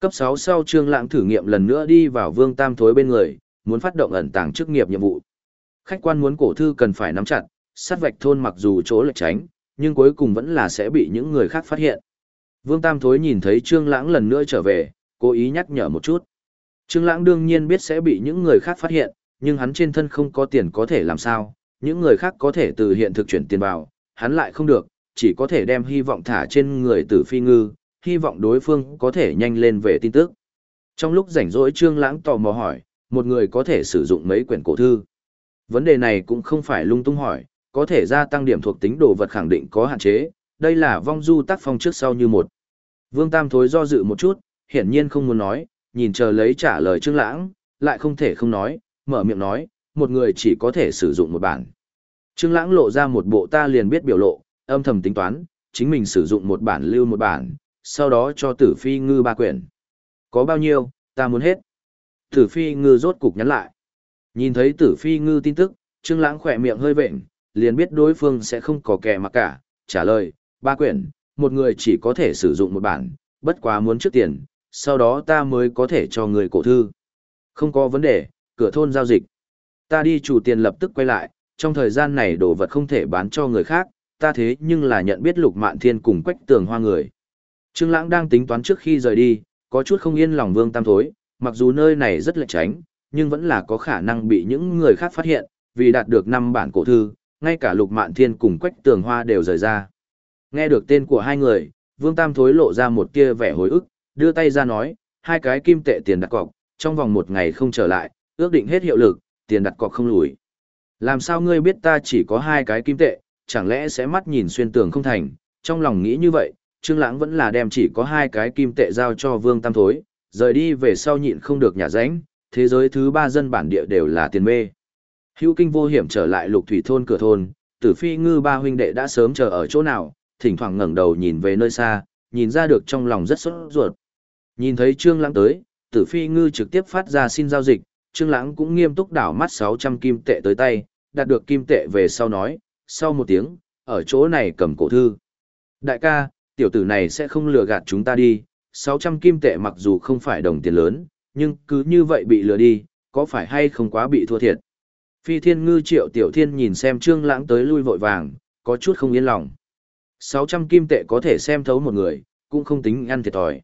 Cấp 6 sau Trương Lãng thử nghiệm lần nữa đi vào Vương Tam Thối bên người, muốn phát động ẩn tàng chức nghiệp nhiệm vụ. Khách quan muốn cổ thư cần phải nắm chặt, sát vạch thôn mặc dù chỗ lệch tránh, nhưng cuối cùng vẫn là sẽ bị những người khác phát hiện. Vương Tam Thối nhìn thấy Trương Lãng lần nữa trở về, cố ý nhắc nhở một chút. Trương Lãng đương nhiên biết sẽ bị những người khác phát hiện, nhưng hắn trên thân không có tiền có thể làm sao, những người khác có thể từ hiện thực chuyển tiền vào, hắn lại không được, chỉ có thể đem hy vọng thả trên người Tử Phi Ngư, hy vọng đối phương có thể nhanh lên về tin tức. Trong lúc rảnh rỗi Trương Lãng tò mò hỏi, một người có thể sử dụng mấy quyển cổ thư? Vấn đề này cũng không phải lung tung hỏi, có thể gia tăng điểm thuộc tính đồ vật khẳng định có hạn chế, đây là vong du tác phong trước sau như một. Vương Tam thối do dự một chút, hiển nhiên không muốn nói, nhìn chờ lấy trả lời Trương Lãng, lại không thể không nói, mở miệng nói, một người chỉ có thể sử dụng một bản. Trương Lãng lộ ra một bộ ta liền biết biểu lộ, âm thầm tính toán, chính mình sử dụng một bản lưu một bản, sau đó cho Tử Phi Ngư ba quyển. Có bao nhiêu, ta muốn hết. Tử Phi Ngư rốt cục nhắn lại. Nhìn thấy Tử Phi Ngư tin tức, Trương Lãng khẽ miệng hơi vện, liền biết đối phương sẽ không có kẻ mà cả, trả lời, ba quyển, một người chỉ có thể sử dụng một bản, bất quá muốn trước tiền, sau đó ta mới có thể cho người cổ thư. Không có vấn đề, cửa thôn giao dịch. Ta đi chủ tiền lập tức quay lại, trong thời gian này đồ vật không thể bán cho người khác, ta thế nhưng là nhận biết lục mạn thiên cùng quách tường hoa người. Trương Lãng đang tính toán trước khi rời đi, có chút không yên lòng Vương Tam Thối, mặc dù nơi này rất lệch tránh, nhưng vẫn là có khả năng bị những người khác phát hiện, vì đạt được năm bản cổ thư, ngay cả Lục Mạn Thiên cùng Quách Tường Hoa đều rời ra. Nghe được tên của hai người, Vương Tam Thối lộ ra một tia vẻ hối ức, đưa tay ra nói, hai cái kim tệ tiền đặt cọc, trong vòng một ngày không trở lại, ước định hết hiệu lực, tiền đặt cọc không lùi. Làm sao ngươi biết ta chỉ có hai cái kim tệ, chẳng lẽ sẽ mắt nhìn xuyên tường không thành, trong lòng nghĩ như vậy, Trương Lãng vẫn là đem chỉ có hai cái kim tệ giao cho Vương Tam Thối, rời đi về sau nhịn không được nhà ránh, thế giới thứ ba dân bản địa đều là tiền mê. Hữu kinh vô hiểm trở lại lục thủy thôn cửa thôn, tử phi ngư ba huynh đệ đã sớm chờ ở chỗ nào, thỉnh thoảng ngẩng đầu nhìn về nơi xa, nhìn ra được trong lòng rất sốt ruột. Nhìn thấy Trương Lãng tới, tử phi ngư trực tiếp phát ra xin giao dịch, Trương Lãng cũng nghiêm túc đảo mắt 600 kim tệ tới tay, đạt được kim tệ về sau nói, sau một tiếng, ở chỗ này cầm cổ thư. Đại ca, tiểu tử này sẽ không lừa gạt chúng ta đi, 600 kim tệ mặc dù không phải đồng tiền lớn, nhưng cứ như vậy bị lừa đi, có phải hay không quá bị thua thiệt. Phi thiên ngư triệu tiểu thiên nhìn xem trương lãng tới lui vội vàng, có chút không yên lòng. 600 kim tệ có thể xem thấu một người, cũng không tính ăn thiệt thòi.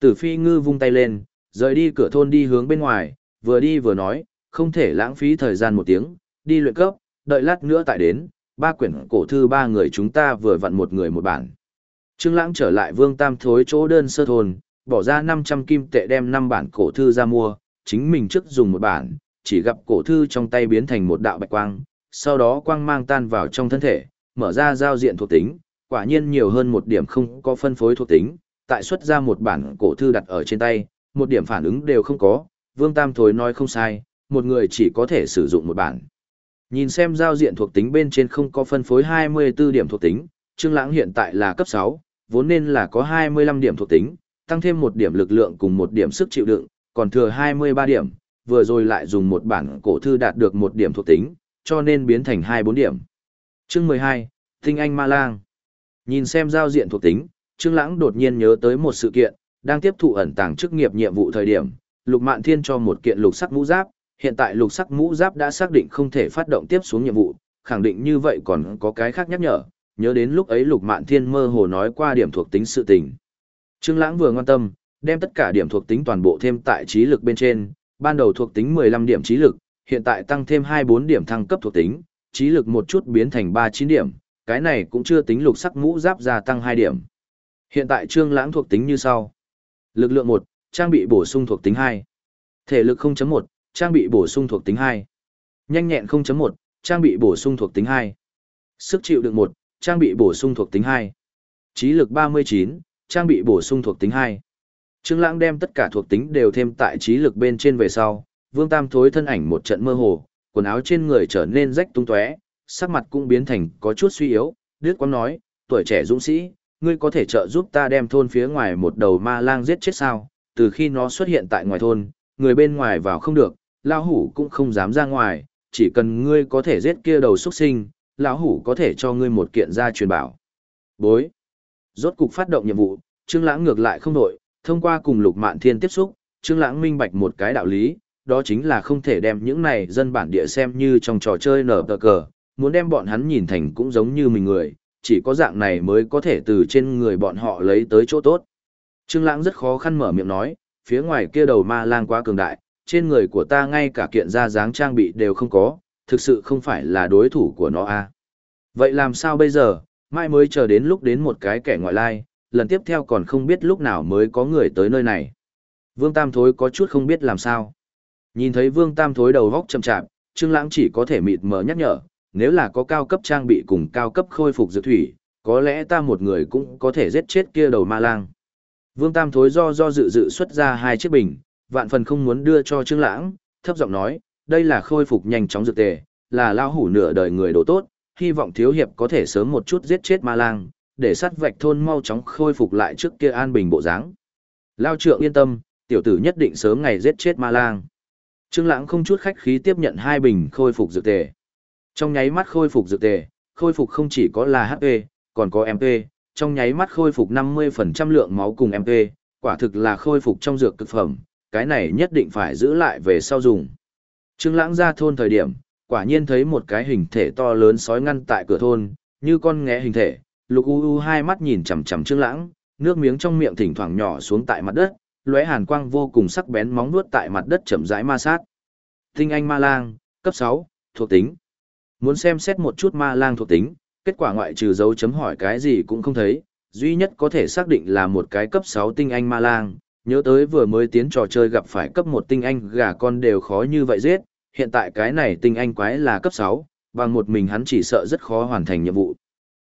Tử phi ngư vung tay lên, rời đi cửa thôn đi hướng bên ngoài, vừa đi vừa nói, không thể lãng phí thời gian một tiếng, đi luyện cấp, đợi lát nữa tại đến, ba quyển cổ thư ba người chúng ta vừa vặn một người một bản. Trương Lãng trở lại Vương Tam thối chỗ đơn sơ thôn, bỏ ra 500 kim tệ đem 5 bản cổ thư ra mua, chính mình trước dùng một bản, chỉ gặp cổ thư trong tay biến thành một đạo bạch quang, sau đó quang mang tan vào trong thân thể, mở ra giao diện thuộc tính, quả nhiên nhiều hơn một điểm không có phân phối thuộc tính, tại xuất ra một bản cổ thư đặt ở trên tay, một điểm phản ứng đều không có, Vương Tam thối nói không sai, một người chỉ có thể sử dụng một bản. Nhìn xem giao diện thuộc tính bên trên không có phân phối 24 điểm thuộc tính, Trương Lãng hiện tại là cấp 6, vốn nên là có 25 điểm thuộc tính, tăng thêm một điểm lực lượng cùng một điểm sức chịu đựng, còn thừa 23 điểm, vừa rồi lại dùng một bản cổ thư đạt được một điểm thuộc tính, cho nên biến thành 24 điểm. Chương 12, Tinh Anh Ma Lang. Nhìn xem giao diện thuộc tính, Trương Lãng đột nhiên nhớ tới một sự kiện, đang tiếp thụ ẩn tàng chức nghiệp nhiệm vụ thời điểm, Lục Mạn Thiên cho một kiện lục sắc mũ giáp, hiện tại lục sắc mũ giáp đã xác định không thể phát động tiếp xuống nhiệm vụ, khẳng định như vậy còn có cái khác nhắc nhở, nhớ đến lúc ấy Lục Mạn Thiên mơ hồ nói qua điểm thuộc tính sự tình. Trương Lãng vừa ngoan tâm, đem tất cả điểm thuộc tính toàn bộ thêm tại trí lực bên trên, ban đầu thuộc tính 15 điểm trí lực, hiện tại tăng thêm 24 điểm thăng cấp thuộc tính, trí lực một chút biến thành 39 điểm, cái này cũng chưa tính lục sắc mũ giáp gia tăng 2 điểm. Hiện tại Trương Lãng thuộc tính như sau: Lực lượng 1, trang bị bổ sung thuộc tính 2. Thể lực 0.1, trang bị bổ sung thuộc tính 2. Nhanh nhẹn 0.1, trang bị bổ sung thuộc tính 2. Sức chịu đựng 1, trang bị bổ sung thuộc tính 2. Trí lực 39, trang bị bổ sung thuộc tính 2. Trương Lãng đem tất cả thuộc tính đều thêm tại trí lực bên trên về sau, Vương Tam thối thân ảnh một trận mơ hồ, quần áo trên người trở nên rách tung tóe, sắc mặt cũng biến thành có chút suy yếu, đứt quãng nói, tuổi trẻ dũng sĩ, ngươi có thể trợ giúp ta đem thôn phía ngoài một đầu ma lang giết chết sao? Từ khi nó xuất hiện tại ngoài thôn, người bên ngoài vào không được, lão hủ cũng không dám ra ngoài, chỉ cần ngươi có thể giết kia đầu xuất sinh, lão hủ có thể cho ngươi một kiện gia truyền bảo. Bối. Rốt cục phát động nhiệm vụ, Trương Lãng ngược lại không đổi, thông qua cùng Lục Mạn Thiên tiếp xúc, Trương Lãng minh bạch một cái đạo lý, đó chính là không thể đem những này dân bản địa xem như trong trò chơi nở tờ cờ, muốn đem bọn hắn nhìn thành cũng giống như mình người, chỉ có dạng này mới có thể từ trên người bọn họ lấy tới chỗ tốt. Trương Lãng rất khó khăn mở miệng nói, phía ngoài kia đầu ma lang quá cường đại, trên người của ta ngay cả kiện da dáng trang bị đều không có, thực sự không phải là đối thủ của nó a. À. Vậy làm sao bây giờ, mai mới chờ đến lúc đến một cái kẻ ngoại lai, lần tiếp theo còn không biết lúc nào mới có người tới nơi này. Vương Tam Thối có chút không biết làm sao. Nhìn thấy Vương Tam Thối đầu góc chậm chạp, Trương Lãng chỉ có thể mịt mờ nhắc nhở, nếu là có cao cấp trang bị cùng cao cấp khôi phục dược thủy, có lẽ ta một người cũng có thể giết chết kia đầu ma lang. Vương Tam Thối do do dự dự xuất ra hai chiếc bình, vạn phần không muốn đưa cho Trương Lãng, thấp giọng nói, đây là khôi phục nhanh chóng dược tề, là lao hủ nửa đời người đồ tốt, hy vọng thiếu hiệp có thể sớm một chút giết chết ma lang, để sát vạch thôn mau chóng khôi phục lại trước kia an bình bộ dáng. Lao trượng yên tâm, tiểu tử nhất định sớm ngày giết chết ma lang. Trương Lãng không chút khách khí tiếp nhận hai bình khôi phục dược tề. Trong nháy mắt khôi phục dược tề, khôi phục không chỉ có là HP, còn có MP, trong nháy mắt khôi phục 50% lượng máu cùng MP, quả thực là khôi phục trong dược cực phẩm, cái này nhất định phải giữ lại về sau dùng. Trương Lãng ra thôn thời điểm, quả nhiên thấy một cái hình thể to lớn sói ngăn tại cửa thôn, như con ngẽ hình thể, Lục U U hai mắt nhìn chằm chằm Trương Lãng, nước miếng trong miệng thỉnh thoảng nhỏ xuống tại mặt đất, lóe hàn quang vô cùng sắc bén móng vuốt tại mặt đất chậm rãi ma sát. Tinh anh ma lang, cấp 6, thuộc tính. Muốn xem xét một chút ma lang thuộc tính, kết quả ngoại trừ dấu chấm hỏi cái gì cũng không thấy, duy nhất có thể xác định là một cái cấp 6 tinh anh ma lang, nhớ tới vừa mới tiến trò chơi gặp phải cấp 1 tinh anh gà con đều khó như vậy giết, hiện tại cái này tinh anh quái là cấp 6, bằng một mình hắn chỉ sợ rất khó hoàn thành nhiệm vụ.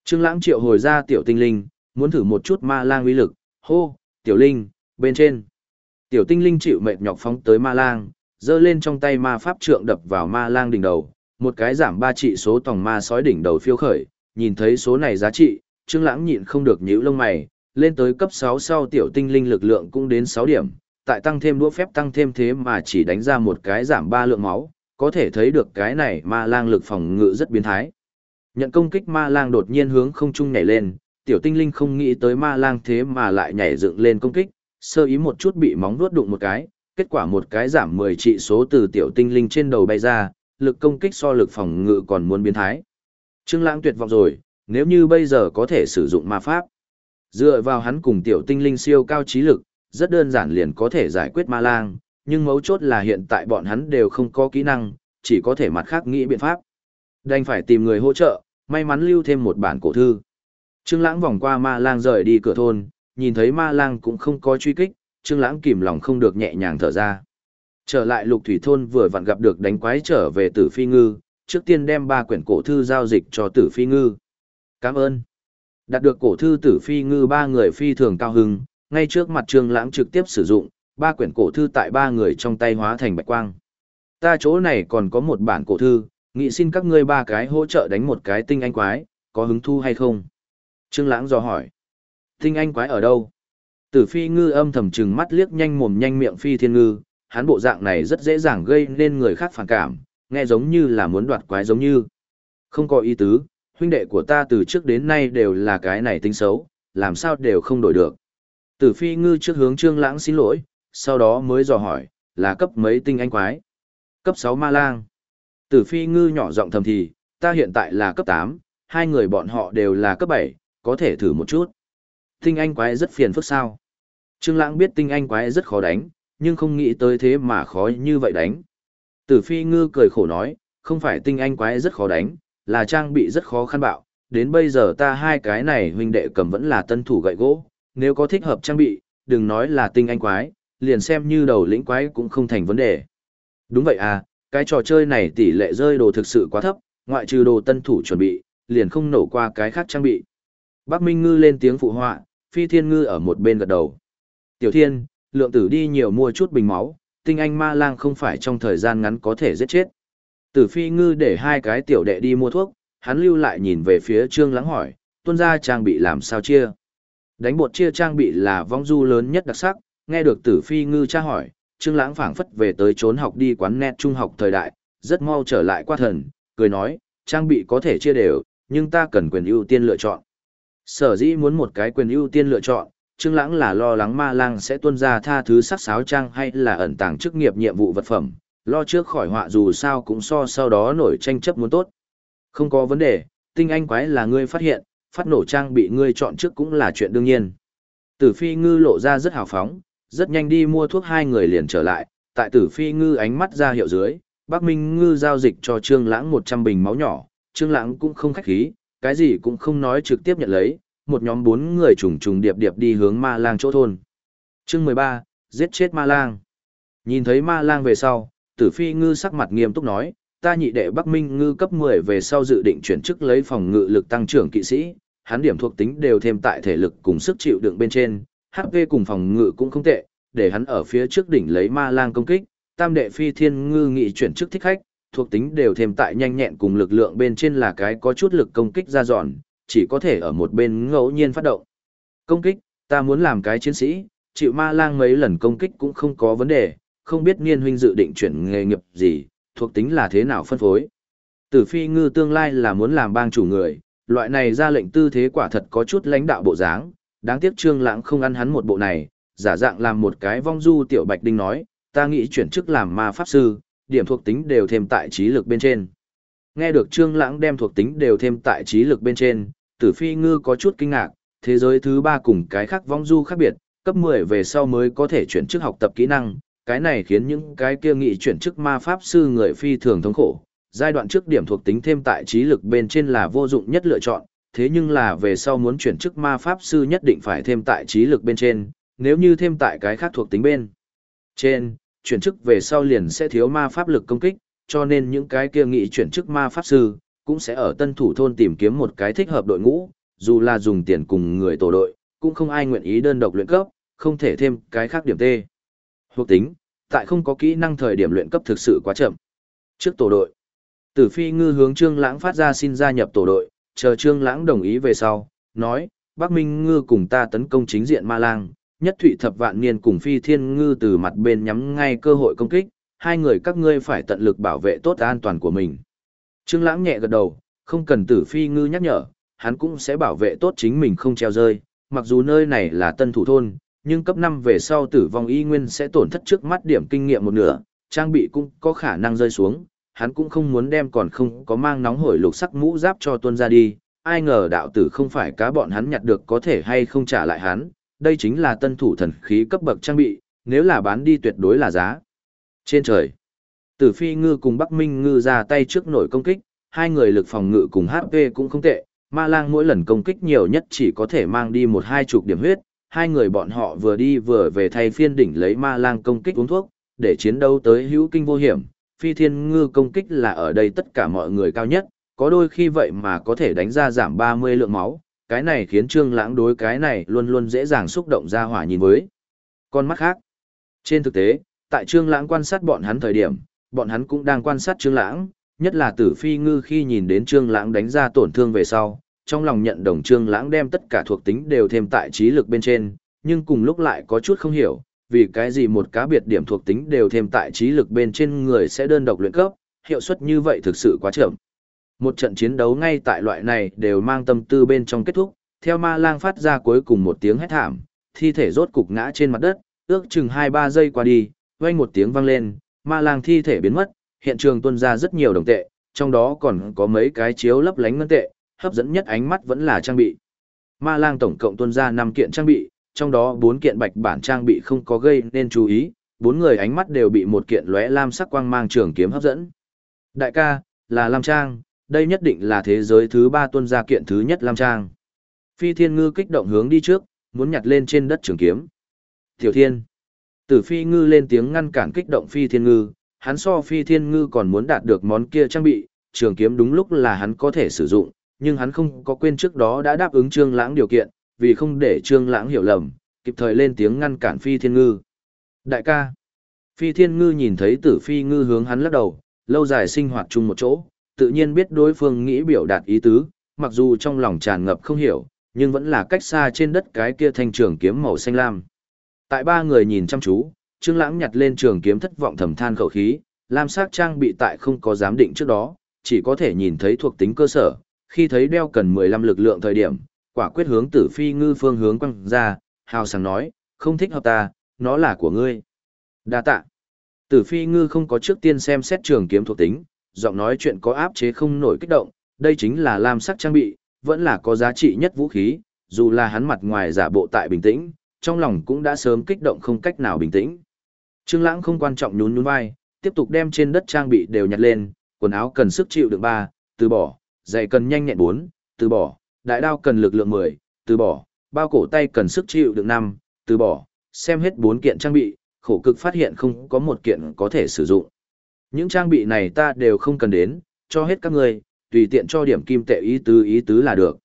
Trương Lãng triệu hồi ra tiểu tinh linh, muốn thử một chút ma lang uy lực, hô, tiểu linh, bên trên. Tiểu tinh linh chịu mệt nhọc phóng tới ma lang, giơ lên trong tay ma pháp trượng đập vào ma lang đỉnh đầu, một cái giảm ba trị số tòng ma sói đỉnh đầu phiêu khởi, nhìn thấy số này giá trị, Trương Lãng nhịn không được nhíu lông mày, lên tới cấp 6 sau tiểu tinh linh lực lượng cũng đến 6 điểm, tại tăng thêm đũa phép tăng thêm thế mà chỉ đánh ra một cái giảm 3 lượng máu, có thể thấy được cái này ma lang lực phòng ngự rất biến thái. Nhận công kích ma lang đột nhiên hướng không trung nhảy lên, tiểu tinh linh không nghĩ tới ma lang thế mà lại nhảy dựng lên công kích, sơ ý một chút bị móng vuốt đụng một cái, kết quả một cái giảm 10 trị số từ tiểu tinh linh trên đầu bay ra, lực công kích so lực phòng ngự còn muốn biến thái. Trương Lãng tuyệt vọng rồi, nếu như bây giờ có thể sử dụng ma pháp, dựa vào hắn cùng tiểu tinh linh siêu cao trí lực, rất đơn giản liền có thể giải quyết ma lang, nhưng mấu chốt là hiện tại bọn hắn đều không có kỹ năng, chỉ có thể mặt khác nghĩ biện pháp. Đành phải tìm người hỗ trợ, may mắn lưu thêm một bản cổ thư. Trương Lãng vòng qua ma lang rời đi cửa thôn, nhìn thấy ma lang cũng không có truy kích, Trương Lãng kìm lòng không được nhẹ nhàng thở ra. Trở lại Lục Thủy thôn vừa vặn gặp được đánh quái trở về Tử Phi Ngư, trước tiên đem ba quyển cổ thư giao dịch cho Tử Phi Ngư. Cảm ơn. Đạt được cổ thư Tử Phi Ngư ba người phi thường cao hứng, ngay trước mặt Trương Lãng trực tiếp sử dụng, ba quyển cổ thư tại ba người trong tay hóa thành bạch quang. Ta chỗ này còn có một bản cổ thư, nghị xin các ngươi ba cái hỗ trợ đánh một cái tinh anh quái, có hứng thu hay không? Trương Lãng dò hỏi. Tinh anh quái ở đâu? Tử Phi Ngư âm thầm trừng mắt liếc nhanh mồm nhanh miệng Phi Thiên Ngư, hắn bộ dạng này rất dễ dàng gây nên người khác phản cảm, nghe giống như là muốn đoạt quái giống như. Không có ý tứ, huynh đệ của ta từ trước đến nay đều là cái này tính xấu, làm sao đều không đổi được. Tử phi ngư trước hướng trương lãng xin lỗi, sau đó mới dò hỏi, là cấp mấy tinh anh quái? Cấp 6 ma lang. Tử phi ngư nhỏ giọng thầm thì, ta hiện tại là cấp 8, hai người bọn họ đều là cấp 7, có thể thử một chút. Tinh anh quái rất phiền phức sao. Trương lãng biết tinh anh quái rất khó đánh, nhưng không nghĩ tới thế mà khó như vậy đánh. Tử phi ngư cười khổ nói, không phải tinh anh quái rất khó đánh, là trang bị rất khó khăn bạo, đến bây giờ ta hai cái này huynh đệ cầm vẫn là tân thủ gậy gỗ, nếu có thích hợp trang bị, đừng nói là tinh anh quái, liền xem như đầu lĩnh quái cũng không thành vấn đề. Đúng vậy à, cái trò chơi này tỷ lệ rơi đồ thực sự quá thấp, ngoại trừ đồ tân thủ chuẩn bị, liền không nổ qua cái khác trang bị. Bác Minh Ngư lên tiếng phụ họa, Phi Thiên Ngư ở một bên gật đầu. Tiểu Thiên, lượng tử đi nhiều mua chút bình máu, tinh anh ma lang không phải trong thời gian ngắn có thể giết chết. Tử Phi Ngư để hai cái tiểu đệ đi mua thuốc, hắn lưu lại nhìn về phía Trương Lãng hỏi, tuân gia trang bị làm sao chia? Đánh bột chia trang bị là vong du lớn nhất đặc sắc, nghe được Tử Phi Ngư tra hỏi, Trương Lãng phảng phất về tới trốn học đi quán net trung học thời đại, rất mau trở lại qua thần, cười nói, trang bị có thể chia đều, nhưng ta cần quyền ưu tiên lựa chọn. Sở dĩ muốn một cái quyền ưu tiên lựa chọn, Trương Lãng là lo lắng ma lang sẽ tuân ra tha thứ sắc sáo trang hay là ẩn tàng chức nghiệp nhiệm vụ vật phẩm, lo trước khỏi họa dù sao cũng so sau đó nổi tranh chấp muốn tốt. Không có vấn đề, tinh anh quái là ngươi phát hiện, phát nổ trang bị ngươi chọn trước cũng là chuyện đương nhiên. Tử Phi Ngư lộ ra rất hào phóng, rất nhanh đi mua thuốc hai người liền trở lại, tại Tử Phi Ngư ánh mắt ra hiệu dưới, Bắc Minh Ngư giao dịch cho Trương Lãng 100 bình máu nhỏ, Trương Lãng cũng không khách khí, cái gì cũng không nói trực tiếp nhận lấy, một nhóm bốn người trùng trùng điệp điệp đi hướng Ma Lang chỗ thôn. Chương 13, giết chết Ma Lang. Nhìn thấy Ma Lang về sau, Tử Phi Ngư sắc mặt nghiêm túc nói, ta nhị đệ Bắc Minh Ngư cấp 10 về sau dự định chuyển chức lấy phòng ngự lực tăng trưởng kỵ sĩ, hắn điểm thuộc tính đều thêm tại thể lực cùng sức chịu đựng bên trên, HP cùng phòng ngự cũng không tệ, để hắn ở phía trước đỉnh lấy Ma Lang công kích, tam đệ Phi Thiên Ngư nghị chuyển chức thích khách, thuộc tính đều thêm tại nhanh nhẹn cùng lực lượng bên trên là cái có chút lực công kích ra dọn, chỉ có thể ở một bên ngẫu nhiên phát động. Công kích, ta muốn làm cái chiến sĩ, chịu ma lang mấy lần công kích cũng không có vấn đề, không biết niên huynh dự định chuyển nghề nghiệp gì, thuộc tính là thế nào phân phối. Tử phi ngư tương lai là muốn làm bang chủ người, loại này ra lệnh tư thế quả thật có chút lãnh đạo bộ dáng, đáng tiếc trương lãng không ăn hắn một bộ này, giả dạng làm một cái vong du tiểu bạch đinh nói, ta nghĩ chuyển chức làm ma pháp sư, điểm thuộc tính đều thêm tại trí lực bên trên. Nghe được Trương Lãng đem thuộc tính đều thêm tại trí lực bên trên, Tử Phi Ngư có chút kinh ngạc, thế giới thứ ba cùng cái khác vong du khác biệt, cấp 10 về sau mới có thể chuyển chức học tập kỹ năng, cái này khiến những cái kia nghị chuyển chức ma pháp sư người phi thường thống khổ. Giai đoạn trước điểm thuộc tính thêm tại trí lực bên trên là vô dụng nhất lựa chọn, thế nhưng là về sau muốn chuyển chức ma pháp sư nhất định phải thêm tại trí lực bên trên, nếu như thêm tại cái khác thuộc tính bên trên, chuyển chức về sau liền sẽ thiếu ma pháp lực công kích, cho nên những cái kia nghị chuyển chức ma pháp sư, cũng sẽ ở tân thủ thôn tìm kiếm một cái thích hợp đội ngũ, dù là dùng tiền cùng người tổ đội, cũng không ai nguyện ý đơn độc luyện cấp, không thể thêm cái khác điểm T. Hoặc tính, tại không có kỹ năng thời điểm luyện cấp thực sự quá chậm. Trước tổ đội, Tử Phi Ngư hướng Trương Lãng phát ra xin gia nhập tổ đội, chờ Trương Lãng đồng ý về sau, nói, Bắc Minh Ngư cùng ta tấn công chính diện Ma Lang, nhất thụy thập vạn niên cùng phi thiên ngư từ mặt bên nhắm ngay cơ hội công kích, hai người các ngươi phải tận lực bảo vệ tốt an toàn của mình. Trương Lãng nhẹ gật đầu, không cần tử phi ngư nhắc nhở, hắn cũng sẽ bảo vệ tốt chính mình không treo rơi, mặc dù nơi này là tân thủ thôn, nhưng cấp 5 về sau tử vong y nguyên sẽ tổn thất trước mắt điểm kinh nghiệm một nửa, trang bị cũng có khả năng rơi xuống, hắn cũng không muốn đem còn không có mang nóng hổi lục sắc mũ giáp cho tuân ra đi, ai ngờ đạo tử không phải cá bọn hắn nhặt được có thể hay không trả lại hắn, đây chính là tân thủ thần khí cấp bậc trang bị, nếu là bán đi tuyệt đối là giá. Trên trời, Tử Phi Ngư cùng Bắc Minh Ngư ra tay trước nổi công kích, hai người lực phòng ngự cùng HP cũng không tệ, Ma Lang mỗi lần công kích nhiều nhất chỉ có thể mang đi một hai chục điểm huyết, hai người bọn họ vừa đi vừa về thay phiên đỉnh lấy Ma Lang công kích uống thuốc, để chiến đấu tới hữu kinh vô hiểm. Phi Thiên Ngư công kích là ở đây tất cả mọi người cao nhất, có đôi khi vậy mà có thể đánh ra giảm 30 lượng máu, cái này khiến Trương Lãng đối cái này luôn luôn dễ dàng xúc động ra hỏa nhìn với. Con mắt khác. Trên thực tế, tại Trương Lãng quan sát bọn hắn thời điểm, bọn hắn cũng đang quan sát Trương Lãng, nhất là Tử Phi Ngư khi nhìn đến Trương Lãng đánh ra tổn thương về sau, trong lòng nhận đồng Trương Lãng đem tất cả thuộc tính đều thêm tại trí lực bên trên, nhưng cùng lúc lại có chút không hiểu, vì cái gì một cá biệt điểm thuộc tính đều thêm tại trí lực bên trên người sẽ đơn độc luyện cấp, hiệu suất như vậy thực sự quá chậm. Một trận chiến đấu ngay tại loại này đều mang tâm tư bên trong kết thúc, theo ma lang phát ra cuối cùng một tiếng hét thảm, thi thể rốt cục ngã trên mặt đất, ước chừng 2-3 giây qua đi, vang một tiếng vang lên, ma lang thi thể biến mất, hiện trường tuôn ra rất nhiều đồng tệ, trong đó còn có mấy cái chiếu lấp lánh ngân tệ, hấp dẫn nhất ánh mắt vẫn là trang bị. Ma lang tổng cộng tuôn ra 5 kiện trang bị, trong đó 4 kiện bạch bản trang bị không có gây nên chú ý, bốn người ánh mắt đều bị một kiện lóe lam sắc quang mang trường kiếm hấp dẫn. Đại ca, là Lam Trang, đây nhất định là thế giới thứ ba tuân ra kiện thứ nhất Lam Trang. Phi Thiên Ngư kích động hướng đi trước, muốn nhặt lên trên đất trường kiếm. Tiểu Thiên. Tử Phi Ngư lên tiếng ngăn cản kích động Phi Thiên Ngư, hắn so Phi Thiên Ngư còn muốn đạt được món kia trang bị, trường kiếm đúng lúc là hắn có thể sử dụng, nhưng hắn không có quên trước đó đã đáp ứng Trương Lãng điều kiện, vì không để Trương Lãng hiểu lầm, kịp thời lên tiếng ngăn cản Phi Thiên Ngư. Đại ca. Phi Thiên Ngư nhìn thấy Tử Phi Ngư hướng hắn lắc đầu, lâu dài sinh hoạt chung một chỗ, tự nhiên biết đối phương nghĩ biểu đạt ý tứ, mặc dù trong lòng tràn ngập không hiểu, nhưng vẫn là cách xa trên đất cái kia thanh trường kiếm màu xanh lam. Tại ba người nhìn chăm chú, Trương Lãng nhặt lên trường kiếm thất vọng thầm than khẩu khí, lam sắc trang bị tại không có giám định trước đó, chỉ có thể nhìn thấy thuộc tính cơ sở, khi thấy đeo cần 15 lực lượng thời điểm, quả quyết hướng Tử Phi Ngư phương hướng quăng ra, hào sảng nói, không thích hợp ta, nó là của ngươi. Đa tạ. Tử Phi Ngư không có trước tiên xem xét trường kiếm thuộc tính, giọng nói chuyện có áp chế không nổi kích động, đây chính là lam sắc trang bị, vẫn là có giá trị nhất vũ khí, dù là hắn mặt ngoài giả bộ tại bình tĩnh, trong lòng cũng đã sớm kích động không cách nào bình tĩnh. Trương Lãng không quan trọng nhún nhún vai, tiếp tục đem trên đất trang bị đều nhặt lên, quần áo cần sức chịu đựng 3, từ bỏ, giày cần nhanh nhẹn 4, từ bỏ, đại đao cần lực lượng 10, từ bỏ, bao cổ tay cần sức chịu đựng 5, từ bỏ, xem hết 4 kiện trang bị, khổ cực phát hiện không có một kiện có thể sử dụng. Những trang bị này ta đều không cần đến, cho hết các ngươi, tùy tiện cho điểm kim tệ ý tứ ý tứ là được.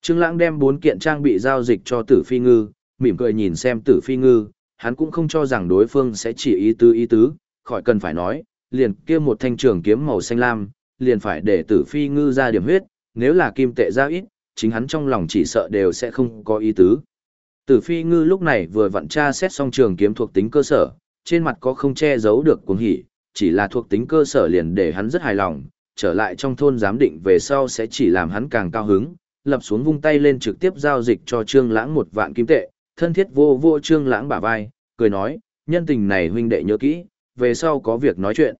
Trương Lãng đem bốn kiện trang bị giao dịch cho Tử Phi Ngư, mỉm cười nhìn xem Tử Phi Ngư, hắn cũng không cho rằng đối phương sẽ chỉ ý tứ ý tứ, khỏi cần phải nói, liền kia một thanh trường kiếm màu xanh lam, liền phải để Tử Phi Ngư ra điểm huyết, nếu là kim tệ ra ít, chính hắn trong lòng chỉ sợ đều sẽ không có ý tứ. Tử Phi Ngư lúc này vừa vặn tra xét xong trường kiếm thuộc tính cơ sở, trên mặt có không che giấu được cuồng hỉ, chỉ là thuộc tính cơ sở liền để hắn rất hài lòng, trở lại trong thôn giám định về sau sẽ chỉ làm hắn càng cao hứng, lập xuống vung tay lên trực tiếp giao dịch cho Trương Lãng một vạn kim tệ, thân thiết vô vô Trương Lãng bả vai, cười nói, nhân tình này huynh đệ nhớ kỹ, về sau có việc nói chuyện.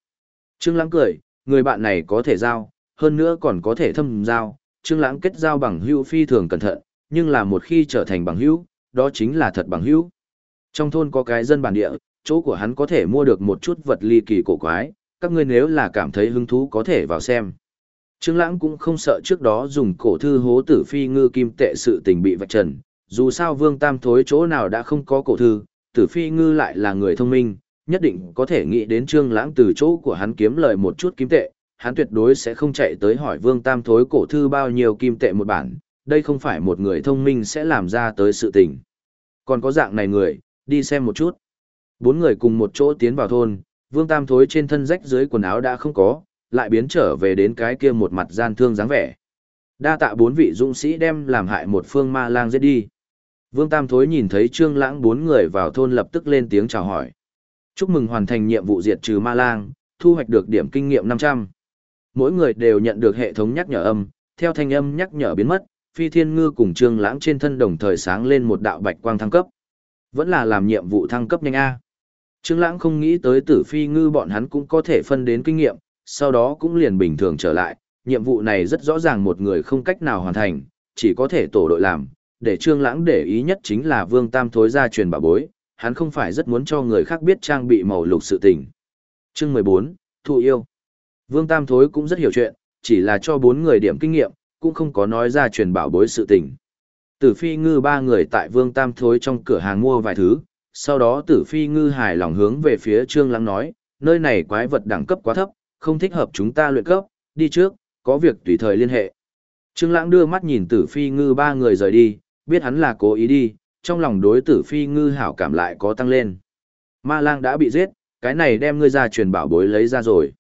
Trương Lãng cười, người bạn này có thể giao, hơn nữa còn có thể thâm giao, Trương Lãng kết giao bằng hữu phi thường cẩn thận, nhưng là một khi trở thành bằng hữu, đó chính là thật bằng hữu. Trong thôn có cái dân bản địa, chỗ của hắn có thể mua được một chút vật ly kỳ cổ quái, các ngươi nếu là cảm thấy hứng thú có thể vào xem. Trương Lãng cũng không sợ trước đó dùng cổ thư hố tử phi ngư kim tệ sự tình bị vạch trần, dù sao Vương Tam thối chỗ nào đã không có cổ thư, tử phi ngư lại là người thông minh, nhất định có thể nghĩ đến Trương Lãng từ chỗ của hắn kiếm lời một chút kim tệ, hắn tuyệt đối sẽ không chạy tới hỏi Vương Tam thối cổ thư bao nhiêu kim tệ một bản, đây không phải một người thông minh sẽ làm ra tới sự tình. Còn có dạng này người, đi xem một chút. Bốn người cùng một chỗ tiến vào thôn, Vương Tam thối trên thân rách dưới quần áo đã không có, lại biến trở về đến cái kia một mặt gian thương dáng vẻ. Đa tạ bốn vị dũng sĩ đem làm hại một phương ma lang giết đi. Vương Tam thối nhìn thấy Trương Lãng bốn người vào thôn lập tức lên tiếng chào hỏi. Chúc mừng hoàn thành nhiệm vụ diệt trừ ma lang, thu hoạch được điểm kinh nghiệm 500. Mỗi người đều nhận được hệ thống nhắc nhở âm, theo thanh âm nhắc nhở biến mất, Phi Thiên Ngư cùng Trương Lãng trên thân đồng thời sáng lên một đạo bạch quang thăng cấp. Vẫn là làm nhiệm vụ thăng cấp nhanh a. Trương Lãng không nghĩ tới Tử Phi Ngư bọn hắn cũng có thể phân đến kinh nghiệm, sau đó cũng liền bình thường trở lại, nhiệm vụ này rất rõ ràng một người không cách nào hoàn thành, chỉ có thể tổ đội làm, để Trương Lãng để ý nhất chính là Vương Tam thối ra truyền bảo bối, hắn không phải rất muốn cho người khác biết trang bị màu lục sự tình. Chương 14, Thụ yêu. Vương Tam thối cũng rất hiểu chuyện, chỉ là cho bốn người điểm kinh nghiệm, cũng không có nói ra truyền bảo bối sự tình. Tử Phi Ngư ba người tại Vương Tam thối trong cửa hàng mua vài thứ, sau đó Tử Phi Ngư hài lòng hướng về phía Trương Lãng nói, nơi này quái vật đẳng cấp quá thấp, không thích hợp chúng ta luyện cấp, đi trước, có việc tùy thời liên hệ. Trương Lãng đưa mắt nhìn Tử Phi Ngư ba người rời đi, biết hắn là cố ý đi, trong lòng đối Tử Phi Ngư hảo cảm lại có tăng lên. Ma Lang đã bị giết, cái này đem ngươi ra truyền bảo bối lấy ra rồi.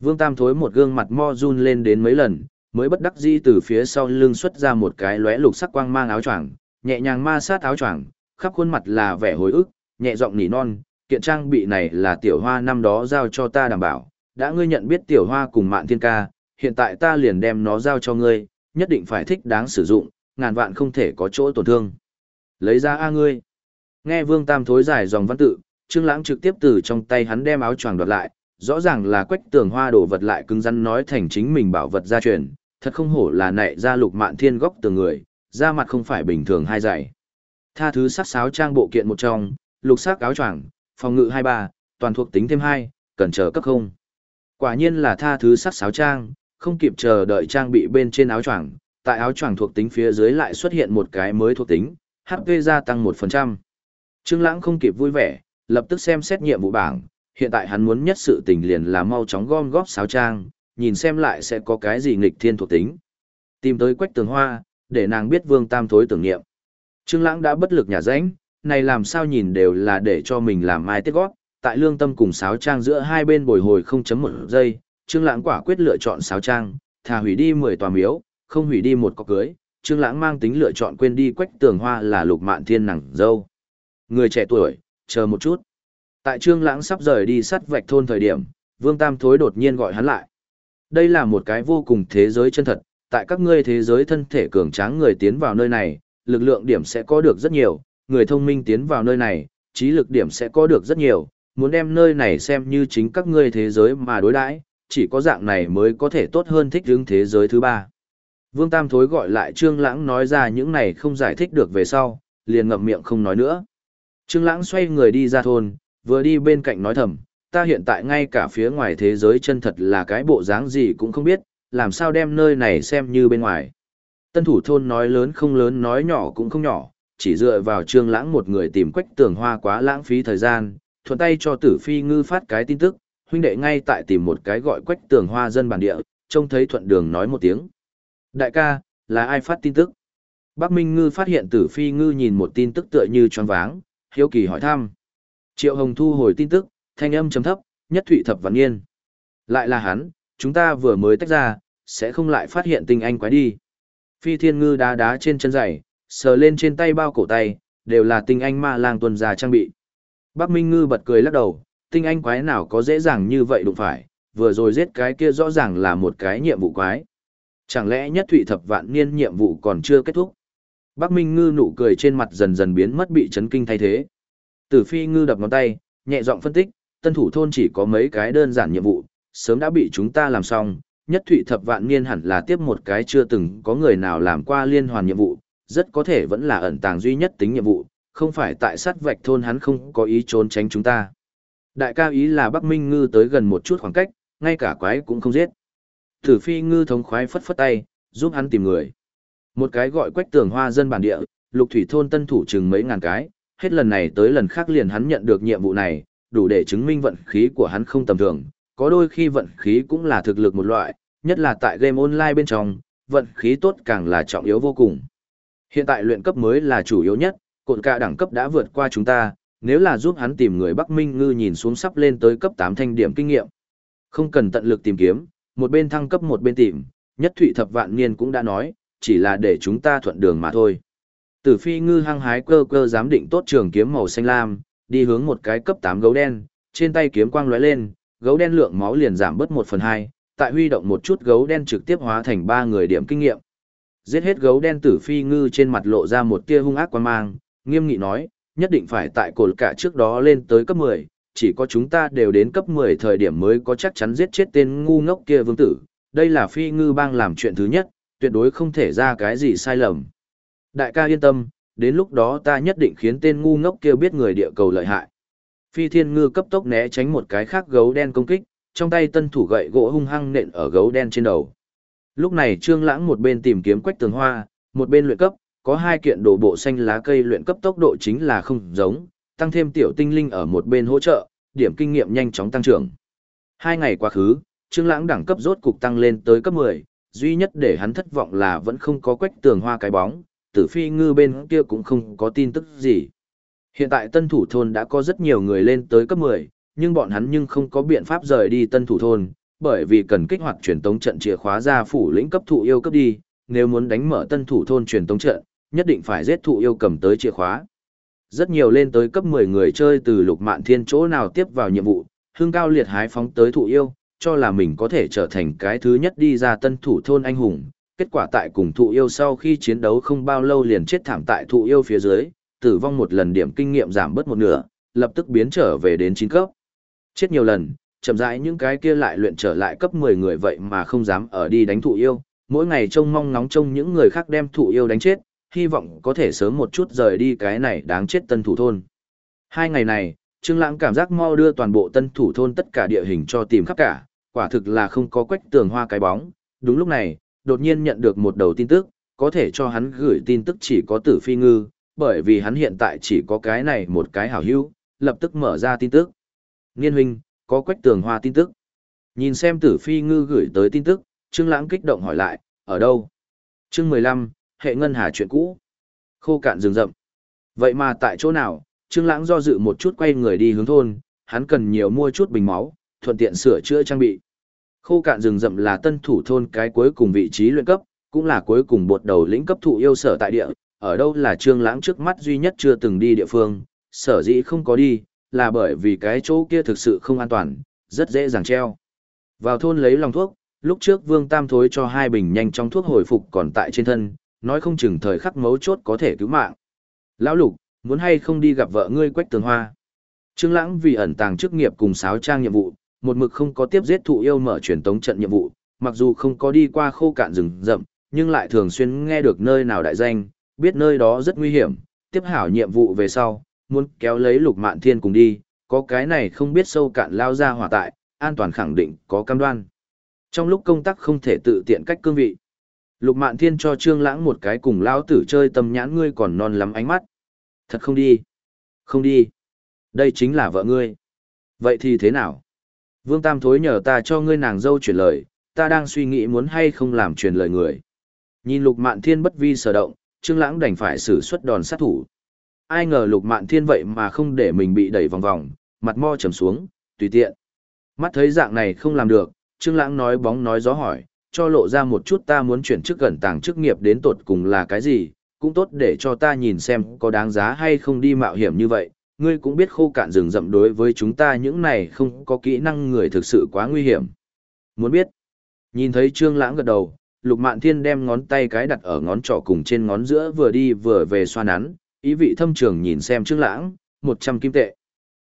Vương Tam thối một gương mặt mo run lên đến mấy lần, mới bất đắc dĩ từ phía sau lưng xuất ra một cái lóe lục sắc quang mang áo choàng, nhẹ nhàng ma sát áo choàng, khắp khuôn mặt là vẻ hối ức, nhẹ giọng nỉ non, kiện trang bị này là tiểu hoa năm đó giao cho ta đảm bảo, đã ngươi nhận biết tiểu hoa cùng mạn thiên ca, hiện tại ta liền đem nó giao cho ngươi, nhất định phải thích đáng sử dụng, ngàn vạn không thể có chỗ tổn thương. Lấy ra A ngươi. Nghe Vương Tam thối giải dòng văn tự, Trương Lãng trực tiếp từ trong tay hắn đem áo choàng đoạt lại, rõ ràng là quách tường hoa đổ vật lại cứng rắn nói thành chính mình bảo vật gia truyền, thật không hổ là nệ ra lục mạn thiên góc tường người, da mặt không phải bình thường hai dạy. Tha thứ sắc sáo trang bộ kiện một trong, lục sắc áo choàng, phòng ngự hai ba, toàn thuộc tính thêm hai, cần chờ cấp không. Quả nhiên là tha thứ sắc sáo trang, không kịp chờ đợi trang bị bên trên áo choàng, tại áo choàng thuộc tính phía dưới lại xuất hiện một cái mới thuộc tính, HP gia tăng 1%. Trương Lãng không kịp vui vẻ, lập tức xem xét nhiệm vụ bảng, hiện tại hắn muốn nhất sự tình liền là mau chóng gom góp sáo trang, nhìn xem lại sẽ có cái gì nghịch thiên thuộc tính. Tìm tới Quách Tường Hoa, để nàng biết Vương Tam thối tưởng niệm. Trương Lãng đã bất lực nhà rãnh, này làm sao nhìn đều là để cho mình làm mai tiết gót, tại lương tâm cùng sáo trang giữa hai bên bồi hồi 0.1 giây, Trương Lãng quả quyết lựa chọn sáo trang, thà hủy đi 10 tòa miếu, không hủy đi một cọc cưới, Trương Lãng mang tính lựa chọn quên đi Quách Tường Hoa là Lục Mạn Thiên nàng dâu. Người trẻ tuổi, chờ một chút. Tại Trương Lãng sắp rời đi sắt vạch thôn thời điểm, Vương Tam Thối đột nhiên gọi hắn lại. Đây là một cái vô cùng thế giới chân thật, tại các ngươi thế giới thân thể cường tráng người tiến vào nơi này, lực lượng điểm sẽ có được rất nhiều, người thông minh tiến vào nơi này, trí lực điểm sẽ có được rất nhiều, muốn đem nơi này xem như chính các ngươi thế giới mà đối đãi, chỉ có dạng này mới có thể tốt hơn thích ứng thế giới thứ ba. Vương Tam Thối gọi lại Trương Lãng nói ra những này không giải thích được về sau, liền ngậm miệng không nói nữa. Trương Lãng xoay người đi ra thôn, vừa đi bên cạnh nói thầm, ta hiện tại ngay cả phía ngoài thế giới chân thật là cái bộ dáng gì cũng không biết, làm sao đem nơi này xem như bên ngoài. Tân thủ thôn nói lớn không lớn nói nhỏ cũng không nhỏ, chỉ dựa vào trương lãng một người tìm quách tường hoa quá lãng phí thời gian, thuận tay cho tử phi ngư phát cái tin tức, huynh đệ ngay tại tìm một cái gọi quách tường hoa dân bản địa, trông thấy thuận đường nói một tiếng. Đại ca, là ai phát tin tức? Bác Minh Ngư phát hiện tử phi ngư nhìn một tin tức tựa như tròn váng, hiếu kỳ hỏi thăm. Triệu Hồng thu hồi tin tức, thanh âm trầm thấp, nhất thụy thập văn nghiên. Lại là hắn, chúng ta vừa mới tách ra, sẽ không lại phát hiện tình anh quái đi. Phi thiên ngư đá đá trên chân giày, sờ lên trên tay bao cổ tay, đều là tình anh ma lang tuần già trang bị. Bác Minh Ngư bật cười lắc đầu, tinh anh quái nào có dễ dàng như vậy đụng phải, vừa rồi giết cái kia rõ ràng là một cái nhiệm vụ quái. Chẳng lẽ nhất thụy thập vạn niên nhiệm vụ còn chưa kết thúc? Bác Minh Ngư nụ cười trên mặt dần dần biến mất bị chấn kinh thay thế. Tử Phi Ngư đập ngón tay, nhẹ giọng phân tích, tân thủ thôn chỉ có mấy cái đơn giản nhiệm vụ, sớm đã bị chúng ta làm xong, nhất thụy thập vạn niên hẳn là tiếp một cái chưa từng có người nào làm qua liên hoàn nhiệm vụ, rất có thể vẫn là ẩn tàng duy nhất tính nhiệm vụ, không phải tại sát vạch thôn hắn không có ý trốn tránh chúng ta. Đại ca ý là Bắc Minh Ngư tới gần một chút khoảng cách, ngay cả quái cũng không giết. Tử Phi Ngư thống khoái phất phất tay, giúp hắn tìm người. Một cái gọi quách tường hoa dân bản địa, lục thủy thôn tân thủ chừng mấy ngàn cái, hết lần này tới lần khác liền hắn nhận được nhiệm vụ này, đủ để chứng minh vận khí của hắn không tầm thường, có đôi khi vận khí cũng là thực lực một loại, nhất là tại game online bên trong, vận khí tốt càng là trọng yếu vô cùng. Hiện tại luyện cấp mới là chủ yếu nhất, cột cả đẳng cấp đã vượt qua chúng ta, nếu là giúp hắn tìm người Bắc Minh ngư nhìn xuống sắp lên tới cấp 8 thanh điểm kinh nghiệm. Không cần tận lực tìm kiếm, một bên thăng cấp một bên tìm, nhất thụy thập vạn niên cũng đã nói, chỉ là để chúng ta thuận đường mà thôi. Tử phi ngư hăng hái cơ cơ giám định tốt trường kiếm màu xanh lam, đi hướng một cái cấp 8 gấu đen, trên tay kiếm quang lóe lên, gấu đen lượng máu liền giảm bớt 1 phần 2, tại huy động một chút gấu đen trực tiếp hóa thành 3 người điểm kinh nghiệm. Giết hết gấu đen tử phi ngư trên mặt lộ ra một tia hung ác quan mang, nghiêm nghị nói, nhất định phải tại cổ cả trước đó lên tới cấp 10, chỉ có chúng ta đều đến cấp 10 thời điểm mới có chắc chắn giết chết tên ngu ngốc kia vương tử. Đây là phi ngư bang làm chuyện thứ nhất, tuyệt đối không thể ra cái gì sai lầm. Đại ca yên tâm, đến lúc đó ta nhất định khiến tên ngu ngốc kia biết người địa cầu lợi hại. Phi thiên ngư cấp tốc né tránh một cái khác gấu đen công kích, trong tay tân thủ gậy gỗ hung hăng nện ở gấu đen trên đầu. Lúc này Trương Lãng một bên tìm kiếm quách tường hoa, một bên luyện cấp, có hai kiện đồ bộ xanh lá cây luyện cấp tốc độ chính là không giống, tăng thêm tiểu tinh linh ở một bên hỗ trợ, điểm kinh nghiệm nhanh chóng tăng trưởng. Hai ngày quá khứ, Trương Lãng đẳng cấp rốt cục tăng lên tới cấp 10, duy nhất để hắn thất vọng là vẫn không có quách tường hoa cái bóng, tử phi ngư bên kia cũng không có tin tức gì. Hiện tại tân thủ thôn đã có rất nhiều người lên tới cấp 10, nhưng bọn hắn nhưng không có biện pháp rời đi tân thủ thôn, bởi vì cần kích hoạt truyền tống trận chìa khóa ra phủ lĩnh cấp thụ yêu cấp đi, nếu muốn đánh mở tân thủ thôn truyền tống trận, nhất định phải giết thụ yêu cầm tới chìa khóa. Rất nhiều lên tới cấp 10 người chơi từ lục mạn thiên chỗ nào tiếp vào nhiệm vụ, hương cao liệt hái phóng tới thụ yêu, cho là mình có thể trở thành cái thứ nhất đi ra tân thủ thôn anh hùng. Kết quả tại cùng thụ yêu sau khi chiến đấu không bao lâu liền chết thảm tại thụ yêu phía dưới, tử vong một lần điểm kinh nghiệm giảm bớt một nửa, lập tức biến trở về đến 9 cấp. Chết nhiều lần, chậm rãi những cái kia lại luyện trở lại cấp 10 người vậy mà không dám ở đi đánh thụ yêu, mỗi ngày trông mong ngóng trông những người khác đem thụ yêu đánh chết, hy vọng có thể sớm một chút rời đi cái này đáng chết tân thủ thôn. Hai ngày này, Trương Lãng cảm giác mau đưa toàn bộ tân thủ thôn tất cả địa hình cho tìm khắp cả, quả thực là không có quách tường hoa cái bóng. Đúng lúc này, đột nhiên nhận được một đầu tin tức, có thể cho hắn gửi tin tức chỉ có tử phi ngư, bởi vì hắn hiện tại chỉ có cái này một cái hảo hữu, lập tức mở ra tin tức. Nghiên huynh, có quách tường hoa tin tức. Nhìn xem tử phi ngư gửi tới tin tức, Trương Lãng kích động hỏi lại, ở đâu? Chương 15, hệ ngân hà chuyện cũ. Khô cạn rừng rậm. Vậy mà tại chỗ nào? Trương Lãng do dự một chút quay người đi hướng thôn, hắn cần nhiều mua chút bình máu, thuận tiện sửa chữa trang bị. Khô cạn rừng rậm là tân thủ thôn cái cuối cùng vị trí luyện cấp, cũng là cuối cùng bột đầu lĩnh cấp thụ yêu sở tại địa, ở đâu là Trương Lãng trước mắt duy nhất chưa từng đi địa phương, sở dĩ không có đi, là bởi vì cái chỗ kia thực sự không an toàn, rất dễ dàng treo. Vào thôn lấy lòng thuốc, lúc trước Vương Tam thối cho hai bình nhanh trong thuốc hồi phục còn tại trên thân, nói không chừng thời khắc mấu chốt có thể cứu mạng. Lão Lục, muốn hay không đi gặp vợ ngươi Quách Tường Hoa? Trương Lãng vì ẩn tàng chức nghiệp cùng sáo trang nhiệm vụ, một mực không có tiếp giết thụ yêu mở truyền tống trận nhiệm vụ, mặc dù không có đi qua khô cạn rừng rậm, nhưng lại thường xuyên nghe được nơi nào đại danh, biết nơi đó rất nguy hiểm, tiếp hảo nhiệm vụ về sau, muốn kéo lấy Lục Mạn Thiên cùng đi, có cái này không biết sâu cạn lao ra hỏa tại, an toàn khẳng định có cam đoan. Trong lúc công tác không thể tự tiện cách cương vị. Lục Mạn Thiên cho Trương Lãng một cái cùng lão tử chơi tâm nhãn ngươi còn non lắm ánh mắt. Thật không đi. Không đi. Đây chính là vợ ngươi. Vậy thì thế nào? Vương Tam thối nhờ ta cho ngươi nàng dâu truyền lời, ta đang suy nghĩ muốn hay không làm truyền lời người. Nhìn Lục Mạn Thiên bất vi sở động, Trương Lãng đành phải sử xuất đòn sát thủ. Ai ngờ Lục Mạn Thiên vậy mà không để mình bị đẩy vòng vòng, mặt mo trầm xuống, tùy tiện. Mắt thấy dạng này không làm được, Trương Lãng nói bóng nói gió hỏi, cho lộ ra một chút ta muốn chuyển chức gần tàng chức nghiệp đến tột cùng là cái gì, cũng tốt để cho ta nhìn xem có đáng giá hay không đi mạo hiểm như vậy. Ngươi cũng biết khô cạn rừng rậm đối với chúng ta những này không có kỹ năng người thực sự quá nguy hiểm. Muốn biết? Nhìn thấy Trương Lãng gật đầu, Lục Mạn Thiên đem ngón tay cái đặt ở ngón trỏ cùng trên ngón giữa vừa đi vừa về xoa nắn, ý vị thâm trường nhìn xem Trương Lãng, 100 kim tệ.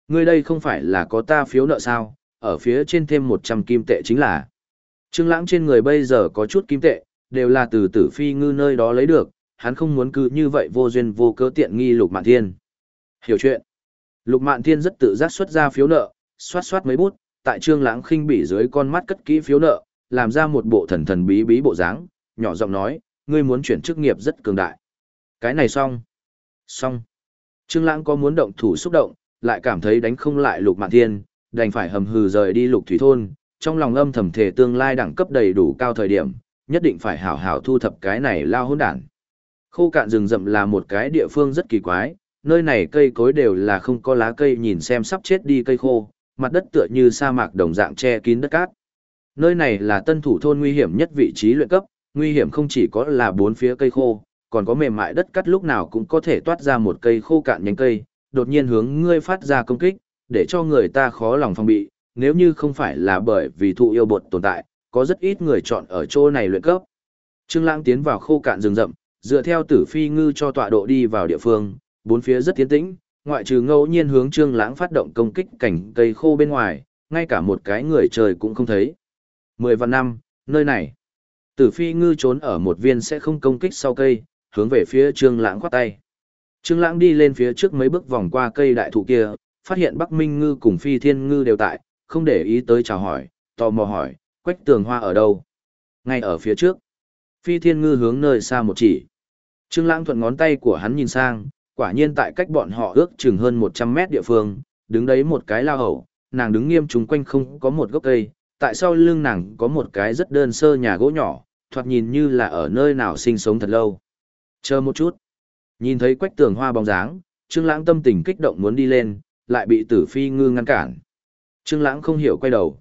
Ngươi đây không phải là có ta phiếu nợ sao, ở phía trên thêm 100 kim tệ chính là. Trương Lãng trên người bây giờ có chút kim tệ, đều là từ tử phi ngư nơi đó lấy được, hắn không muốn cứ như vậy vô duyên vô cớ tiện nghi Lục Mạn Thiên. Hiểu chuyện. Lục Mạn Thiên rất tự giác xuất ra phiếu nợ, xoát xoát mấy bút, tại Trương Lãng khinh bỉ dưới con mắt cất kỹ phiếu nợ, làm ra một bộ thần thần bí bí bộ dáng, nhỏ giọng nói, ngươi muốn chuyển chức nghiệp rất cường đại. Cái này xong. Xong. Trương Lãng có muốn động thủ xúc động, lại cảm thấy đánh không lại Lục Mạn Thiên, đành phải hầm hừ rời đi Lục Thủy thôn, trong lòng âm thầm thể tương lai đẳng cấp đầy đủ cao thời điểm, nhất định phải hảo hảo thu thập cái này lao hỗn đản. Khô cạn rừng rậm là một cái địa phương rất kỳ quái, nơi này cây cối đều là không có lá cây nhìn xem sắp chết đi cây khô, mặt đất tựa như sa mạc đồng dạng che kín đất cát. Nơi này là tân thủ thôn nguy hiểm nhất vị trí luyện cấp, nguy hiểm không chỉ có là bốn phía cây khô, còn có mềm mại đất cắt lúc nào cũng có thể toát ra một cây khô cạn nhánh cây, đột nhiên hướng ngươi phát ra công kích, để cho người ta khó lòng phòng bị, nếu như không phải là bởi vì thụ yêu bột tồn tại, có rất ít người chọn ở chỗ này luyện cấp. Trương Lãng tiến vào khô cạn rừng rậm, dựa theo Tử Phi ngư cho tọa độ đi vào địa phương, bốn phía rất tiến tĩnh, ngoại trừ ngẫu nhiên hướng Trương Lãng phát động công kích cảnh cây khô bên ngoài, ngay cả một cái người trời cũng không thấy. Mười vạn năm, nơi này. Tử Phi ngư trốn ở một viên sẽ không công kích sau cây, hướng về phía Trương Lãng quát tay. Trương Lãng đi lên phía trước mấy bước vòng qua cây đại thụ kia, phát hiện Bắc Minh ngư cùng Phi Thiên ngư đều tại, không để ý tới chào hỏi, tò mò hỏi, Quách Tường Hoa ở đâu? Ngay ở phía trước. Phi Thiên ngư hướng nơi xa một chỉ. Trương Lãng thuận ngón tay của hắn nhìn sang, quả nhiên tại cách bọn họ ước chừng hơn 100 mét địa phương, đứng đấy một cái lao hậu, nàng đứng nghiêm chúng quanh không có một gốc cây, tại sau lưng nàng có một cái rất đơn sơ nhà gỗ nhỏ, thoạt nhìn như là ở nơi nào sinh sống thật lâu. Chờ một chút. Nhìn thấy quách tường hoa bóng dáng, Trương Lãng tâm tình kích động muốn đi lên, lại bị Tử Phi Ngư ngăn cản. Trương Lãng không hiểu quay đầu.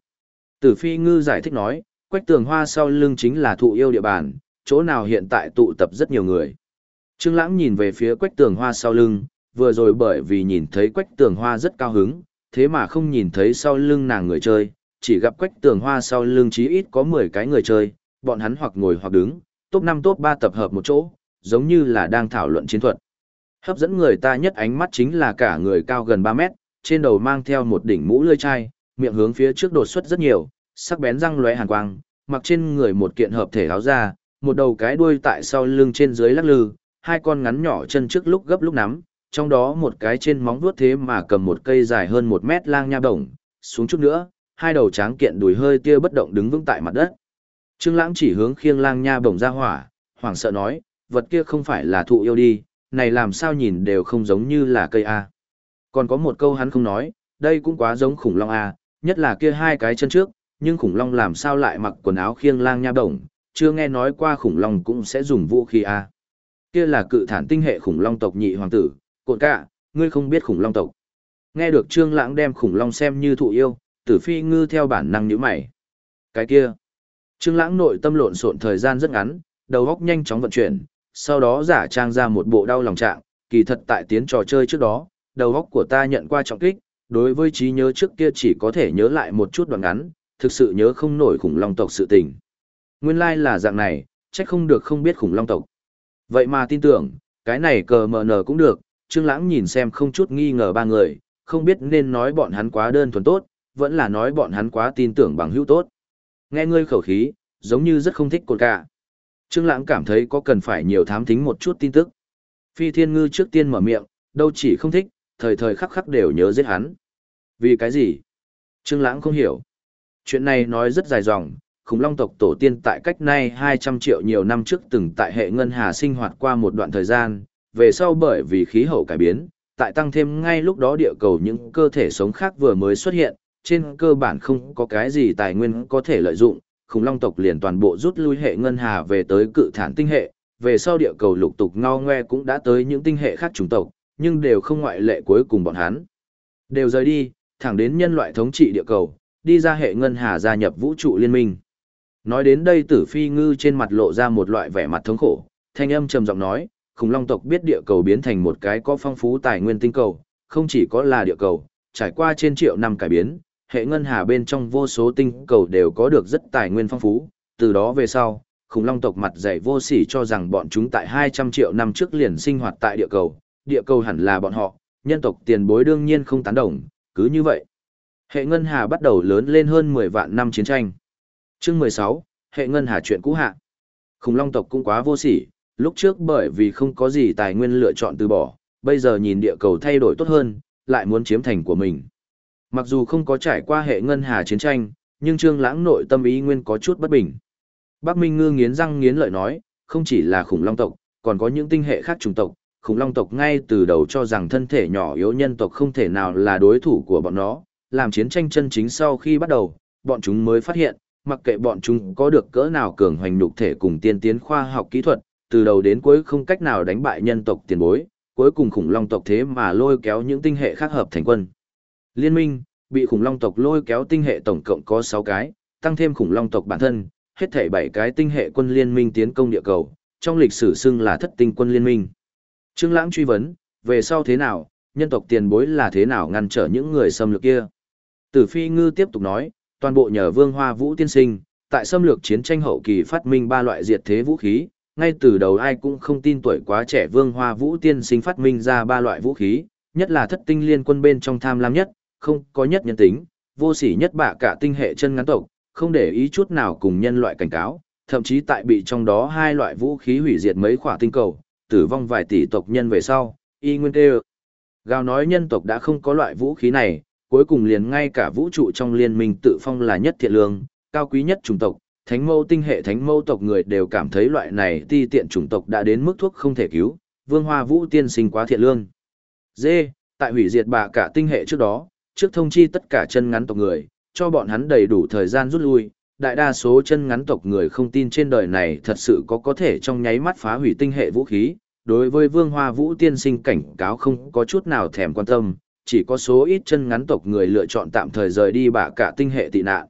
Tử Phi Ngư giải thích nói, quách tường hoa sau lưng chính là thụ yêu địa bàn, chỗ nào hiện tại tụ tập rất nhiều người. Trương Lãng nhìn về phía quách tường hoa sau lưng, vừa rồi bởi vì nhìn thấy quách tường hoa rất cao hứng, thế mà không nhìn thấy sau lưng nàng người chơi, chỉ gặp quách tường hoa sau lưng chí ít có 10 cái người chơi, bọn hắn hoặc ngồi hoặc đứng, top 5 top 3 tập hợp một chỗ, giống như là đang thảo luận chiến thuật. Hấp dẫn người ta nhất ánh mắt chính là cả người cao gần 3 mét, trên đầu mang theo một đỉnh mũ lươi chai, miệng hướng phía trước đột xuất rất nhiều, sắc bén răng lóe hàn quang, mặc trên người một kiện hợp thể áo da, một đầu cái đuôi tại sau lưng trên dưới lắc lư, hai con ngắn nhỏ chân trước lúc gấp lúc nắm, trong đó một cái trên móng vuốt thế mà cầm một cây dài hơn một mét lang nha đồng, xuống chút nữa, hai đầu tráng kiện đùi hơi tia bất động đứng vững tại mặt đất. Trương Lãng chỉ hướng khiêng lang nha bổng ra hỏa, hoảng sợ nói, vật kia không phải là thụ yêu đi, này làm sao nhìn đều không giống như là cây A. Còn có một câu hắn không nói, đây cũng quá giống khủng long A, nhất là kia hai cái chân trước, nhưng khủng long làm sao lại mặc quần áo khiêng lang nha bổng, chưa nghe nói qua khủng long cũng sẽ dùng vũ khí A. Kia là cự thản tinh hệ khủng long tộc nhị hoàng tử, cột cả, ngươi không biết khủng long tộc. Nghe được Trương Lãng đem khủng long xem như thụ yêu, tử phi ngư theo bản năng nhíu mày. Cái kia, Trương Lãng nội tâm lộn xộn thời gian rất ngắn, đầu óc nhanh chóng vận chuyển, sau đó giả trang ra một bộ đau lòng trạng, kỳ thật tại tiến trò chơi trước đó, đầu óc của ta nhận qua trọng kích, đối với trí nhớ trước kia chỉ có thể nhớ lại một chút đoạn ngắn, thực sự nhớ không nổi khủng long tộc sự tình. Nguyên lai like là dạng này, chắc không được không biết khủng long tộc. Vậy mà tin tưởng, cái này cờ mờ nở cũng được, Trương Lãng nhìn xem không chút nghi ngờ ba người, không biết nên nói bọn hắn quá đơn thuần tốt, vẫn là nói bọn hắn quá tin tưởng bằng hữu tốt. Nghe ngươi khẩu khí, giống như rất không thích cột cả. Trương Lãng cảm thấy có cần phải nhiều thám thính một chút tin tức. Phi Thiên Ngư trước tiên mở miệng, đâu chỉ không thích, thời thời khắc khắc đều nhớ giết hắn. Vì cái gì? Trương Lãng không hiểu. Chuyện này nói rất dài dòng, khủng long tộc tổ tiên tại cách nay 200 triệu nhiều năm trước từng tại hệ ngân hà sinh hoạt qua một đoạn thời gian, về sau bởi vì khí hậu cải biến, tại tăng thêm ngay lúc đó địa cầu những cơ thể sống khác vừa mới xuất hiện, trên cơ bản không có cái gì tài nguyên có thể lợi dụng, khủng long tộc liền toàn bộ rút lui hệ ngân hà về tới cự thản tinh hệ, về sau địa cầu lục tục ngao ngoe cũng đã tới những tinh hệ khác chủng tộc, nhưng đều không ngoại lệ cuối cùng bọn hắn. Đều rời đi, thẳng đến nhân loại thống trị địa cầu, đi ra hệ ngân hà gia nhập vũ trụ liên minh. Nói đến đây tử phi ngư trên mặt lộ ra một loại vẻ mặt thống khổ, thanh âm trầm giọng nói, khủng long tộc biết địa cầu biến thành một cái có phong phú tài nguyên tinh cầu, không chỉ có là địa cầu, trải qua trên triệu năm cải biến, hệ ngân hà bên trong vô số tinh cầu đều có được rất tài nguyên phong phú, từ đó về sau, khủng long tộc mặt dày vô sỉ cho rằng bọn chúng tại 200 triệu năm trước liền sinh hoạt tại địa cầu, địa cầu hẳn là bọn họ, nhân tộc tiền bối đương nhiên không tán đồng, cứ như vậy. Hệ ngân hà bắt đầu lớn lên hơn 10 vạn năm chiến tranh. Chương 16, hệ ngân hà chuyện cũ hạ. Khủng long tộc cũng quá vô sỉ, lúc trước bởi vì không có gì tài nguyên lựa chọn từ bỏ, bây giờ nhìn địa cầu thay đổi tốt hơn, lại muốn chiếm thành của mình. Mặc dù không có trải qua hệ ngân hà chiến tranh, nhưng Trương Lãng nội tâm ý nguyên có chút bất bình. Bác Minh Ngư nghiến răng nghiến lợi nói, không chỉ là khủng long tộc, còn có những tinh hệ khác chủng tộc, khủng long tộc ngay từ đầu cho rằng thân thể nhỏ yếu nhân tộc không thể nào là đối thủ của bọn nó, làm chiến tranh chân chính sau khi bắt đầu, bọn chúng mới phát hiện, mặc kệ bọn chúng có được cỡ nào cường hoành nhục thể cùng tiên tiến khoa học kỹ thuật, từ đầu đến cuối không cách nào đánh bại nhân tộc tiền bối, cuối cùng khủng long tộc thế mà lôi kéo những tinh hệ khác hợp thành quân. Liên minh, bị khủng long tộc lôi kéo tinh hệ tổng cộng có 6 cái, tăng thêm khủng long tộc bản thân, hết thảy 7 cái tinh hệ quân liên minh tiến công địa cầu, trong lịch sử xưng là thất tinh quân liên minh. Trương Lãng truy vấn, về sau thế nào, nhân tộc tiền bối là thế nào ngăn trở những người xâm lược kia? Tử Phi Ngư tiếp tục nói, toàn bộ nhờ Vương Hoa Vũ tiên sinh, tại xâm lược chiến tranh hậu kỳ phát minh ba loại diệt thế vũ khí, ngay từ đầu ai cũng không tin tuổi quá trẻ Vương Hoa Vũ tiên sinh phát minh ra ba loại vũ khí, nhất là thất tinh liên quân bên trong tham lam nhất, không có nhất nhân tính, vô sỉ nhất bạ cả tinh hệ chân ngắn tộc, không để ý chút nào cùng nhân loại cảnh cáo, thậm chí tại bị trong đó hai loại vũ khí hủy diệt mấy khỏa tinh cầu, tử vong vài tỷ tộc nhân về sau, y nguyên tê Gào nói nhân tộc đã không có loại vũ khí này, cuối cùng liền ngay cả vũ trụ trong liên minh tự phong là nhất thiện lương, cao quý nhất chủng tộc, thánh mâu tinh hệ thánh mâu tộc người đều cảm thấy loại này ti tiện chủng tộc đã đến mức thuốc không thể cứu, vương hoa vũ tiên sinh quá thiện lương. Dê, tại hủy diệt bạ cả tinh hệ trước đó, trước thông chi tất cả chân ngắn tộc người, cho bọn hắn đầy đủ thời gian rút lui. Đại đa số chân ngắn tộc người không tin trên đời này thật sự có có thể trong nháy mắt phá hủy tinh hệ vũ khí. Đối với vương hoa vũ tiên sinh cảnh cáo không có chút nào thèm quan tâm, chỉ có số ít chân ngắn tộc người lựa chọn tạm thời rời đi bạ cả tinh hệ tị nạn.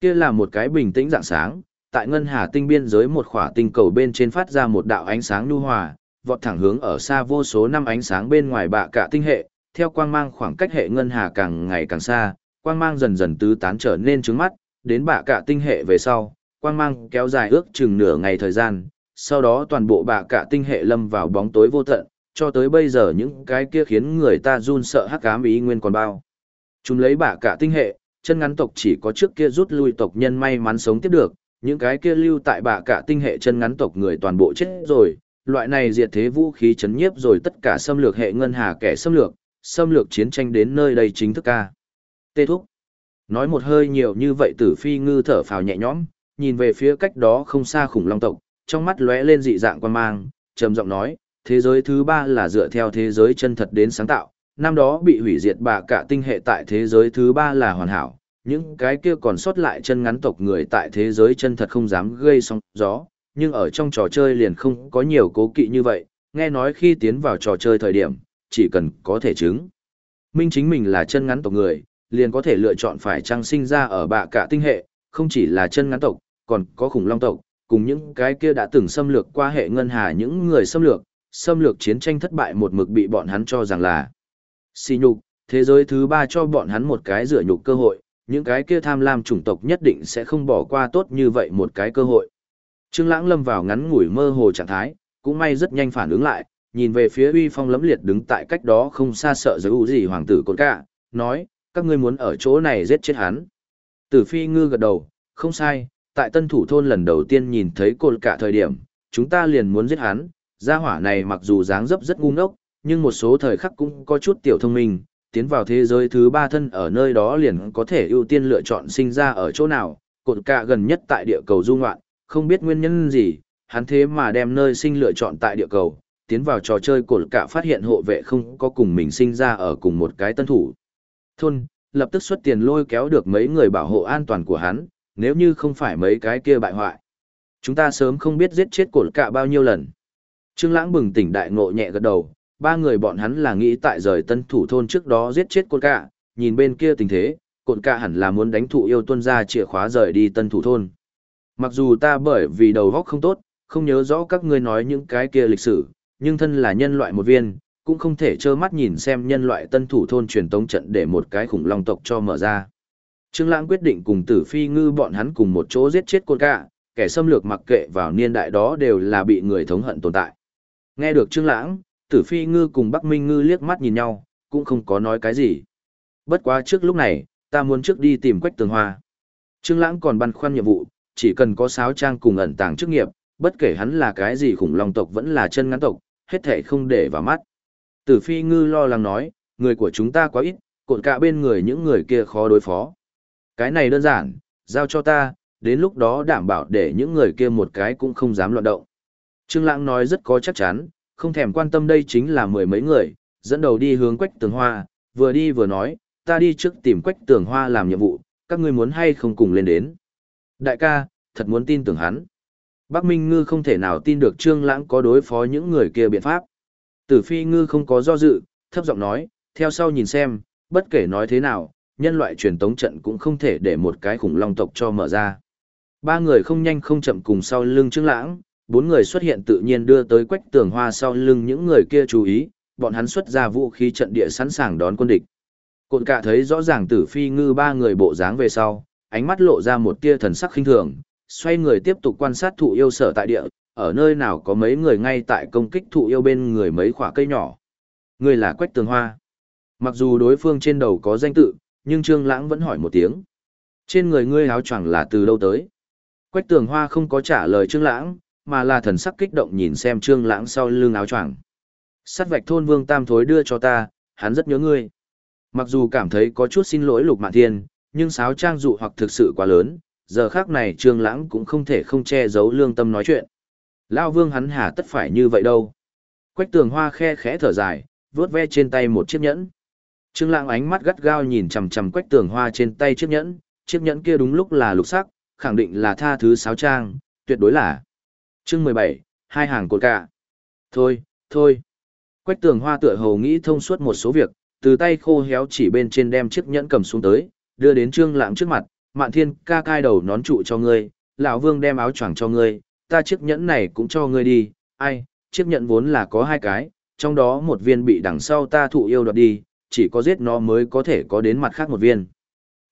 Kia là một cái bình tĩnh dạng sáng, tại ngân hà tinh biên giới một khỏa tinh cầu bên trên phát ra một đạo ánh sáng nhu hòa, vọt thẳng hướng ở xa vô số năm ánh sáng bên ngoài bạ cả tinh hệ, theo quang mang khoảng cách hệ ngân hà càng ngày càng xa, quang mang dần dần tứ tán trở nên trứng mắt, đến bạ cả tinh hệ về sau, quang mang kéo dài ước chừng nửa ngày thời gian, sau đó toàn bộ bạ cả tinh hệ lâm vào bóng tối vô tận, cho tới bây giờ những cái kia khiến người ta run sợ hắc ám ý nguyên còn bao. Chúng lấy bạ cả tinh hệ, chân ngắn tộc chỉ có trước kia rút lui tộc nhân may mắn sống tiếp được, những cái kia lưu tại bạ cả tinh hệ chân ngắn tộc người toàn bộ chết rồi, loại này diệt thế vũ khí chấn nhiếp rồi tất cả xâm lược hệ ngân hà kẻ xâm lược, xâm lược chiến tranh đến nơi đây chính thức ca. Tê thúc. Nói một hơi nhiều như vậy tử phi ngư thở phào nhẹ nhõm, nhìn về phía cách đó không xa khủng long tộc, trong mắt lóe lên dị dạng quan mang, trầm giọng nói, thế giới thứ ba là dựa theo thế giới chân thật đến sáng tạo, năm đó bị hủy diệt bà cả tinh hệ tại thế giới thứ ba là hoàn hảo, những cái kia còn sót lại chân ngắn tộc người tại thế giới chân thật không dám gây sóng gió, nhưng ở trong trò chơi liền không có nhiều cố kỵ như vậy, nghe nói khi tiến vào trò chơi thời điểm, chỉ cần có thể chứng. Minh chính mình là chân ngắn tộc người, liền có thể lựa chọn phải trang sinh ra ở bạ cả tinh hệ, không chỉ là chân ngắn tộc, còn có khủng long tộc, cùng những cái kia đã từng xâm lược qua hệ ngân hà những người xâm lược, xâm lược chiến tranh thất bại một mực bị bọn hắn cho rằng là xì nhục, thế giới thứ ba cho bọn hắn một cái rửa nhục cơ hội, những cái kia tham lam chủng tộc nhất định sẽ không bỏ qua tốt như vậy một cái cơ hội. Trương Lãng lâm vào ngắn ngủi mơ hồ trạng thái, cũng may rất nhanh phản ứng lại, nhìn về phía uy phong lẫm liệt đứng tại cách đó không xa sợ giới gì hoàng tử cột cả, nói, các ngươi muốn ở chỗ này giết chết hắn. Tử phi ngư gật đầu, không sai, tại tân thủ thôn lần đầu tiên nhìn thấy cột cả thời điểm, chúng ta liền muốn giết hắn, gia hỏa này mặc dù dáng dấp rất ngu ngốc, nhưng một số thời khắc cũng có chút tiểu thông minh, tiến vào thế giới thứ ba thân ở nơi đó liền có thể ưu tiên lựa chọn sinh ra ở chỗ nào, cột cả gần nhất tại địa cầu du ngoạn, không biết nguyên nhân gì, hắn thế mà đem nơi sinh lựa chọn tại địa cầu, tiến vào trò chơi cột cả phát hiện hộ vệ không có cùng mình sinh ra ở cùng một cái tân thủ. Thôn, lập tức xuất tiền lôi kéo được mấy người bảo hộ an toàn của hắn, nếu như không phải mấy cái kia bại hoại. Chúng ta sớm không biết giết chết cột cả bao nhiêu lần. Trương Lãng bừng tỉnh đại ngộ nhẹ gật đầu, ba người bọn hắn là nghĩ tại rời tân thủ thôn trước đó giết chết cột cả, nhìn bên kia tình thế, cột cả hẳn là muốn đánh thụ yêu tuân ra chìa khóa rời đi tân thủ thôn. Mặc dù ta bởi vì đầu óc không tốt, không nhớ rõ các ngươi nói những cái kia lịch sử, nhưng thân là nhân loại một viên, cũng không thể trơ mắt nhìn xem nhân loại tân thủ thôn truyền tống trận để một cái khủng long tộc cho mở ra. Trương Lãng quyết định cùng Tử Phi Ngư bọn hắn cùng một chỗ giết chết côn cả, kẻ xâm lược mặc kệ vào niên đại đó đều là bị người thống hận tồn tại. Nghe được Trương Lãng, Tử Phi Ngư cùng Bắc Minh Ngư liếc mắt nhìn nhau, cũng không có nói cái gì. Bất quá trước lúc này, ta muốn trước đi tìm Quách Tường Hoa. Trương Lãng còn băn khoăn nhiệm vụ, chỉ cần có sáo trang cùng ẩn tàng chức nghiệp, bất kể hắn là cái gì khủng long tộc vẫn là chân ngắn tộc, hết thảy không để vào mắt. Tử Phi Ngư lo lắng nói, người của chúng ta quá ít, cột cả bên người những người kia khó đối phó. Cái này đơn giản, giao cho ta, đến lúc đó đảm bảo để những người kia một cái cũng không dám loạn động. Trương Lãng nói rất có chắc chắn, không thèm quan tâm đây chính là mười mấy người, dẫn đầu đi hướng Quách Tường Hoa, vừa đi vừa nói, ta đi trước tìm Quách Tường Hoa làm nhiệm vụ, các ngươi muốn hay không cùng lên đến. Đại ca, thật muốn tin tưởng hắn. Bắc Minh Ngư không thể nào tin được Trương Lãng có đối phó những người kia biện pháp. Tử Phi Ngư không có do dự, thấp giọng nói, theo sau nhìn xem, bất kể nói thế nào, nhân loại truyền tống trận cũng không thể để một cái khủng long tộc cho mở ra. Ba người không nhanh không chậm cùng sau lưng Trương Lãng, bốn người xuất hiện tự nhiên đưa tới quách tường hoa sau lưng những người kia chú ý, bọn hắn xuất ra vũ khí trận địa sẵn sàng đón quân địch. Cột cả thấy rõ ràng tử phi ngư ba người bộ dáng về sau, ánh mắt lộ ra một tia thần sắc khinh thường, xoay người tiếp tục quan sát thụ yêu sở tại địa, ở nơi nào có mấy người ngay tại công kích thụ yêu bên người mấy khỏa cây nhỏ. Người là quách tường hoa. Mặc dù đối phương trên đầu có danh tự, nhưng Trương Lãng vẫn hỏi một tiếng. Trên người ngươi áo choàng là từ đâu tới? Quách tường hoa không có trả lời Trương Lãng, mà là thần sắc kích động nhìn xem Trương Lãng sau lưng áo choàng. Sát vạch thôn Vương Tam thối đưa cho ta, hắn rất nhớ ngươi. Mặc dù cảm thấy có chút xin lỗi Lục Mạn Thiên, nhưng sáo trang dụ hoặc thực sự quá lớn, giờ khắc này Trương Lãng cũng không thể không che giấu lương tâm nói chuyện. Lão Vương hắn hà tất phải như vậy đâu? Quách Tường Hoa khe khẽ thở dài, vuốt ve trên tay một chiếc nhẫn. Trương Lãng ánh mắt gắt gao nhìn chằm chằm Quách Tường Hoa trên tay chiếc nhẫn, chiếc nhẫn kia đúng lúc là lục sắc, khẳng định là tha thứ sáo trang, tuyệt đối là. Chương mười bảy, hai hàng cột cả. Thôi, thôi. Quách Tường Hoa tựa hồ nghĩ thông suốt một số việc, từ tay khô héo chỉ bên trên đem chiếc nhẫn cầm xuống tới, đưa đến Trương Lãng trước mặt, "Mạn Thiên, ca cai đầu nón trụ cho ngươi, lão Vương đem áo choàng cho ngươi, ta chiếc nhẫn này cũng cho ngươi đi." Ai, chiếc nhẫn vốn là có hai cái, trong đó một viên bị đằng sau ta thụ yêu đoạt đi, chỉ có giết nó mới có thể có đến mặt khác một viên.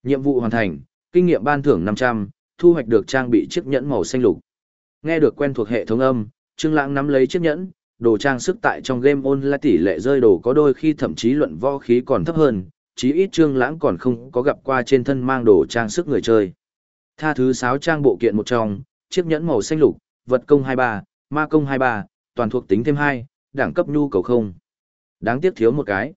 Nhiệm vụ hoàn thành, kinh nghiệm ban thưởng 500, thu hoạch được trang bị chiếc nhẫn màu xanh lục. Nghe được quen thuộc hệ thống âm, Trương Lãng nắm lấy chiếc nhẫn, đồ trang sức tại trong game online tỷ lệ rơi đồ có đôi khi thậm chí luận võ khí còn thấp hơn, chí ít Trương Lãng còn không có gặp qua trên thân mang đồ trang sức người chơi. Tha thứ sáu trang bộ kiện một trong, chiếc nhẫn màu xanh lục, vật công 23, ma công 23, toàn thuộc tính thêm 2, đẳng cấp nhu cầu không. Đáng tiếc thiếu một cái.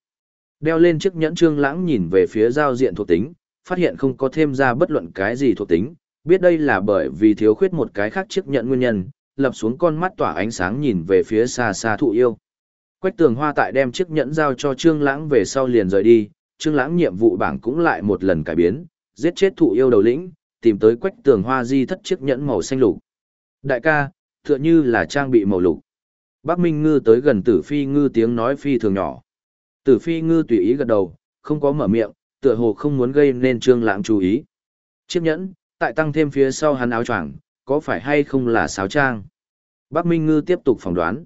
Đeo lên chiếc nhẫn Trương Lãng nhìn về phía giao diện thuộc tính, phát hiện không có thêm ra bất luận cái gì thuộc tính, biết đây là bởi vì thiếu khuyết một cái khác chiếc nhẫn nguyên nhân, lập xuống con mắt tỏa ánh sáng nhìn về phía xa xa thụ yêu. Quách tường hoa tại đem chiếc nhẫn giao cho Trương Lãng về sau liền rời đi, Trương Lãng nhiệm vụ bảng cũng lại một lần cải biến, giết chết thụ yêu đầu lĩnh, tìm tới Quách tường hoa di thất chiếc nhẫn màu xanh lục. Đại ca, tựa như là trang bị màu lục. Bác Minh Ngư tới gần Tử Phi Ngư tiếng nói phi thường nhỏ. Tử Phi Ngư tùy ý gật đầu, không có mở miệng, tựa hồ không muốn gây nên Trương Lãng chú ý. Chiếc nhẫn, tại tăng thêm phía sau hắn áo choàng, có phải hay không là sáo trang? Bác Minh Ngư tiếp tục phỏng đoán.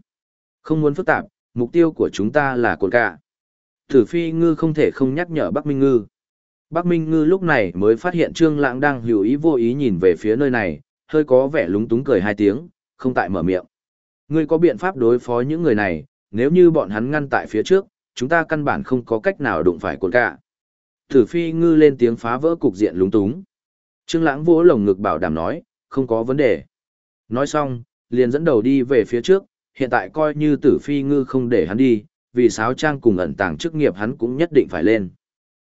Không muốn phức tạp, mục tiêu của chúng ta là cồn cạ. Tử Phi Ngư không thể không nhắc nhở Bác Minh Ngư. Bác Minh Ngư lúc này mới phát hiện Trương Lãng đang hữu ý vô ý nhìn về phía nơi này, hơi có vẻ lúng túng cười hai tiếng, không tại mở miệng. Ngươi có biện pháp đối phó những người này, nếu như bọn hắn ngăn tại phía trước, chúng ta căn bản không có cách nào đụng phải cồn cả. Tử Phi Ngư lên tiếng phá vỡ cục diện lúng túng. Trương Lãng vỗ lồng ngực bảo đảm nói, không có vấn đề. Nói xong, liền dẫn đầu đi về phía trước, hiện tại coi như tử phi ngư không để hắn đi, vì sáo trang cùng ẩn tàng chức nghiệp hắn cũng nhất định phải lên.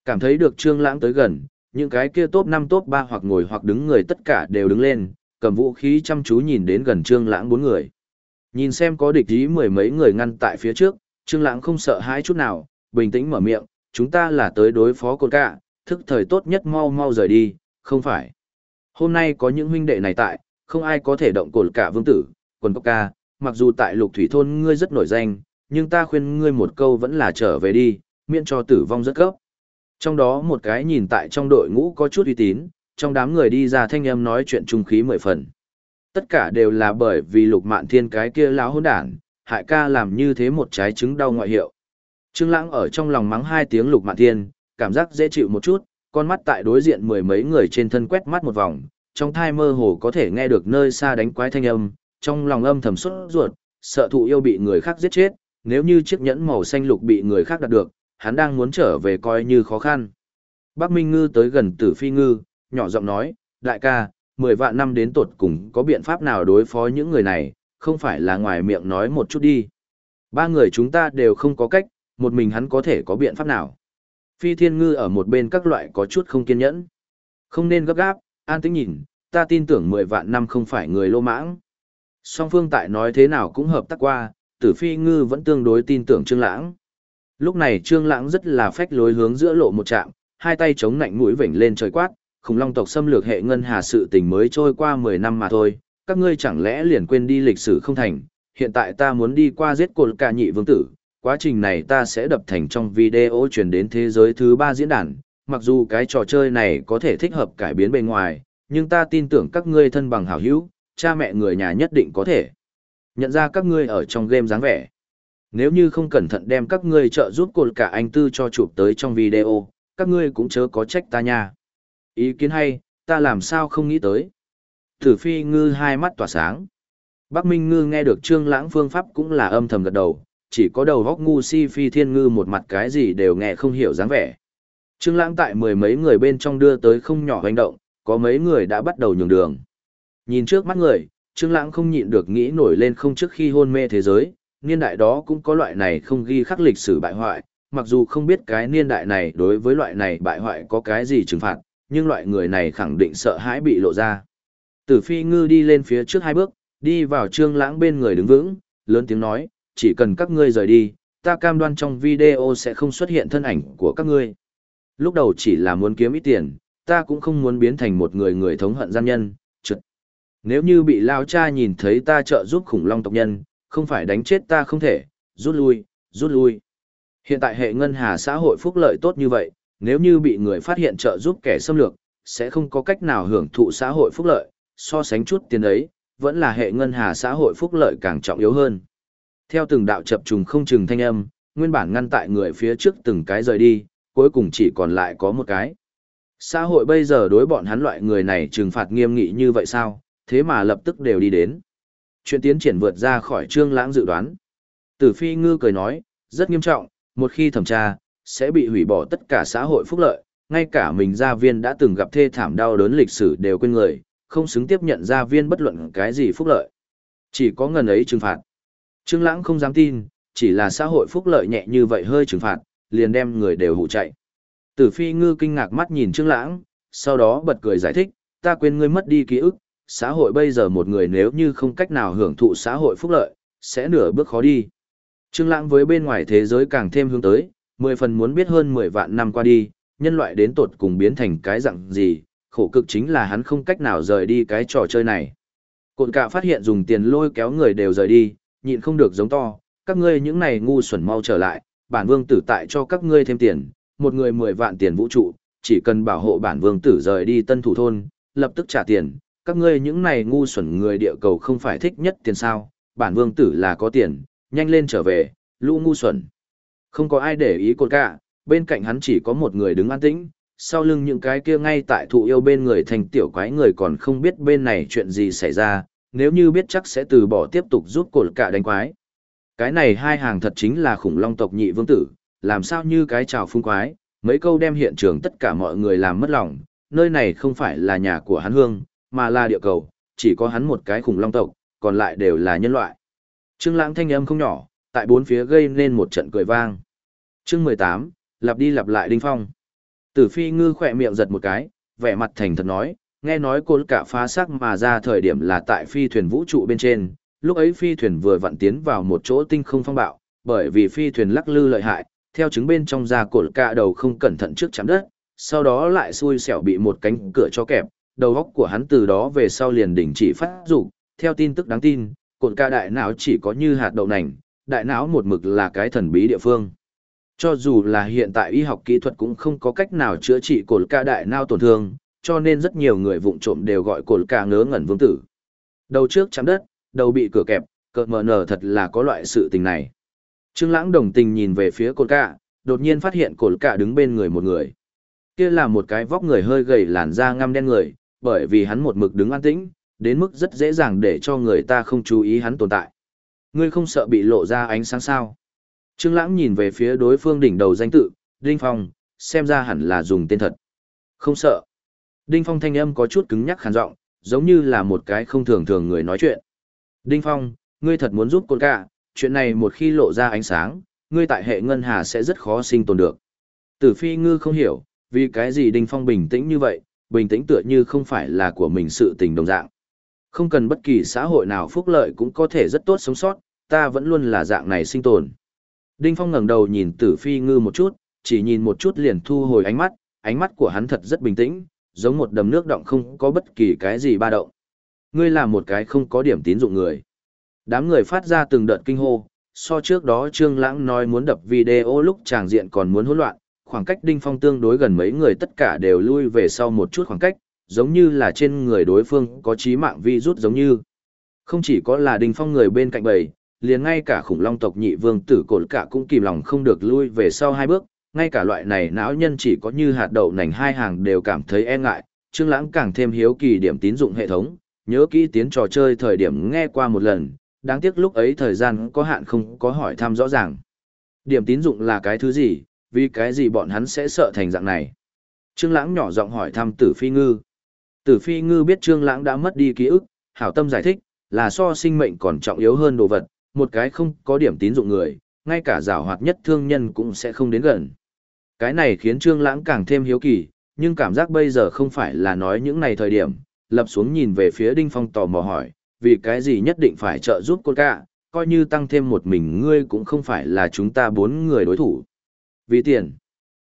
Cảm thấy được Trương Lãng tới gần, những cái kia top 5 top 3 hoặc ngồi hoặc đứng người tất cả đều đứng lên, cầm vũ khí chăm chú nhìn đến gần Trương Lãng bốn người. Nhìn xem có địch ý mười mấy người ngăn tại phía trước, Trương Lãng không sợ hãi chút nào, bình tĩnh mở miệng, chúng ta là tới đối phó cột cả, thức thời tốt nhất mau mau rời đi, không phải. Hôm nay có những huynh đệ này tại, không ai có thể động cột cả vương tử, quần cốc ca, mặc dù tại lục thủy thôn ngươi rất nổi danh, nhưng ta khuyên ngươi một câu vẫn là trở về đi, miễn cho tử vong rất cấp. Trong đó một cái nhìn tại trong đội ngũ có chút uy tín, trong đám người đi ra thanh âm nói chuyện trung khí mười phần. Tất cả đều là bởi vì lục mạn thiên cái kia láo hôn đản, hại ca làm như thế một trái trứng đau ngoại hiệu. Trương Lãng ở trong lòng mắng hai tiếng lục mạn thiên, cảm giác dễ chịu một chút, con mắt tại đối diện mười mấy người trên thân quét mắt một vòng, trong thai mơ hồ có thể nghe được nơi xa đánh quái thanh âm, trong lòng âm thầm xuất ruột, sợ thụ yêu bị người khác giết chết, nếu như chiếc nhẫn màu xanh lục bị người khác đạt được, hắn đang muốn trở về coi như khó khăn. Bác Minh Ngư tới gần tử phi ngư, nhỏ giọng nói, đại ca, mười vạn năm đến tột cùng có biện pháp nào đối phó những người này, không phải là ngoài miệng nói một chút đi. Ba người chúng ta đều không có cách, một mình hắn có thể có biện pháp nào. Phi thiên ngư ở một bên các loại có chút không kiên nhẫn. Không nên gấp gáp, an tĩnh nhìn, ta tin tưởng mười vạn năm không phải người lô mãng. Song phương tại nói thế nào cũng hợp tác qua, tử phi ngư vẫn tương đối tin tưởng Trương Lãng. Lúc này Trương Lãng rất là phách lối hướng giữa lộ một trạm, hai tay chống nạnh mũi vểnh lên trời quát, khủng long tộc xâm lược hệ ngân hà sự tình mới trôi qua 10 năm mà thôi, các ngươi chẳng lẽ liền quên đi lịch sử không thành, hiện tại ta muốn đi qua giết cột cả nhị vương tử, quá trình này ta sẽ đập thành trong video truyền đến thế giới thứ ba diễn đàn, mặc dù cái trò chơi này có thể thích hợp cải biến bề ngoài, nhưng ta tin tưởng các ngươi thân bằng hảo hữu, cha mẹ người nhà nhất định có thể nhận ra các ngươi ở trong game dáng vẻ. Nếu như không cẩn thận đem các ngươi trợ giúp cột cả anh tư cho chụp tới trong video, các ngươi cũng chớ có trách ta nha. Ý kiến hay, ta làm sao không nghĩ tới. Thử phi ngư hai mắt tỏa sáng. Bắc Minh ngư nghe được trương lãng phương pháp cũng là âm thầm gật đầu, chỉ có đầu góc ngu si phi thiên ngư một mặt cái gì đều nghe không hiểu dáng vẻ. Trương lãng tại mười mấy người bên trong đưa tới không nhỏ hành động, có mấy người đã bắt đầu nhường đường. Nhìn trước mắt người, Trương Lãng không nhịn được nghĩ nổi lên không trước khi hôn mê thế giới, niên đại đó cũng có loại này không ghi khắc lịch sử bại hoại, mặc dù không biết cái niên đại này đối với loại này bại hoại có cái gì trừng phạt, nhưng loại người này khẳng định sợ hãi bị lộ ra. Tử Phi Ngư đi lên phía trước hai bước, đi vào Trương Lãng bên người đứng vững, lớn tiếng nói, chỉ cần các ngươi rời đi, ta cam đoan trong video sẽ không xuất hiện thân ảnh của các ngươi. Lúc đầu chỉ là muốn kiếm ít tiền, ta cũng không muốn biến thành một người người thống hận gian nhân, trượt. Nếu như bị lao cha nhìn thấy ta trợ giúp khủng long tộc nhân, không phải đánh chết ta không thể, rút lui, rút lui. Hiện tại hệ ngân hà xã hội phúc lợi tốt như vậy, nếu như bị người phát hiện trợ giúp kẻ xâm lược, sẽ không có cách nào hưởng thụ xã hội phúc lợi, so sánh chút tiền ấy, vẫn là hệ ngân hà xã hội phúc lợi càng trọng yếu hơn. Theo từng đạo chập trùng không chừng thanh âm, nguyên bản ngăn tại người phía trước từng cái rời đi, cuối cùng chỉ còn lại có một cái. Xã hội bây giờ đối bọn hắn loại người này trừng phạt nghiêm nghị như vậy sao, thế mà lập tức đều đi đến. Chuyện tiến triển vượt ra khỏi trương lãng dự đoán. Tử Phi Ngư cười nói, rất nghiêm trọng, một khi thẩm tra, sẽ bị hủy bỏ tất cả xã hội phúc lợi, ngay cả mình gia viên đã từng gặp thê thảm đau đớn lịch sử đều quên người, không xứng tiếp nhận gia viên bất luận cái gì phúc lợi. Chỉ có ngần ấy trừng phạt. Trương Lãng không dám tin, chỉ là xã hội phúc lợi nhẹ như vậy hơi trừng phạt, liền đem người đều hụ chạy. Tử Phi Ngư kinh ngạc mắt nhìn Trương Lãng, sau đó bật cười giải thích, ta quên ngươi mất đi ký ức, xã hội bây giờ một người nếu như không cách nào hưởng thụ xã hội phúc lợi, sẽ nửa bước khó đi. Trương Lãng với bên ngoài thế giới càng thêm hướng tới, mười phần muốn biết hơn mười vạn năm qua đi, nhân loại đến tột cùng biến thành cái dạng gì, khổ cực chính là hắn không cách nào rời đi cái trò chơi này. Cộn cả phát hiện dùng tiền lôi kéo người đều rời đi, nhịn không được giống to, các ngươi những này ngu xuẩn mau trở lại, bản vương tử tại cho các ngươi thêm tiền, một người mười vạn tiền vũ trụ, chỉ cần bảo hộ bản vương tử rời đi tân thủ thôn, lập tức trả tiền, các ngươi những này ngu xuẩn người địa cầu không phải thích nhất tiền sao, bản vương tử là có tiền, nhanh lên trở về, lũ ngu xuẩn. Không có ai để ý cột cả, bên cạnh hắn chỉ có một người đứng an tĩnh, sau lưng những cái kia ngay tại thụ yêu bên người thành tiểu quái người còn không biết bên này chuyện gì xảy ra, nếu như biết chắc sẽ từ bỏ tiếp tục giúp cột cả đánh quái. Cái này hai hàng thật chính là khủng long tộc nhị vương tử, làm sao như cái trào phung quái, mấy câu đem hiện trường tất cả mọi người làm mất lòng, nơi này không phải là nhà của hắn hương, mà là địa cầu, chỉ có hắn một cái khủng long tộc, còn lại đều là nhân loại. Trương Lãng thanh âm không nhỏ, tại bốn phía gây nên một trận cười vang. Chương mười tám, lặp đi lặp lại đinh phong. Tử Phi Ngư khỏe miệng giật một cái, vẻ mặt thành thật nói, nghe nói cô cả phá xác mà ra thời điểm là tại phi thuyền vũ trụ bên trên, lúc ấy phi thuyền vừa vặn tiến vào một chỗ tinh không phong bạo, bởi vì phi thuyền lắc lư lợi hại, theo chứng bên trong da cột cả đầu không cẩn thận trước chạm đất, sau đó lại xui xẻo bị một cánh cửa cho kẹp, đầu góc của hắn từ đó về sau liền đình chỉ phát dục, theo tin tức đáng tin, cột cả đại não chỉ có như hạt đậu nành, đại não một mực là cái thần bí địa phương. Cho dù là hiện tại y học kỹ thuật cũng không có cách nào chữa trị cột ca đại não tổn thương, cho nên rất nhiều người vụng trộm đều gọi cột ca ngớ ngẩn vương tử. Đầu trước chạm đất, đầu bị cửa kẹp, cợt mờ nở thật là có loại sự tình này. Trương Lãng đồng tình nhìn về phía cột ca, đột nhiên phát hiện cột ca đứng bên người một người. Kia là một cái vóc người hơi gầy làn da ngăm đen người, bởi vì hắn một mực đứng an tĩnh, đến mức rất dễ dàng để cho người ta không chú ý hắn tồn tại. Ngươi không sợ bị lộ ra ánh sáng sao? Trương Lãng nhìn về phía đối phương đỉnh đầu danh tự, Đinh Phong, xem ra hẳn là dùng tên thật. Không sợ. Đinh Phong thanh âm có chút cứng nhắc khàn giọng, giống như là một cái không thường thường người nói chuyện. Đinh Phong, ngươi thật muốn giúp con cả, chuyện này một khi lộ ra ánh sáng, ngươi tại hệ ngân hà sẽ rất khó sinh tồn được. Tử Phi Ngư không hiểu, vì cái gì Đinh Phong bình tĩnh như vậy, bình tĩnh tựa như không phải là của mình sự tình đồng dạng. Không cần bất kỳ xã hội nào phúc lợi cũng có thể rất tốt sống sót, ta vẫn luôn là dạng này sinh tồn. Đinh Phong ngẩng đầu nhìn Tử Phi Ngư một chút, chỉ nhìn một chút liền thu hồi ánh mắt, ánh mắt của hắn thật rất bình tĩnh, giống một đầm nước động không có bất kỳ cái gì ba động. Ngươi là một cái không có điểm tín dụng người. Đám người phát ra từng đợt kinh hô, so trước đó Trương Lãng nói muốn đập video lúc tràng diện còn muốn hỗn loạn, khoảng cách Đinh Phong tương đối gần mấy người tất cả đều lui về sau một chút khoảng cách, giống như là trên người đối phương có chí mạng vi rút giống như. Không chỉ có là Đinh Phong người bên cạnh bầy, liền ngay cả khủng long tộc nhị vương tử cột cả cũng kìm lòng không được lui về sau hai bước, ngay cả loại này não nhân chỉ có như hạt đậu nành hai hàng đều cảm thấy e ngại, Trương Lãng càng thêm hiếu kỳ điểm tín dụng hệ thống, nhớ kỹ tiến trò chơi thời điểm nghe qua một lần, đáng tiếc lúc ấy thời gian có hạn không có hỏi thăm rõ ràng. Điểm tín dụng là cái thứ gì, vì cái gì bọn hắn sẽ sợ thành dạng này. Trương Lãng nhỏ giọng hỏi thăm Tử Phi Ngư. Tử Phi Ngư biết Trương Lãng đã mất đi ký ức, hảo tâm giải thích, là so sinh mệnh còn trọng yếu hơn đồ vật, một cái không có điểm tín dụng người, ngay cả giảo hoạt nhất thương nhân cũng sẽ không đến gần. Cái này khiến Trương Lãng càng thêm hiếu kỳ, nhưng cảm giác bây giờ không phải là nói những này thời điểm, lập xuống nhìn về phía Đinh Phong tò mò hỏi, vì cái gì nhất định phải trợ giúp cô cả, coi như tăng thêm một mình ngươi cũng không phải là chúng ta bốn người đối thủ. Vì tiền.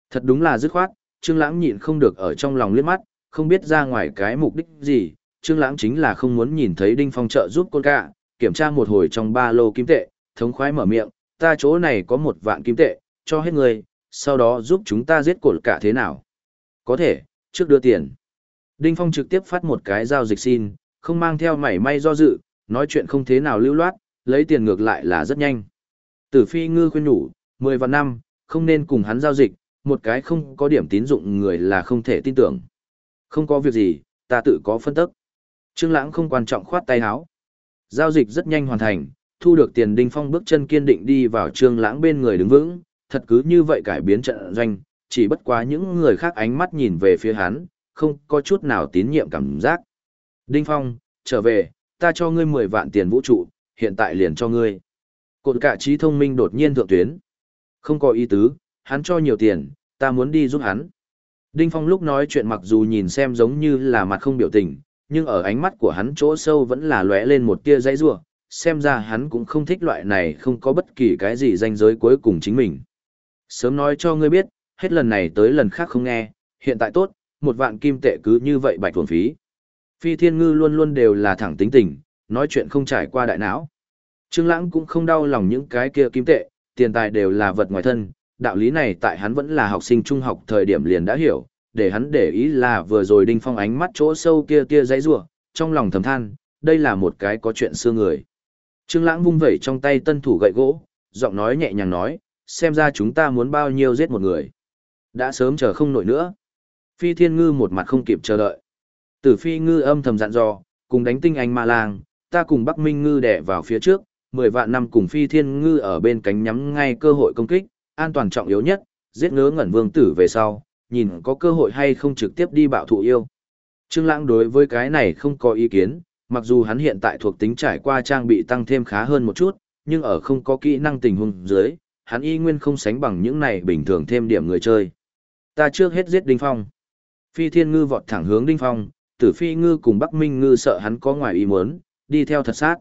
Thật đúng là dứt khoát, Trương Lãng nhịn không được ở trong lòng liếc mắt, không biết ra ngoài cái mục đích gì, Trương Lãng chính là không muốn nhìn thấy Đinh Phong trợ giúp cô cả, kiểm tra một hồi trong ba lô kim tệ, thống khoái mở miệng, ta chỗ này có một vạn kim tệ, cho hết người, sau đó giúp chúng ta giết cột cả thế nào. Có thể, trước đưa tiền. Đinh Phong trực tiếp phát một cái giao dịch xin, không mang theo mảy may do dự, nói chuyện không thế nào lưu loát, lấy tiền ngược lại là rất nhanh. Tử Phi Ngư khuyên nhủ, 10 và năm, không nên cùng hắn giao dịch, một cái không có điểm tín dụng người là không thể tin tưởng. Không có việc gì, ta tự có phân tức. Trương Lãng không quan trọng khoát tay áo. Giao dịch rất nhanh hoàn thành, thu được tiền Đinh Phong bước chân kiên định đi vào Trương Lãng bên người đứng vững, thật cứ như vậy cải biến trận doanh, chỉ bất quá những người khác ánh mắt nhìn về phía hắn, không có chút nào tín nhiệm cảm giác. Đinh Phong, trở về, ta cho ngươi 10 vạn tiền vũ trụ, hiện tại liền cho ngươi. Cột cả trí thông minh đột nhiên thượng tuyến. Không có ý tứ, hắn cho nhiều tiền, ta muốn đi giúp hắn. Đinh Phong lúc nói chuyện mặc dù nhìn xem giống như là mặt không biểu tình, nhưng ở ánh mắt của hắn chỗ sâu vẫn là lóe lên một tia dãy rủa, xem ra hắn cũng không thích loại này không có bất kỳ cái gì danh giới cuối cùng chính mình. Sớm nói cho ngươi biết, hết lần này tới lần khác không nghe, hiện tại tốt, một vạn kim tệ cứ như vậy bạch thuần phí. Phi thiên ngư luôn luôn đều là thẳng tính tình, nói chuyện không trải qua đại não. Trương Lãng cũng không đau lòng những cái kia kim tệ, tiền tài đều là vật ngoài thân, đạo lý này tại hắn vẫn là học sinh trung học thời điểm liền đã hiểu, để hắn để ý là vừa rồi Đinh Phong ánh mắt chỗ sâu kia kia dãy rủa, trong lòng thầm than, đây là một cái có chuyện xưa người. Trương Lãng vung vẩy trong tay tân thủ gậy gỗ, giọng nói nhẹ nhàng nói, xem ra chúng ta muốn bao nhiêu giết một người. Đã sớm chờ không nổi nữa. Phi Thiên Ngư một mặt không kịp chờ đợi. Tử Phi Ngư âm thầm dặn dò, cùng đánh tinh anh ma lang, ta cùng Bắc Minh Ngư đè vào phía trước, 10 vạn năm cùng Phi Thiên Ngư ở bên cánh nhắm ngay cơ hội công kích, an toàn trọng yếu nhất, giết ngớ ngẩn vương tử về sau, nhìn có cơ hội hay không trực tiếp đi bạo thụ yêu. Trương Lãng đối với cái này không có ý kiến, mặc dù hắn hiện tại thuộc tính trải qua trang bị tăng thêm khá hơn một chút, nhưng ở không có kỹ năng tình huống dưới, hắn y nguyên không sánh bằng những này bình thường thêm điểm người chơi. Ta trước hết giết Đinh Phong. Phi Thiên Ngư vọt thẳng hướng Đinh Phong, Tử Phi Ngư cùng Bắc Minh Ngư sợ hắn có ngoài ý muốn, đi theo thật sát.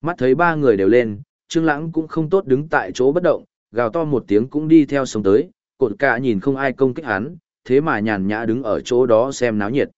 Mắt thấy ba người đều lên, Trương Lãng cũng không tốt đứng tại chỗ bất động, gào to một tiếng cũng đi theo sống tới, cột cả nhìn không ai công kích hắn, thế mà nhàn nhã đứng ở chỗ đó xem náo nhiệt.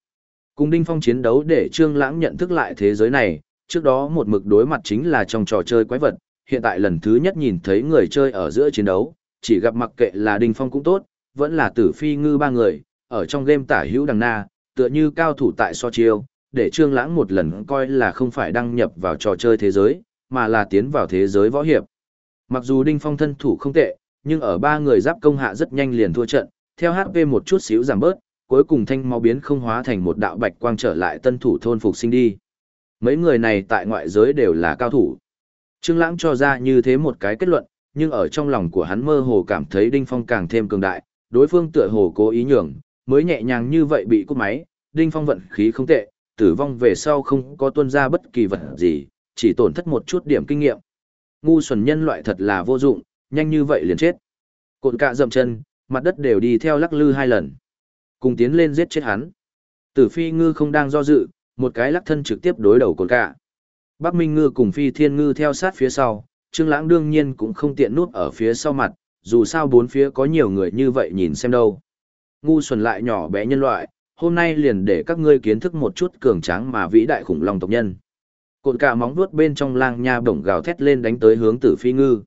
Cùng Đinh Phong chiến đấu để Trương Lãng nhận thức lại thế giới này, trước đó một mực đối mặt chính là trong trò chơi quái vật, hiện tại lần thứ nhất nhìn thấy người chơi ở giữa chiến đấu, chỉ gặp mặc kệ là Đinh Phong cũng tốt, vẫn là Tử Phi Ngư ba người, ở trong game tả hữu đằng na, tựa như cao thủ tại so chiêu, để Trương Lãng một lần coi là không phải đăng nhập vào trò chơi thế giới, mà là tiến vào thế giới võ hiệp. Mặc dù Đinh Phong thân thủ không tệ, nhưng ở ba người giáp công hạ rất nhanh liền thua trận, theo HP một chút xíu giảm bớt, cuối cùng thanh máu biến không hóa thành một đạo bạch quang trở lại tân thủ thôn phục sinh đi. Mấy người này tại ngoại giới đều là cao thủ. Trương Lãng cho ra như thế một cái kết luận, nhưng ở trong lòng của hắn mơ hồ cảm thấy Đinh Phong càng thêm cường đại, đối phương tựa hồ cố ý nhường, mới nhẹ nhàng như vậy bị cú máy, Đinh Phong vận khí không tệ, tử vong về sau không có tuân ra bất kỳ vật gì, chỉ tổn thất một chút điểm kinh nghiệm. Ngu xuẩn nhân loại thật là vô dụng, nhanh như vậy liền chết. Cột cạ dậm chân, mặt đất đều đi theo lắc lư hai lần. Cùng tiến lên giết chết hắn. Tử phi ngư không đang do dự, một cái lắc thân trực tiếp đối đầu cột cạ. Bắc Minh ngư cùng phi thiên ngư theo sát phía sau, Trương Lãng đương nhiên cũng không tiện núp ở phía sau mặt, dù sao bốn phía có nhiều người như vậy nhìn xem đâu. Ngu xuẩn lại nhỏ bé nhân loại, hôm nay liền để các ngươi kiến thức một chút cường tráng mà vĩ đại khủng long tộc nhân. Cột cả móng vuốt bên trong lang nha bổng gào thét lên đánh tới hướng tử phi ngư.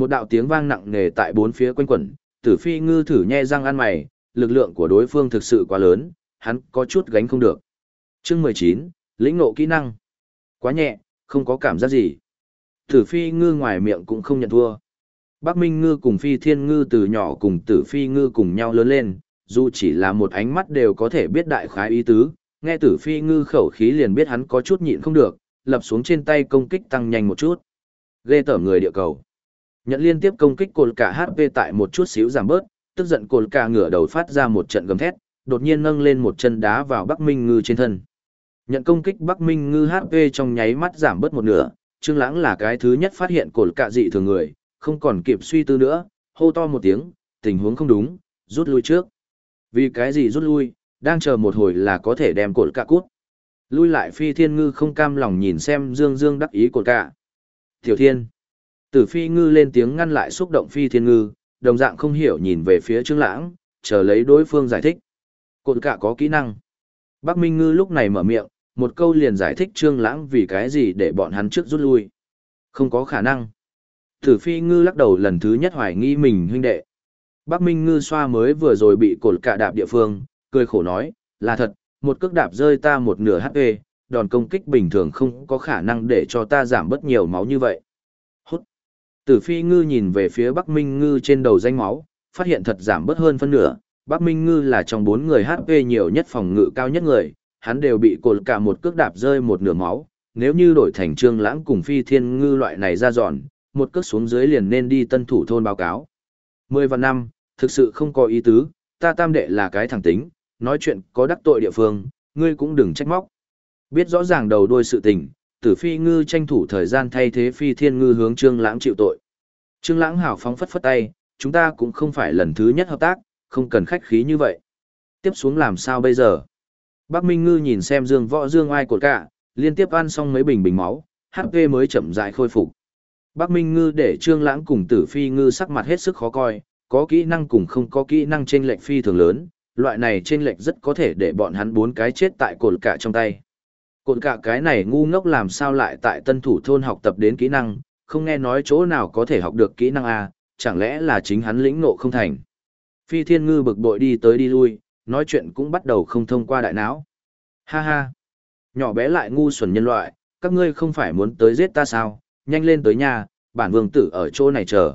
Một đạo tiếng vang nặng nề tại bốn phía quanh quẩn, tử phi ngư thử nhe răng ăn mày, lực lượng của đối phương thực sự quá lớn, hắn có chút gánh không được. Chương mười chín lĩnh ngộ kỹ năng. Quá nhẹ, không có cảm giác gì. Tử phi ngư ngoài miệng cũng không nhận thua. Bắc Minh ngư cùng phi thiên ngư từ nhỏ cùng tử phi ngư cùng nhau lớn lên, dù chỉ là một ánh mắt đều có thể biết đại khái ý tứ, nghe tử phi ngư khẩu khí liền biết hắn có chút nhịn không được, lập xuống trên tay công kích tăng nhanh một chút. Ghê tởm người địa cầu. Nhận liên tiếp công kích cột cả HP tại một chút xíu giảm bớt, tức giận cột cả ngửa đầu phát ra một trận gầm thét, đột nhiên nâng lên một chân đá vào Bắc Minh Ngư trên thân. Nhận công kích Bắc Minh Ngư HP trong nháy mắt giảm bớt một nửa, Trương Lãng là cái thứ nhất phát hiện cột cả dị thường người, không còn kịp suy tư nữa, hô to một tiếng, tình huống không đúng, rút lui trước. Vì cái gì rút lui, đang chờ một hồi là có thể đem cột cả cút. Lui lại phi thiên ngư không cam lòng nhìn xem dương dương đắc ý cột cả. Tiểu thiên. Tử phi ngư lên tiếng ngăn lại xúc động phi thiên ngư, đồng dạng không hiểu nhìn về phía trương lãng, chờ lấy đối phương giải thích. Cột cả có kỹ năng. Bắc Minh ngư lúc này mở miệng, một câu liền giải thích trương lãng vì cái gì để bọn hắn trước rút lui. Không có khả năng. Tử phi ngư lắc đầu lần thứ nhất hoài nghi mình huynh đệ. Bắc Minh ngư xoa mới vừa rồi bị cột cả đạp địa phương, cười khổ nói, là thật, một cước đạp rơi ta một nửa HP, đòn công kích bình thường không có khả năng để cho ta giảm bớt nhiều máu như vậy. Tử phi ngư nhìn về phía Bắc Minh ngư trên đầu danh máu, phát hiện thật giảm bớt hơn phân nửa. Bắc Minh ngư là trong bốn người HP nhiều nhất phòng ngự cao nhất người, hắn đều bị cột cả một cước đạp rơi một nửa máu, nếu như đổi thành trương lãng cùng phi thiên ngư loại này ra dọn, một cước xuống dưới liền nên đi tân thủ thôn báo cáo. Mười và năm, thực sự không có ý tứ, ta tam đệ là cái thẳng tính, nói chuyện có đắc tội địa phương, ngươi cũng đừng trách móc. Biết rõ ràng đầu đuôi sự tình, tử phi ngư tranh thủ thời gian thay thế phi thiên ngư hướng trương lãng chịu tội. Trương lãng hào phóng phất phất tay, chúng ta cũng không phải lần thứ nhất hợp tác, không cần khách khí như vậy. Tiếp xuống làm sao bây giờ? Bác Minh Ngư nhìn xem Dương Võ Dương ai cột cả, liên tiếp ăn xong mấy bình bình máu, HP mới chậm rãi khôi phục. Bác Minh Ngư để Trương Lãng cùng Tử Phi Ngư sắc mặt hết sức khó coi, có kỹ năng cùng không có kỹ năng chênh lệch phi thường lớn, loại này chênh lệch rất có thể để bọn hắn bốn cái chết tại cột cả trong tay. Cột cả cái này ngu ngốc làm sao lại tại Tân Thủ thôn học tập đến kỹ năng, không nghe nói chỗ nào có thể học được kỹ năng a, chẳng lẽ là chính hắn lĩnh ngộ không thành. Phi Thiên Ngư bực bội đi tới đi lui, nói chuyện cũng bắt đầu không thông qua đại não. Ha ha, nhỏ bé lại ngu xuẩn nhân loại, các ngươi không phải muốn tới giết ta sao, nhanh lên tới nhà, bản vương tử ở chỗ này chờ.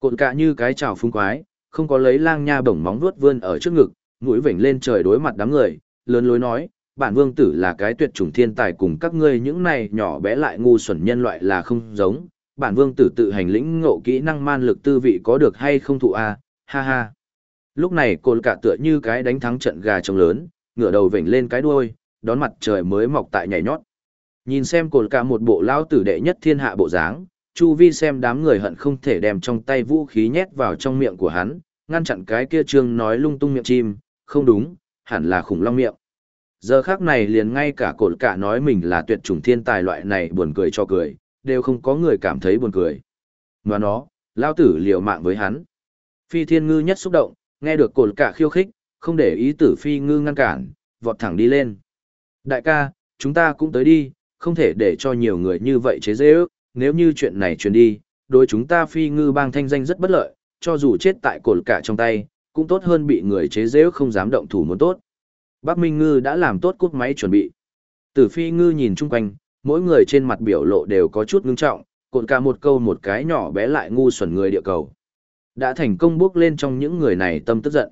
Cột cả như cái chào phung quái, không có lấy lang nha bổng móng vuốt vươn ở trước ngực, mũi vểnh lên trời đối mặt đám người, lớn lối nói, bản vương tử là cái tuyệt chủng thiên tài cùng các ngươi những này nhỏ bé lại ngu xuẩn nhân loại là không giống, bản vương tử tự hành lĩnh ngộ kỹ năng man lực tư vị có được hay không thụ a? Ha ha. Lúc này cồn cả tựa như cái đánh thắng trận gà trống lớn ngửa đầu vểnh lên cái đuôi đón mặt trời mới mọc tại nhảy nhót. Nhìn xem cồn cả một bộ lao tử đệ nhất thiên hạ bộ dáng chu vi xem đám người hận không thể đem trong tay vũ khí nhét vào trong miệng của hắn ngăn chặn cái kia trương nói lung tung miệng chim. Không đúng hẳn là khủng long miệng giờ khác này liền ngay cả cột cả nói mình là tuyệt chủng thiên tài loại này buồn cười cho cười đều không có người cảm thấy buồn cười. Và nó, lao tử liều mạng với hắn. Phi thiên ngư nhất xúc động, nghe được cột cả khiêu khích, không để ý tử phi ngư ngăn cản, vọt thẳng đi lên. Đại ca, chúng ta cũng tới đi, không thể để cho nhiều người như vậy chế dễ ước, nếu như chuyện này truyền đi, đối chúng ta phi ngư bang thanh danh rất bất lợi, cho dù chết tại cột cả trong tay, cũng tốt hơn bị người chế dễ không dám động thủ muốn tốt. Bác Minh Ngư đã làm tốt cút máy chuẩn bị. Tử phi ngư nhìn chung quanh, mỗi người trên mặt biểu lộ đều có chút ngưng trọng, cột cả một câu một cái nhỏ bé lại ngu xuẩn người địa cầu. Đã thành công bước lên trong những người này tâm tức giận.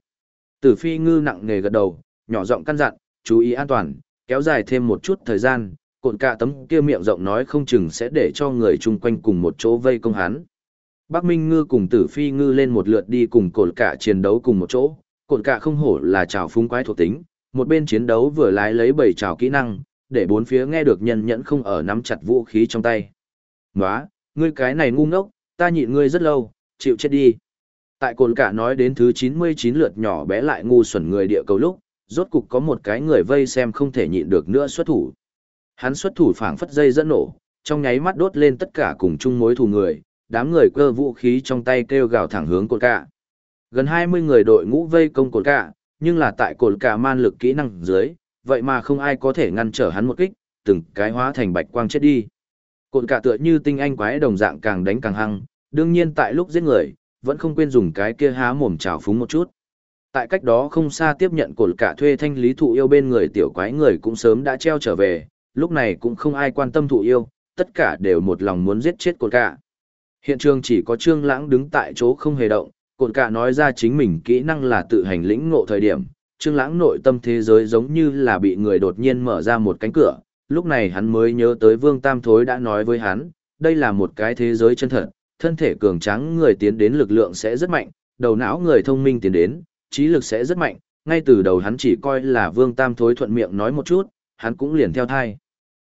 Tử phi ngư nặng nề gật đầu, nhỏ giọng căn dặn, chú ý an toàn, kéo dài thêm một chút thời gian, Cổn cả tấm kia miệng rộng nói không chừng sẽ để cho người chung quanh cùng một chỗ vây công hắn. Bác Minh Ngư cùng Tử Phi Ngư lên một lượt đi cùng Cổn cả chiến đấu cùng một chỗ, Cổn cả không hổ là trào phúng quái thuộc tính, một bên chiến đấu vừa lái lấy bảy trào kỹ năng, để bốn phía nghe được nhân nhẫn không ở nắm chặt vũ khí trong tay. Nóa, ngươi cái này ngu ngốc, ta nhịn ngươi rất lâu, chịu chết đi. Tại cồn cả nói đến thứ 99 lượt nhỏ bé lại ngu xuẩn người địa cầu lúc, rốt cục có một cái người vây xem không thể nhịn được nữa xuất thủ. Hắn xuất thủ phảng phất dây dẫn nổ, trong nháy mắt đốt lên tất cả cùng chung mối thù người, đám người cơ vũ khí trong tay kêu gào thẳng hướng cồn cả. Gần 20 người đội ngũ vây công cồn cả, nhưng là tại cột cả man lực kỹ năng dưới, vậy mà không ai có thể ngăn trở hắn một kích, từng cái hóa thành bạch quang chết đi. Cột cả tựa như tinh anh quái đồng dạng càng đánh càng hăng, đương nhiên tại lúc giết người, vẫn không quên dùng cái kia há mồm trào phúng một chút. Tại cách đó không xa tiếp nhận cột cả thuê thanh lý thụ yêu bên người tiểu quái người cũng sớm đã treo trở về, lúc này cũng không ai quan tâm thụ yêu, tất cả đều một lòng muốn giết chết cột cả. Hiện trường chỉ có Trương Lãng đứng tại chỗ không hề động, cột cả nói ra chính mình kỹ năng là tự hành lĩnh ngộ thời điểm, Trương Lãng nội tâm thế giới giống như là bị người đột nhiên mở ra một cánh cửa, lúc này hắn mới nhớ tới Vương Tam Thối đã nói với hắn, đây là một cái thế giới chân thật, thân thể cường tráng người tiến đến lực lượng sẽ rất mạnh, đầu não người thông minh tiến đến, trí lực sẽ rất mạnh, ngay từ đầu hắn chỉ coi là Vương Tam Thối thuận miệng nói một chút, hắn cũng liền theo thai.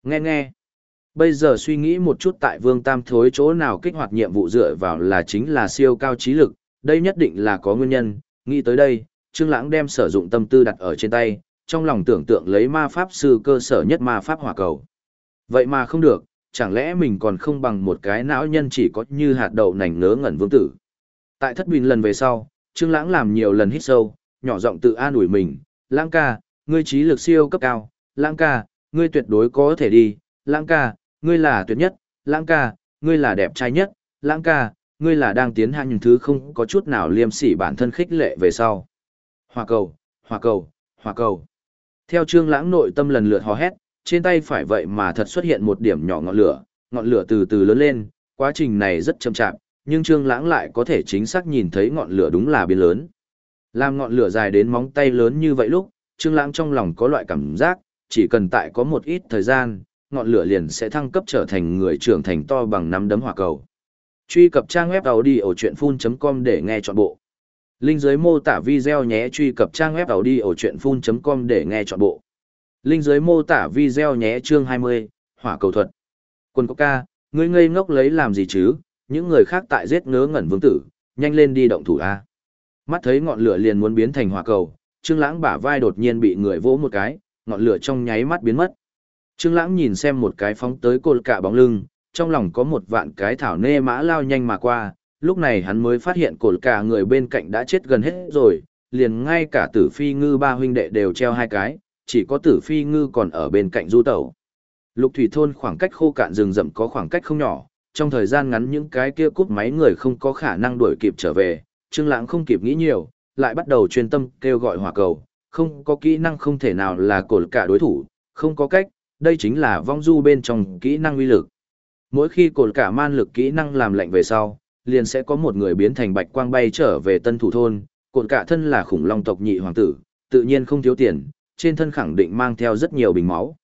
Nghe nghe. Bây giờ suy nghĩ một chút tại Vương Tam Thối chỗ nào kích hoạt nhiệm vụ dựa vào là chính là siêu cao trí lực, đây nhất định là có nguyên nhân, nghĩ tới đây, Trương Lãng đem sử dụng tâm tư đặt ở trên tay, trong lòng tưởng tượng lấy ma pháp sư cơ sở nhất ma pháp hỏa cầu. Vậy mà không được, chẳng lẽ mình còn không bằng một cái não nhân chỉ có như hạt đậu nành ngớ ngẩn vương tử. Tại thất bình lần về sau, Trương Lãng làm nhiều lần hít sâu, nhỏ giọng tự an ủi mình, "Lãng ca, ngươi trí lực siêu cấp cao, Lãng ca, ngươi tuyệt đối có thể đi, Lãng ca, ngươi là tuyệt nhất, Lãng ca, ngươi là đẹp trai nhất, Lãng ca, ngươi là đang tiến hành những thứ không có chút nào liêm sỉ bản thân khích lệ về sau." Hòa cầu, hòa cầu, hòa cầu. Theo trương lãng nội tâm lần lượt hò hét, trên tay phải vậy mà thật xuất hiện một điểm nhỏ ngọn lửa, ngọn lửa từ từ lớn lên, quá trình này rất chậm chạp, nhưng trương lãng lại có thể chính xác nhìn thấy ngọn lửa đúng là biến lớn. Làm ngọn lửa dài đến móng tay lớn như vậy lúc, trương lãng trong lòng có loại cảm giác, chỉ cần tại có một ít thời gian, ngọn lửa liền sẽ thăng cấp trở thành người trưởng thành to bằng nắm đấm hỏa cầu. Truy cập trang web đầu đi ở audiochuyenphun.com để nghe trọn bộ. Linh dưới mô tả video nhé truy cập trang web đầu đi ở audiochuyenphun.com để nghe trọn bộ. Linh dưới mô tả video nhé chương 20, hỏa cầu thuật. Quân có ca, ngươi ngây ngốc lấy làm gì chứ, những người khác tại giết ngớ ngẩn vương tử, nhanh lên đi động thủ A. Mắt thấy ngọn lửa liền muốn biến thành hỏa cầu, Trương Lãng bả vai đột nhiên bị người vỗ một cái, ngọn lửa trong nháy mắt biến mất. Trương Lãng nhìn xem một cái phóng tới cột cả bóng lưng, trong lòng có một vạn cái thảo nê mã lao nhanh mà qua, lúc này hắn mới phát hiện cột cả người bên cạnh đã chết gần hết rồi, liền ngay cả tử phi ngư ba huynh đệ đều treo hai cái, chỉ có tử phi ngư còn ở bên cạnh du tẩu. Lục thủy thôn khoảng cách khô cạn rừng rậm có khoảng cách không nhỏ, trong thời gian ngắn những cái kia cút máy người không có khả năng đuổi kịp trở về, Trương Lãng không kịp nghĩ nhiều, lại bắt đầu chuyên tâm kêu gọi hỏa cầu, không có kỹ năng không thể nào là cột cả đối thủ, không có cách, đây chính là vong du bên trong kỹ năng uy lực. Mỗi khi cột cả man lực kỹ năng làm lạnh về sau, liền sẽ có một người biến thành bạch quang bay trở về tân thủ thôn, cột cả thân là khủng long tộc nhị hoàng tử, tự nhiên không thiếu tiền, trên thân khẳng định mang theo rất nhiều bình máu.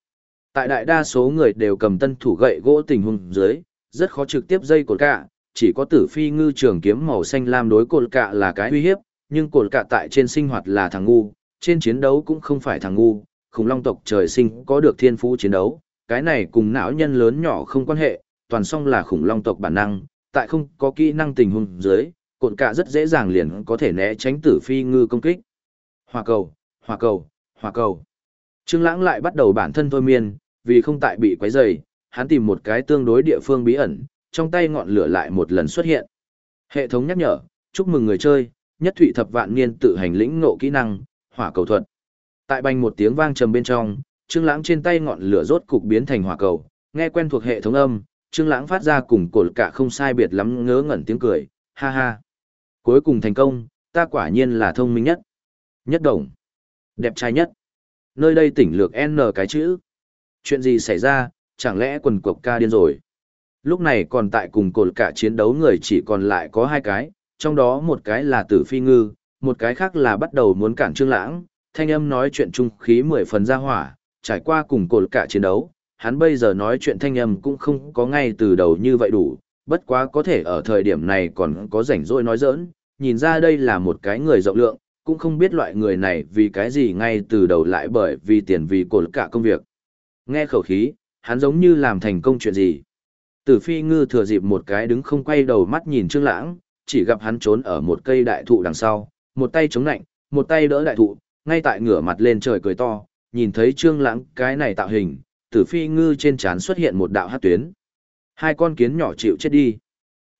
Tại đại đa số người đều cầm tân thủ gậy gỗ tình huống dưới, rất khó trực tiếp dây cột cả, chỉ có tử phi ngư trường kiếm màu xanh lam đối cột cả là cái uy hiếp, nhưng cột cả tại trên sinh hoạt là thằng ngu, trên chiến đấu cũng không phải thằng ngu, khủng long tộc trời sinh có được thiên phú chiến đấu, cái này cùng não nhân lớn nhỏ không quan hệ, toàn song là khủng long tộc bản năng, tại không có kỹ năng tình huống dưới, cộn cả rất dễ dàng liền có thể né tránh tử phi ngư công kích. Hỏa cầu, hỏa cầu, hỏa cầu. Trương Lãng lại bắt đầu bản thân thôi miên, vì không tại bị quấy rầy, hắn tìm một cái tương đối địa phương bí ẩn, trong tay ngọn lửa lại một lần xuất hiện. Hệ thống nhắc nhở, chúc mừng người chơi, nhất thủy thập vạn niên tự hành lĩnh ngộ kỹ năng, hỏa cầu thuật. Tại bành một tiếng vang trầm bên trong, Trương Lãng trên tay ngọn lửa rốt cục biến thành hỏa cầu, nghe quen thuộc hệ thống âm, Trương Lãng phát ra cùng cột cả không sai biệt lắm ngớ ngẩn tiếng cười, ha ha. Cuối cùng thành công, ta quả nhiên là thông minh nhất. Nhất đồng. Đẹp trai nhất. Nơi đây tỉnh lược N cái chữ. Chuyện gì xảy ra, chẳng lẽ quần cục ca điên rồi. Lúc này còn tại cùng cột cả chiến đấu người chỉ còn lại có hai cái, trong đó một cái là tử phi ngư, một cái khác là bắt đầu muốn cản trương lãng, thanh âm nói chuyện trung khí mười phần ra hỏa, trải qua cùng cột cả chiến đấu, hắn bây giờ nói chuyện thanh âm cũng không có ngay từ đầu như vậy đủ, bất quá có thể ở thời điểm này còn có rảnh rỗi nói giỡn, nhìn ra đây là một cái người rộng lượng, cũng không biết loại người này vì cái gì ngay từ đầu lại bởi vì tiền vì cổ cả công việc. Nghe khẩu khí, hắn giống như làm thành công chuyện gì. Tử phi ngư thừa dịp một cái đứng không quay đầu mắt nhìn trương lãng, chỉ gặp hắn trốn ở một cây đại thụ đằng sau, một tay chống nạnh, một tay đỡ đại thụ, ngay tại ngửa mặt lên trời cười to, nhìn thấy trương lãng cái này tạo hình, tử phi ngư trên trán xuất hiện một đạo hát tuyến. Hai con kiến nhỏ chịu chết đi.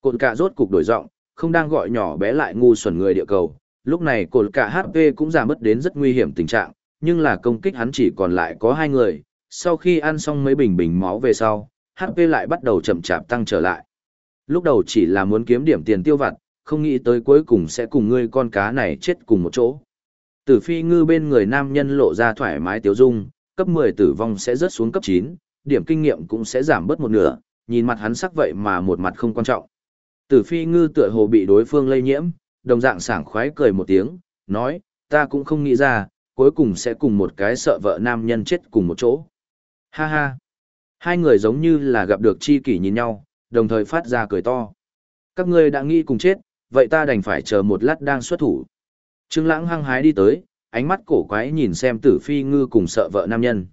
Cột cả rốt cục đổi giọng, không đang gọi nhỏ bé lại ngu xuẩn người địa cầu. Lúc này cột cả HP cũng giảm mất đến rất nguy hiểm tình trạng, nhưng là công kích hắn chỉ còn lại có hai người, sau khi ăn xong mấy bình bình máu về sau, HP lại bắt đầu chậm chạp tăng trở lại. Lúc đầu chỉ là muốn kiếm điểm tiền tiêu vặt, không nghĩ tới cuối cùng sẽ cùng ngươi con cá này chết cùng một chỗ. Tử phi ngư bên người nam nhân lộ ra thoải mái tiếu dung, cấp 10 tử vong sẽ rớt xuống cấp 9, điểm kinh nghiệm cũng sẽ giảm bớt một nửa, nhìn mặt hắn sắc vậy mà một mặt không quan trọng. Tử phi ngư tựa hồ bị đối phương lây nhiễm, đồng dạng sảng khoái cười một tiếng, nói, ta cũng không nghĩ ra, cuối cùng sẽ cùng một cái sợ vợ nam nhân chết cùng một chỗ. Ha ha. Hai người giống như là gặp được chi kỷ nhìn nhau, đồng thời phát ra cười to. Các ngươi đã nghĩ cùng chết, vậy ta đành phải chờ một lát đang xuất thủ. Trương Lãng hăng hái đi tới, ánh mắt cổ quái nhìn xem Tử Phi Ngư cùng sợ vợ nam nhân.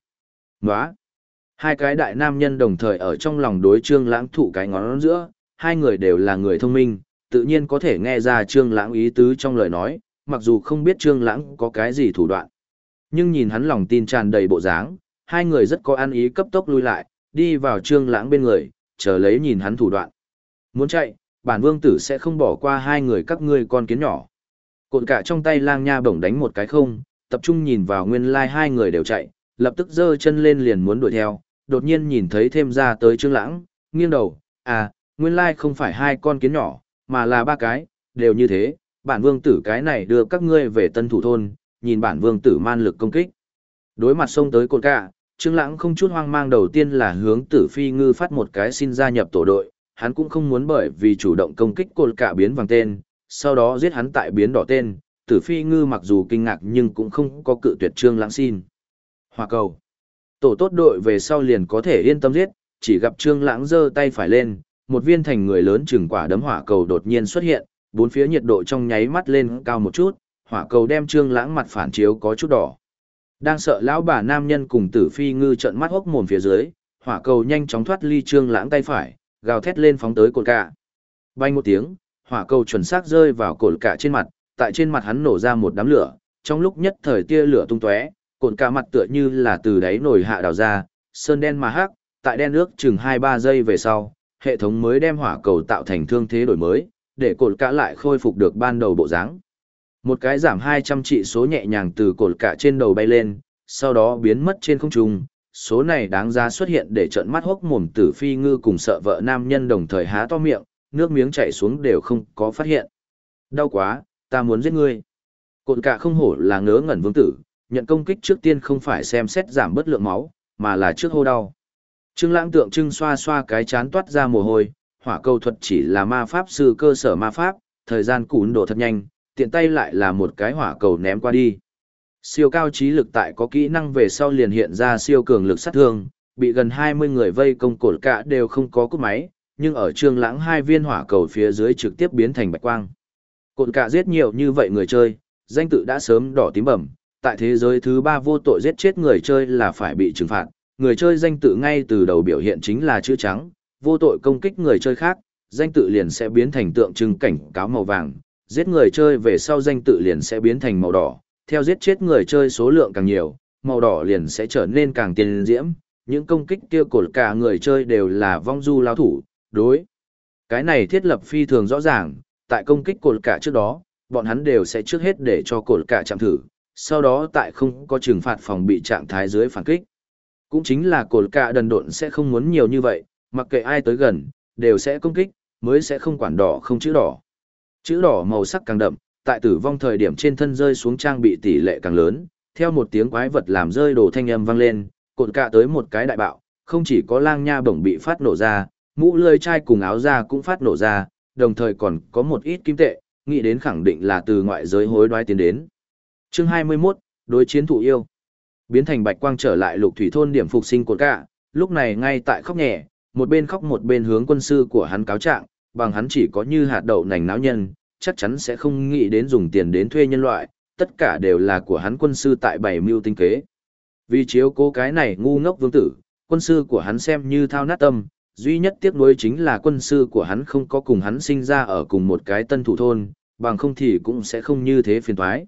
Nóa! Hai cái đại nam nhân đồng thời ở trong lòng đối Trương Lãng thụ cái ngón giữa, hai người đều là người thông minh, tự nhiên có thể nghe ra Trương Lãng ý tứ trong lời nói, mặc dù không biết Trương Lãng có cái gì thủ đoạn. Nhưng nhìn hắn lòng tin tràn đầy bộ dáng, hai người rất có ăn ý cấp tốc lui lại, đi vào Trương Lãng bên người, chờ lấy nhìn hắn thủ đoạn. Muốn chạy, bản vương tử sẽ không bỏ qua hai người các ngươi con kiến nhỏ. Cột cả trong tay lang nha bổng đánh một cái không, tập trung nhìn vào nguyên lai like hai người đều chạy, lập tức giơ chân lên liền muốn đuổi theo, đột nhiên nhìn thấy thêm ra tới Trương Lãng, nghiêng đầu, à, nguyên lai like không phải hai con kiến nhỏ, mà là ba cái, đều như thế, bản vương tử cái này đưa các ngươi về tân thủ thôn, nhìn bản vương tử man lực công kích. Đối mặt xông tới cột cả, Trương Lãng không chút hoang mang đầu tiên là hướng Tử Phi Ngư phát một cái xin gia nhập tổ đội, hắn cũng không muốn bởi vì chủ động công kích cột cả biến vàng tên, sau đó giết hắn tại biến đỏ tên, Tử Phi Ngư mặc dù kinh ngạc nhưng cũng không có cự tuyệt Trương Lãng xin. Hỏa cầu. Tổ tốt đội về sau liền có thể yên tâm giết, chỉ gặp Trương Lãng giơ tay phải lên, một viên thành người lớn chừng quả đấm hỏa cầu đột nhiên xuất hiện, bốn phía nhiệt độ trong nháy mắt lên cao một chút, hỏa cầu đem Trương Lãng mặt phản chiếu có chút đỏ. Đang sợ lão bà nam nhân cùng Tử Phi ngư trợn mắt hốc mồm phía dưới, hỏa cầu nhanh chóng thoát ly Trương Lãng tay phải, gào thét lên phóng tới cột cả. Bay một tiếng, hỏa cầu chuẩn xác rơi vào cột cả trên mặt, tại trên mặt hắn nổ ra một đám lửa, trong lúc nhất thời tia lửa tung tóe, cột cả mặt tựa như là từ đáy nồi hạ đào ra, sơn đen mà hắc, tại đen nước chừng 2-3 giây về sau, hệ thống mới đem hỏa cầu tạo thành thương thế đổi mới, để cột cả lại khôi phục được ban đầu bộ dáng. Một cái giảm 200 trị số nhẹ nhàng từ cột cả trên đầu bay lên, sau đó biến mất trên không trung. Số này đáng giá xuất hiện để trận mắt hốc mồm tử phi ngư cùng sợ vợ nam nhân đồng thời há to miệng, nước miếng chảy xuống đều không có phát hiện. Đau quá, ta muốn giết ngươi. Cột cả không hổ là ngớ ngẩn vương tử, nhận công kích trước tiên không phải xem xét giảm bất lượng máu, mà là trước hô đau. Trương lãng tượng trưng xoa xoa cái chán toát ra mồ hôi, hỏa cầu thuật chỉ là ma pháp sư cơ sở ma pháp, thời gian cún độ thật nhanh, tiện tay lại là một cái hỏa cầu ném qua đi. Siêu cao trí lực tại có kỹ năng về sau liền hiện ra siêu cường lực sát thương, bị gần 20 người vây công cột cả đều không có cút máy, nhưng ở trương lãng hai viên hỏa cầu phía dưới trực tiếp biến thành bạch quang. Cột cả giết nhiều như vậy người chơi, danh tự đã sớm đỏ tím bẩm, tại thế giới thứ ba vô tội giết chết người chơi là phải bị trừng phạt, người chơi danh tự ngay từ đầu biểu hiện chính là chữ trắng, vô tội công kích người chơi khác, danh tự liền sẽ biến thành tượng trưng cảnh cáo màu vàng, giết người chơi về sau danh tự liền sẽ biến thành màu đỏ, theo giết chết người chơi số lượng càng nhiều, màu đỏ liền sẽ trở nên càng tiền diễm, những công kích kia của cả người chơi đều là vong du lao thủ, đối. Cái này thiết lập phi thường rõ ràng, tại công kích cột cả trước đó, bọn hắn đều sẽ trước hết để cho cột cả chạm thử, sau đó tại không có trừng phạt phòng bị trạng thái dưới phản kích. Cũng chính là cột cả đần độn sẽ không muốn nhiều như vậy, mặc kệ ai tới gần, đều sẽ công kích, mới sẽ không quản đỏ không chữ đỏ. Chữ đỏ màu sắc càng đậm, tại tử vong thời điểm trên thân rơi xuống trang bị tỷ lệ càng lớn, theo một tiếng quái vật làm rơi đồ thanh âm vang lên, cột cả tới một cái đại bạo, không chỉ có lang nha bổng bị phát nổ ra, mũ lươi chai cùng áo da cũng phát nổ ra, đồng thời còn có một ít kim tệ, nghĩ đến khẳng định là từ ngoại giới hối đoái tiến đến. Chương 21, đối chiến thủ yêu. Biến thành bạch quang trở lại lục thủy thôn điểm phục sinh cột cả, lúc này ngay tại khóc nhẹ, một bên khóc một bên hướng quân sư của hắn cáo trạng, bằng hắn chỉ có như hạt đậu nành náo nhân, chắc chắn sẽ không nghĩ đến dùng tiền đến thuê nhân loại, tất cả đều là của hắn quân sư tại bảy mưu tinh kế. Vì chiếu cố cái này ngu ngốc vương tử, quân sư của hắn xem như thao nát tâm, duy nhất tiếc nuối chính là quân sư của hắn không có cùng hắn sinh ra ở cùng một cái tân thủ thôn, bằng không thì cũng sẽ không như thế phiền toái.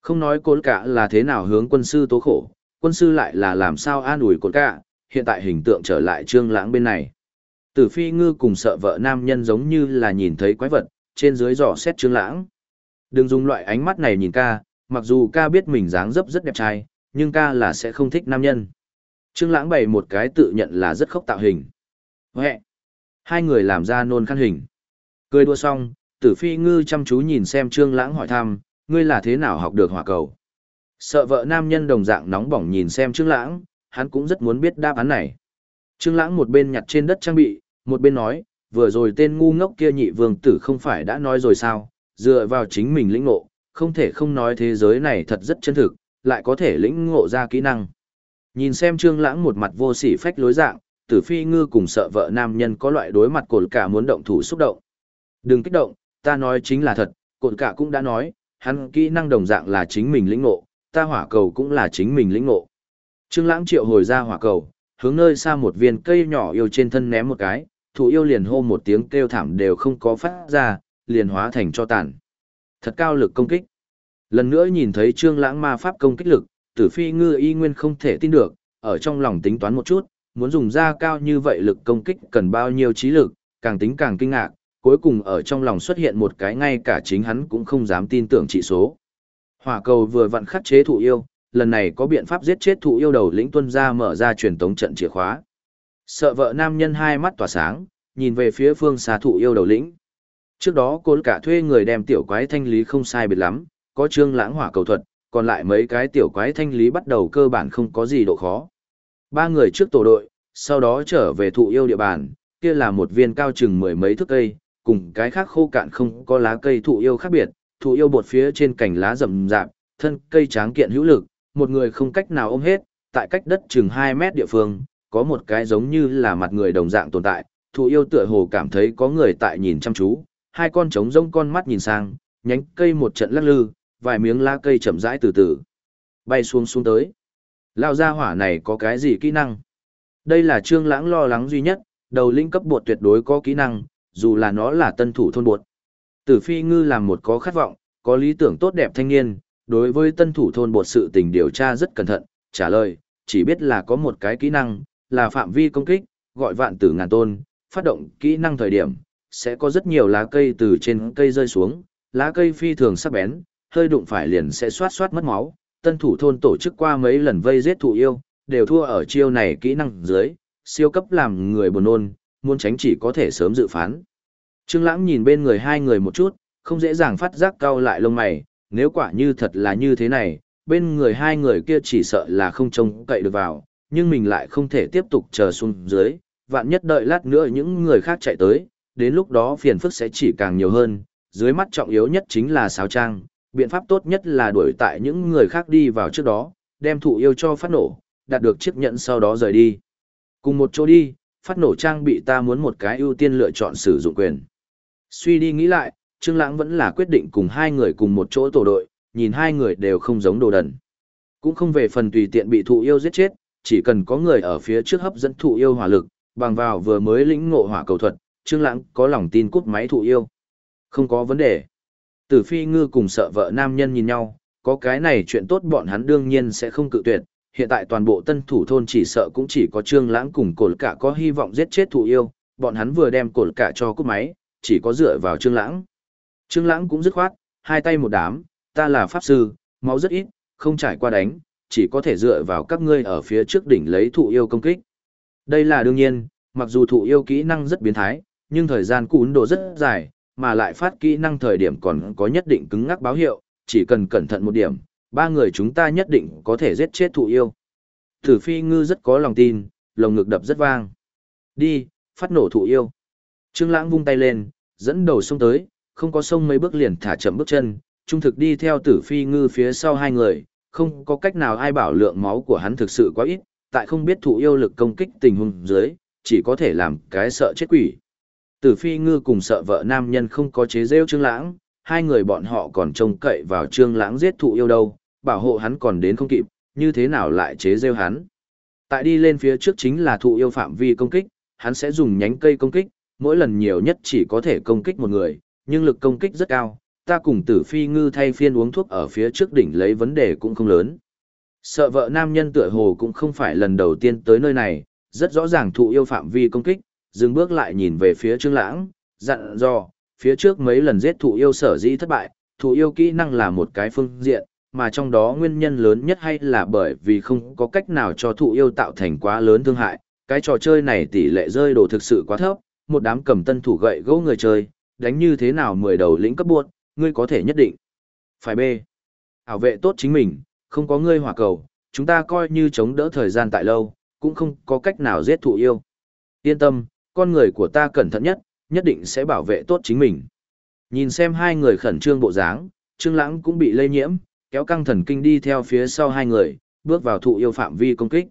Không nói côn cả là thế nào hướng quân sư tố khổ, quân sư lại là làm sao an ủi côn cả, hiện tại hình tượng trở lại trương lãng bên này. Tử phi ngư cùng sợ vợ nam nhân giống như là nhìn thấy quái vật, trên dưới giỏ xét trương lãng. Đừng dùng loại ánh mắt này nhìn ca, mặc dù ca biết mình dáng dấp rất đẹp trai, nhưng ca là sẽ không thích nam nhân. Trương lãng bày một cái tự nhận là rất khốc tạo hình. Huệ! Hai người làm ra nôn khăn hình. Cười đua xong, tử phi ngư chăm chú nhìn xem trương lãng hỏi thăm, ngươi là thế nào học được hỏa cầu? Sợ vợ nam nhân đồng dạng nóng bỏng nhìn xem trương lãng, hắn cũng rất muốn biết đáp án này. Trương lãng một bên nhặt trên đất trang bị, một bên nói, vừa rồi tên ngu ngốc kia nhị vương tử không phải đã nói rồi sao, dựa vào chính mình lĩnh ngộ, không thể không nói thế giới này thật rất chân thực, lại có thể lĩnh ngộ ra kỹ năng. Nhìn xem trương lãng một mặt vô sỉ phách lối dạng, tử phi ngư cùng sợ vợ nam nhân có loại đối mặt cột cả muốn động thủ xúc động. Đừng kích động, ta nói chính là thật, cột cả cũng đã nói, hắn kỹ năng đồng dạng là chính mình lĩnh ngộ, ta hỏa cầu cũng là chính mình lĩnh ngộ. Trương lãng triệu hồi ra hỏa cầu, hướng nơi xa một viên cây nhỏ yêu trên thân ném một cái, thủ yêu liền hô một tiếng kêu thảm đều không có phát ra, liền hóa thành cho tàn. Thật cao lực công kích. Lần nữa nhìn thấy trương lãng ma pháp công kích lực, tử phi ngư y nguyên không thể tin được, ở trong lòng tính toán một chút, muốn dùng ra cao như vậy lực công kích cần bao nhiêu trí lực, càng tính càng kinh ngạc, cuối cùng ở trong lòng xuất hiện một cái ngay cả chính hắn cũng không dám tin tưởng trị số. Hỏa cầu vừa vặn khắc chế thụ yêu, lần này có biện pháp giết chết thụ yêu đầu lĩnh tuân ra mở ra truyền tống trận chìa khóa. Sợ vợ nam nhân hai mắt tỏa sáng, nhìn về phía phương xa thụ yêu đầu lĩnh. Trước đó cô cả thuê người đem tiểu quái thanh lý không sai biệt lắm, có trương lãng hỏa cầu thuật, còn lại mấy cái tiểu quái thanh lý bắt đầu cơ bản không có gì độ khó. Ba người trước tổ đội, sau đó trở về thụ yêu địa bàn, kia là một viên cao chừng mười mấy thước cây, cùng cái khác khô cạn không có lá cây thụ yêu khác biệt, thụ yêu bột phía trên cành lá rậm rạp, thân cây tráng kiện hữu lực, một người không cách nào ôm hết, tại cách đất chừng 2 mét địa phương, có một cái giống như là mặt người đồng dạng tồn tại, thụ yêu tựa hồ cảm thấy có người tại nhìn chăm chú, hai con trống rông con mắt nhìn sang, nhánh cây một trận lắc lư, vài miếng lá cây chậm rãi từ từ bay xuống xuống tới. Lao gia hỏa này có cái gì kỹ năng? Đây là trương lãng lo lắng duy nhất, đầu linh cấp bột tuyệt đối có kỹ năng, dù là nó là tân thủ thôn bột. Tử phi ngư làm một có khát vọng, có lý tưởng tốt đẹp thanh niên, đối với tân thủ thôn bột sự tình điều tra rất cẩn thận, trả lời, chỉ biết là có một cái kỹ năng, là phạm vi công kích, gọi vạn tử ngàn tôn, phát động kỹ năng thời điểm, sẽ có rất nhiều lá cây từ trên cây rơi xuống, lá cây phi thường sắc bén, hơi đụng phải liền sẽ xoát xoát mất máu. Tân thủ thôn tổ chức qua mấy lần vây giết thụ yêu, đều thua ở chiêu này kỹ năng dưới, siêu cấp làm người buồn nôn, muốn tránh chỉ có thể sớm dự phán. Trương Lãng nhìn bên người hai người một chút, không dễ dàng phát giác cau lại lông mày, nếu quả như thật là như thế này, bên người hai người kia chỉ sợ là không trông cậy được vào, nhưng mình lại không thể tiếp tục chờ xuống dưới, vạn nhất đợi lát nữa những người khác chạy tới, đến lúc đó phiền phức sẽ chỉ càng nhiều hơn, dưới mắt trọng yếu nhất chính là sáo trang, biện pháp tốt nhất là đuổi tại những người khác đi vào trước đó, đem thụ yêu cho phát nổ, đạt được chiếc nhẫn sau đó rời đi. Cùng một chỗ đi, phát nổ trang bị ta muốn một cái ưu tiên lựa chọn sử dụng quyền. Suy đi nghĩ lại, Trương Lãng vẫn là quyết định cùng hai người cùng một chỗ tổ đội, nhìn hai người đều không giống đồ đần. Cũng không về phần tùy tiện bị thụ yêu giết chết, chỉ cần có người ở phía trước hấp dẫn thụ yêu hỏa lực, bằng vào vừa mới lĩnh ngộ hỏa cầu thuật, Trương Lãng có lòng tin cút máy thụ yêu. Không có vấn đề. Tử Phi Ngư cùng sợ vợ nam nhân nhìn nhau, có cái này chuyện tốt bọn hắn đương nhiên sẽ không cự tuyệt. Hiện tại toàn bộ tân thủ thôn chỉ sợ cũng chỉ có Trương Lãng cùng cổ Cả có hy vọng giết chết thụ yêu, bọn hắn vừa đem cổ Cả cho cúp máy, chỉ có dựa vào Trương Lãng. Trương Lãng cũng dứt khoát, hai tay một đám, ta là pháp sư, máu rất ít, không trải qua đánh, chỉ có thể dựa vào các ngươi ở phía trước đỉnh lấy thụ yêu công kích. Đây là đương nhiên, mặc dù thụ yêu kỹ năng rất biến thái, nhưng thời gian cún độ rất dài, mà lại phát kỹ năng thời điểm còn có nhất định cứng ngắc báo hiệu, chỉ cần cẩn thận một điểm, ba người chúng ta nhất định có thể giết chết thụ yêu. Tử phi ngư rất có lòng tin, lồng ngực đập rất vang. Đi, phát nổ thụ yêu. Trương lãng vung tay lên, dẫn đầu xông tới, không có sông mấy bước liền thả chậm bước chân, trung thực đi theo tử phi ngư phía sau hai người, không có cách nào ai bảo lượng máu của hắn thực sự quá ít, tại không biết thụ yêu lực công kích tình huống dưới, chỉ có thể làm cái sợ chết quỷ. Tử phi ngư cùng sợ vợ nam nhân không có chế rêu trương lãng, hai người bọn họ còn trông cậy vào trương lãng giết thụ yêu đâu, bảo hộ hắn còn đến không kịp, như thế nào lại chế rêu hắn. Tại đi lên phía trước chính là thụ yêu phạm vi công kích, hắn sẽ dùng nhánh cây công kích, mỗi lần nhiều nhất chỉ có thể công kích một người, nhưng lực công kích rất cao, ta cùng tử phi ngư thay phiên uống thuốc ở phía trước đỉnh lấy vấn đề cũng không lớn. Sợ vợ nam nhân tựa hồ cũng không phải lần đầu tiên tới nơi này, rất rõ ràng thụ yêu phạm vi công kích, dừng bước lại nhìn về phía Trương Lãng, dặn dò, phía trước mấy lần giết thụ yêu sở dĩ thất bại, thụ yêu kỹ năng là một cái phương diện, mà trong đó nguyên nhân lớn nhất hay là bởi vì không có cách nào cho thụ yêu tạo thành quá lớn thương hại, cái trò chơi này tỷ lệ rơi đồ thực sự quá thấp, một đám cầm tân thủ gậy gỗ người chơi, đánh như thế nào mười đầu lĩnh cấp buộc, ngươi có thể nhất định. Phải bê. Hảo vệ tốt chính mình, không có ngươi hỏa cầu, chúng ta coi như chống đỡ thời gian tại lâu, cũng không có cách nào giết thụ yêu. Yên tâm, con người của ta cẩn thận nhất, nhất định sẽ bảo vệ tốt chính mình. Nhìn xem hai người khẩn trương bộ dáng, Trương Lãng cũng bị lây nhiễm, kéo căng thần kinh đi theo phía sau hai người, bước vào thụ yêu phạm vi công kích.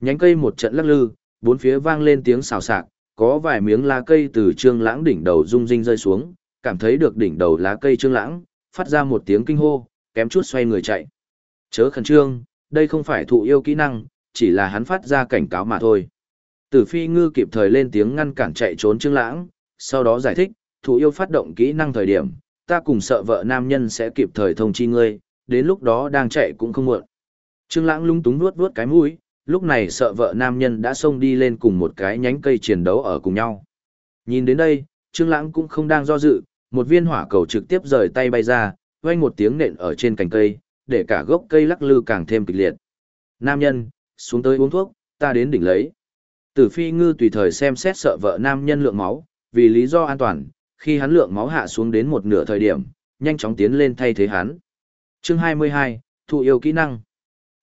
Nhánh cây một trận lắc lư, bốn phía vang lên tiếng xào xạc, có vài miếng lá cây từ Trương Lãng đỉnh đầu rung rinh rơi xuống, cảm thấy được đỉnh đầu lá cây Trương Lãng, phát ra một tiếng kinh hô, kém chút xoay người chạy. Chớ khẩn trương, đây không phải thụ yêu kỹ năng, chỉ là hắn phát ra cảnh cáo mà thôi. Tử phi ngư kịp thời lên tiếng ngăn cản chạy trốn Trương Lãng, sau đó giải thích, thủ yêu phát động kỹ năng thời điểm, ta cùng sợ vợ nam nhân sẽ kịp thời thông chi ngươi, đến lúc đó đang chạy cũng không muộn. Trương Lãng lúng túng nuốt nuốt cái mũi, lúc này sợ vợ nam nhân đã xông đi lên cùng một cái nhánh cây chiến đấu ở cùng nhau. Nhìn đến đây, Trương Lãng cũng không đang do dự, một viên hỏa cầu trực tiếp rời tay bay ra, vang một tiếng nện ở trên cành cây, để cả gốc cây lắc lư càng thêm kịch liệt. Nam nhân, xuống tới uống thuốc, ta đến đỉnh lấy. Tử phi ngư tùy thời xem xét sợ vợ nam nhân lượng máu, vì lý do an toàn, khi hắn lượng máu hạ xuống đến một nửa thời điểm, nhanh chóng tiến lên thay thế hắn. Chương 22, thụ yêu kỹ năng.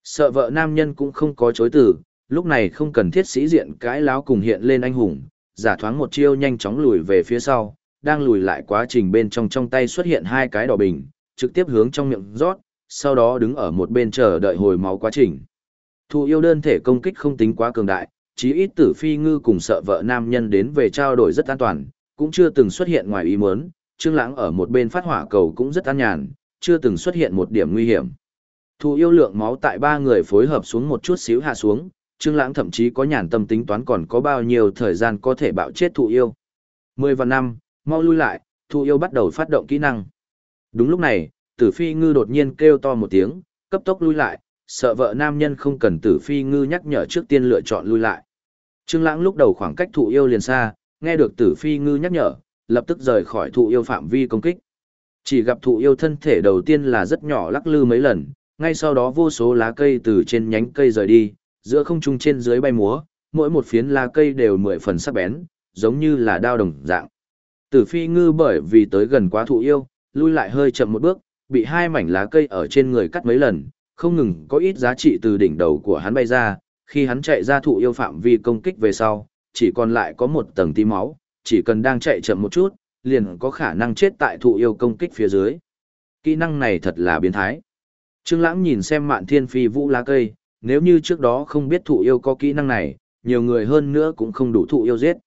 Sợ vợ nam nhân cũng không có chối từ, lúc này không cần thiết sĩ diện cái láo cùng hiện lên anh hùng, giả thoáng một chiêu nhanh chóng lùi về phía sau, đang lùi lại quá trình bên trong trong tay xuất hiện hai cái đỏ bình, trực tiếp hướng trong miệng rót, sau đó đứng ở một bên chờ đợi hồi máu quá trình. Thụ yêu đơn thể công kích không tính quá cường đại, chí ít tử phi ngư cùng sợ vợ nam nhân đến về trao đổi rất an toàn, cũng chưa từng xuất hiện ngoài ý muốn, Trương Lãng ở một bên phát hỏa cầu cũng rất an nhàn, chưa từng xuất hiện một điểm nguy hiểm. Thụ yêu lượng máu tại ba người phối hợp xuống một chút xíu hạ xuống, Trương Lãng thậm chí có nhàn tâm tính toán còn có bao nhiêu thời gian có thể bạo chết thụ yêu. Mười và năm, mau lui lại, thụ yêu bắt đầu phát động kỹ năng. Đúng lúc này, Tử Phi Ngư đột nhiên kêu to một tiếng, cấp tốc lui lại, sợ vợ nam nhân không cần Tử Phi Ngư nhắc nhở trước tiên lựa chọn lui lại. Trương Lãng lúc đầu khoảng cách thụ yêu liền xa, nghe được Tử Phi Ngư nhắc nhở, lập tức rời khỏi thụ yêu phạm vi công kích. Chỉ gặp thụ yêu thân thể đầu tiên là rất nhỏ lắc lư mấy lần, ngay sau đó vô số lá cây từ trên nhánh cây rời đi, giữa không trung trên dưới bay múa, mỗi một phiến lá cây đều mười phần sắc bén, giống như là đao đồng dạng. Tử phi ngư bởi vì tới gần quá thụ yêu, lui lại hơi chậm một bước, bị hai mảnh lá cây ở trên người cắt mấy lần, không ngừng có ít giá trị từ đỉnh đầu của hắn bay ra, khi hắn chạy ra thụ yêu phạm vi công kích về sau, chỉ còn lại có một tầng tí máu, chỉ cần đang chạy chậm một chút, liền có khả năng chết tại thụ yêu công kích phía dưới. Kỹ năng này thật là biến thái. Trương Lãng nhìn xem Mạn Thiên Phi Vũ lá cây, nếu như trước đó không biết thụ yêu có kỹ năng này, nhiều người hơn nữa cũng không đủ thụ yêu giết.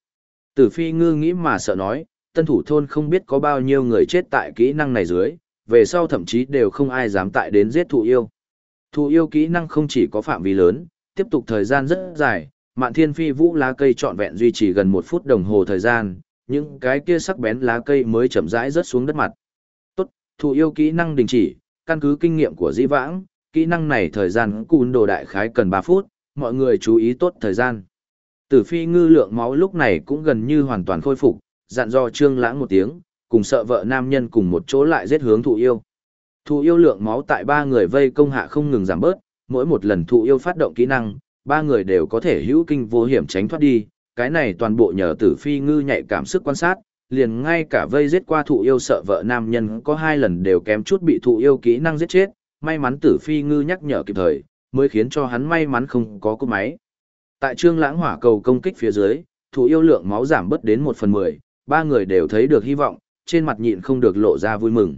Tử Phi ngư nghĩ mà sợ nói, tân thủ thôn không biết có bao nhiêu người chết tại kỹ năng này dưới, về sau thậm chí đều không ai dám tại đến giết thụ yêu. Thụ yêu kỹ năng không chỉ có phạm vi lớn, tiếp tục thời gian rất dài, Mạn Thiên Phi Vũ lá cây trọn vẹn duy trì gần một phút đồng hồ thời gian, những cái kia sắc bén lá cây mới chậm rãi rớt xuống đất mặt. Tốt, thụ yêu kỹ năng đình chỉ, căn cứ kinh nghiệm của dĩ vãng, kỹ năng này thời gian cùn đồ đại khái cần 3 phút, mọi người chú ý tốt thời gian. Tử phi ngư lượng máu lúc này cũng gần như hoàn toàn khôi phục, dặn dò trương lãng một tiếng, cùng sợ vợ nam nhân cùng một chỗ lại giết hướng thụ yêu. Thụ yêu lượng máu tại ba người vây công hạ không ngừng giảm bớt, mỗi một lần thụ yêu phát động kỹ năng, ba người đều có thể hữu kinh vô hiểm tránh thoát đi, cái này toàn bộ nhờ tử phi ngư nhạy cảm sức quan sát, liền ngay cả vây giết qua thụ yêu sợ vợ nam nhân có hai lần đều kém chút bị thụ yêu kỹ năng giết chết, may mắn tử phi ngư nhắc nhở kịp thời, mới khiến cho hắn may mắn không có cú máy. Tại trương lãng hỏa cầu công kích phía dưới, thụ yêu lượng máu giảm bớt đến một phần mười, ba người đều thấy được hy vọng, trên mặt nhịn không được lộ ra vui mừng.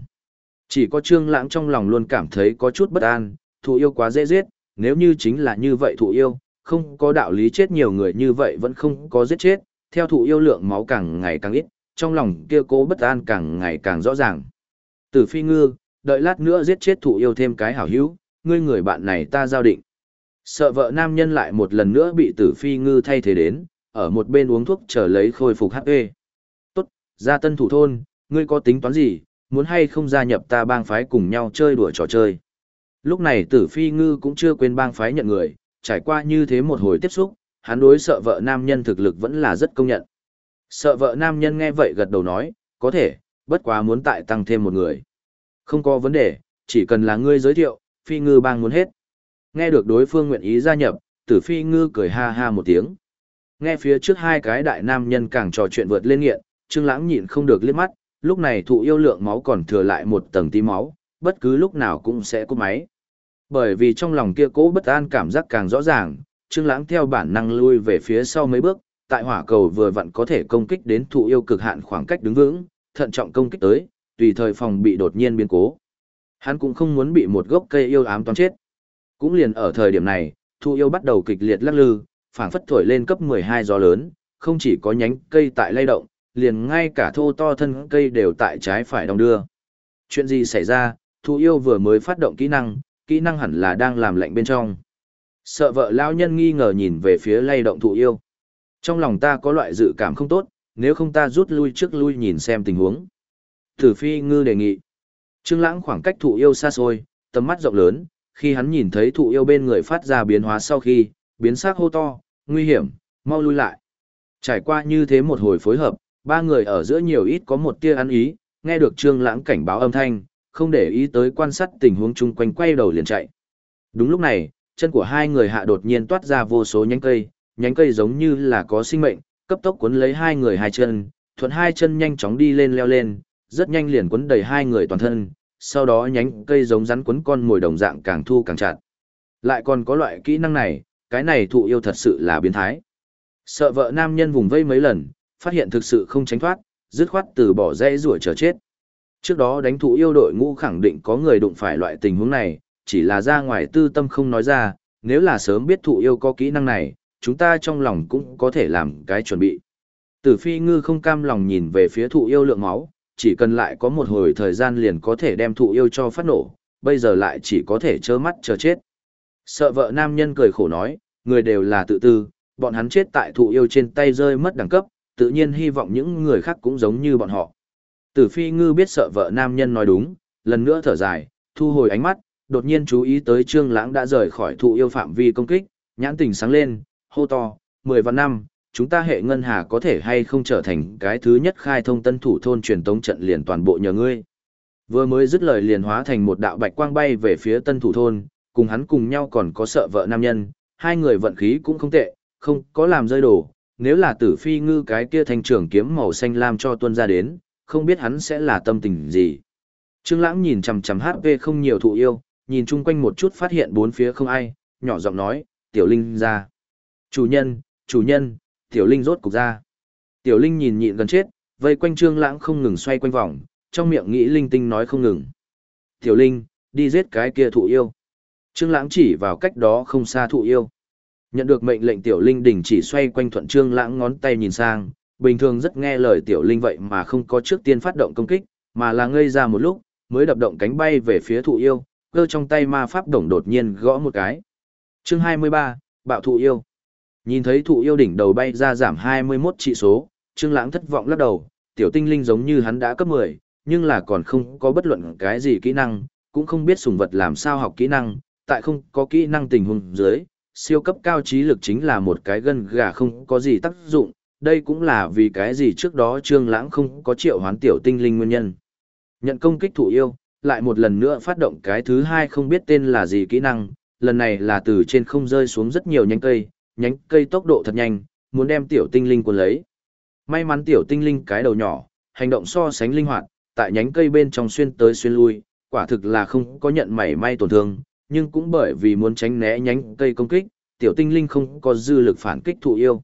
Chỉ có trương lãng trong lòng luôn cảm thấy có chút bất an, thụ yêu quá dễ giết, nếu như chính là như vậy thụ yêu, không có đạo lý chết nhiều người như vậy vẫn không có giết chết, theo thụ yêu lượng máu càng ngày càng ít, trong lòng kia cố bất an càng ngày càng rõ ràng. Tử phi ngư, đợi lát nữa giết chết thụ yêu thêm cái hảo hữu, ngươi người bạn này ta giao định. Sợ vợ nam nhân lại một lần nữa bị tử phi ngư thay thế đến, ở một bên uống thuốc chờ lấy khôi phục HP. Tốt, gia tân thủ thôn, ngươi có tính toán gì, muốn hay không gia nhập ta bang phái cùng nhau chơi đùa trò chơi. Lúc này tử phi ngư cũng chưa quên bang phái nhận người, trải qua như thế một hồi tiếp xúc, hắn đối sợ vợ nam nhân thực lực vẫn là rất công nhận. Sợ vợ nam nhân nghe vậy gật đầu nói, có thể, bất quá muốn tại tăng thêm một người. Không có vấn đề, chỉ cần là ngươi giới thiệu, phi ngư bang muốn hết. Nghe được đối phương nguyện ý gia nhập, tử phi ngư cười ha ha một tiếng. Nghe phía trước hai cái đại nam nhân càng trò chuyện vượt lên nghiện, Trương Lãng nhịn không được liếc mắt, lúc này thụ yêu lượng máu còn thừa lại một tầng tí máu, bất cứ lúc nào cũng sẽ cúp máy. Bởi vì trong lòng kia cố bất an cảm giác càng rõ ràng, Trương Lãng theo bản năng lui về phía sau mấy bước, tại hỏa cầu vừa vặn có thể công kích đến thụ yêu cực hạn khoảng cách đứng vững, thận trọng công kích tới, tùy thời phòng bị đột nhiên biến cố. Hắn cũng không muốn bị một gốc cây yêu ám toán chết. Cũng liền ở thời điểm này, thụ yêu bắt đầu kịch liệt lắc lư, phảng phất thổi lên cấp 12 gió lớn, không chỉ có nhánh cây tại lay động, liền ngay cả thô to thân cây đều tại trái phải đồng đưa. Chuyện gì xảy ra, thụ yêu vừa mới phát động kỹ năng, kỹ năng hẳn là đang làm lạnh bên trong. Sợ vợ lão nhân nghi ngờ nhìn về phía lay động thụ yêu. Trong lòng ta có loại dự cảm không tốt, nếu không ta rút lui trước lui nhìn xem tình huống. Tử phi ngư đề nghị. Trương lãng khoảng cách thụ yêu xa xôi, tầm mắt rộng lớn, khi hắn nhìn thấy thụ yêu bên người phát ra biến hóa sau khi, biến sắc hô to, nguy hiểm, mau lui lại. Trải qua như thế một hồi phối hợp, ba người ở giữa nhiều ít có một tia ăn ý, nghe được trương lãng cảnh báo âm thanh, không để ý tới quan sát tình huống chung quanh quay đầu liền chạy. Đúng lúc này, chân của hai người hạ đột nhiên toát ra vô số nhánh cây, nhánh cây giống như là có sinh mệnh, cấp tốc cuốn lấy hai người hai chân, thuận hai chân nhanh chóng đi lên leo lên, rất nhanh liền cuốn đầy hai người toàn thân, sau đó nhánh cây giống rắn cuốn con mồi đồng dạng càng thu càng chặt. Lại còn có loại kỹ năng này, cái này thụ yêu thật sự là biến thái. Sợ vợ nam nhân vùng vây mấy lần, phát hiện thực sự không tránh thoát, dứt khoát từ bỏ dây rủa chờ chết. Trước đó đánh thụ yêu đội ngũ khẳng định có người đụng phải loại tình huống này, chỉ là ra ngoài tư tâm không nói ra, nếu là sớm biết thụ yêu có kỹ năng này, chúng ta trong lòng cũng có thể làm cái chuẩn bị. Tử phi ngư không cam lòng nhìn về phía thụ yêu lượng máu, chỉ cần lại có một hồi thời gian liền có thể đem thụ yêu cho phát nổ, bây giờ lại chỉ có thể trơ mắt chờ chết. Sợ vợ nam nhân cười khổ nói, người đều là tự tư, bọn hắn chết tại thụ yêu trên tay rơi mất đẳng cấp, tự nhiên hy vọng những người khác cũng giống như bọn họ. Tử phi ngư biết sợ vợ nam nhân nói đúng, lần nữa thở dài, thu hồi ánh mắt, đột nhiên chú ý tới trương lãng đã rời khỏi thụ yêu phạm vi công kích, nhãn tình sáng lên, hô to, 10 vạn năm, chúng ta hệ ngân hà có thể hay không trở thành cái thứ nhất khai thông tân thủ thôn truyền tống trận liền toàn bộ nhờ ngươi. Vừa mới dứt lời liền hóa thành một đạo bạch quang bay về phía tân thủ thôn, cùng hắn cùng nhau còn có sợ vợ nam nhân, hai người vận khí cũng không tệ, không có làm rơi đồ, nếu là tử phi ngư cái kia thành trưởng kiếm màu xanh lam cho tuân ra đến, không biết hắn sẽ là tâm tình gì. Trương Lãng nhìn chằm chằm HP không nhiều thụ yêu, nhìn chung quanh một chút phát hiện bốn phía không ai, nhỏ giọng nói, "Tiểu Linh ra." "Chủ nhân, chủ nhân." Tiểu Linh rốt cục ra. Tiểu Linh nhìn nhịn gần chết, vây quanh Trương Lãng không ngừng xoay quanh vòng, trong miệng nghĩ linh tinh nói không ngừng. "Tiểu Linh, đi giết cái kia thụ yêu." Trương Lãng chỉ vào cách đó không xa thụ yêu. Nhận được mệnh lệnh Tiểu Linh đình chỉ xoay quanh thuận Trương Lãng ngón tay nhìn sang, bình thường rất nghe lời Tiểu Linh vậy mà không có trước tiên phát động công kích, mà là ngây ra một lúc, mới đập động cánh bay về phía thụ yêu, cơ trong tay ma pháp đồng đột nhiên gõ một cái. Chương 23, Bạo thụ yêu. Nhìn thấy thụ yêu đỉnh đầu bay ra giảm 21 trị số, Trương Lãng thất vọng lắc đầu, tiểu tinh linh giống như hắn đã cấp 10, nhưng là còn không có bất luận cái gì kỹ năng, cũng không biết sùng vật làm sao học kỹ năng, tại không có kỹ năng tình huống dưới, siêu cấp cao trí lực chính là một cái gân gà không có gì tác dụng, đây cũng là vì cái gì trước đó Trương Lãng không có triệu hoán tiểu tinh linh nguyên nhân. Nhận công kích thủ yêu, lại một lần nữa phát động cái thứ hai không biết tên là gì kỹ năng, lần này là từ trên không rơi xuống rất nhiều nhánh cây, nhánh cây tốc độ thật nhanh, muốn đem tiểu tinh linh cuốn lấy. May mắn tiểu tinh linh cái đầu nhỏ, hành động so sánh linh hoạt, tại nhánh cây bên trong xuyên tới xuyên lui, quả thực là không có nhận mảy may tổn thương, nhưng cũng bởi vì muốn tránh né nhánh cây công kích, tiểu tinh linh không có dư lực phản kích thụ yêu.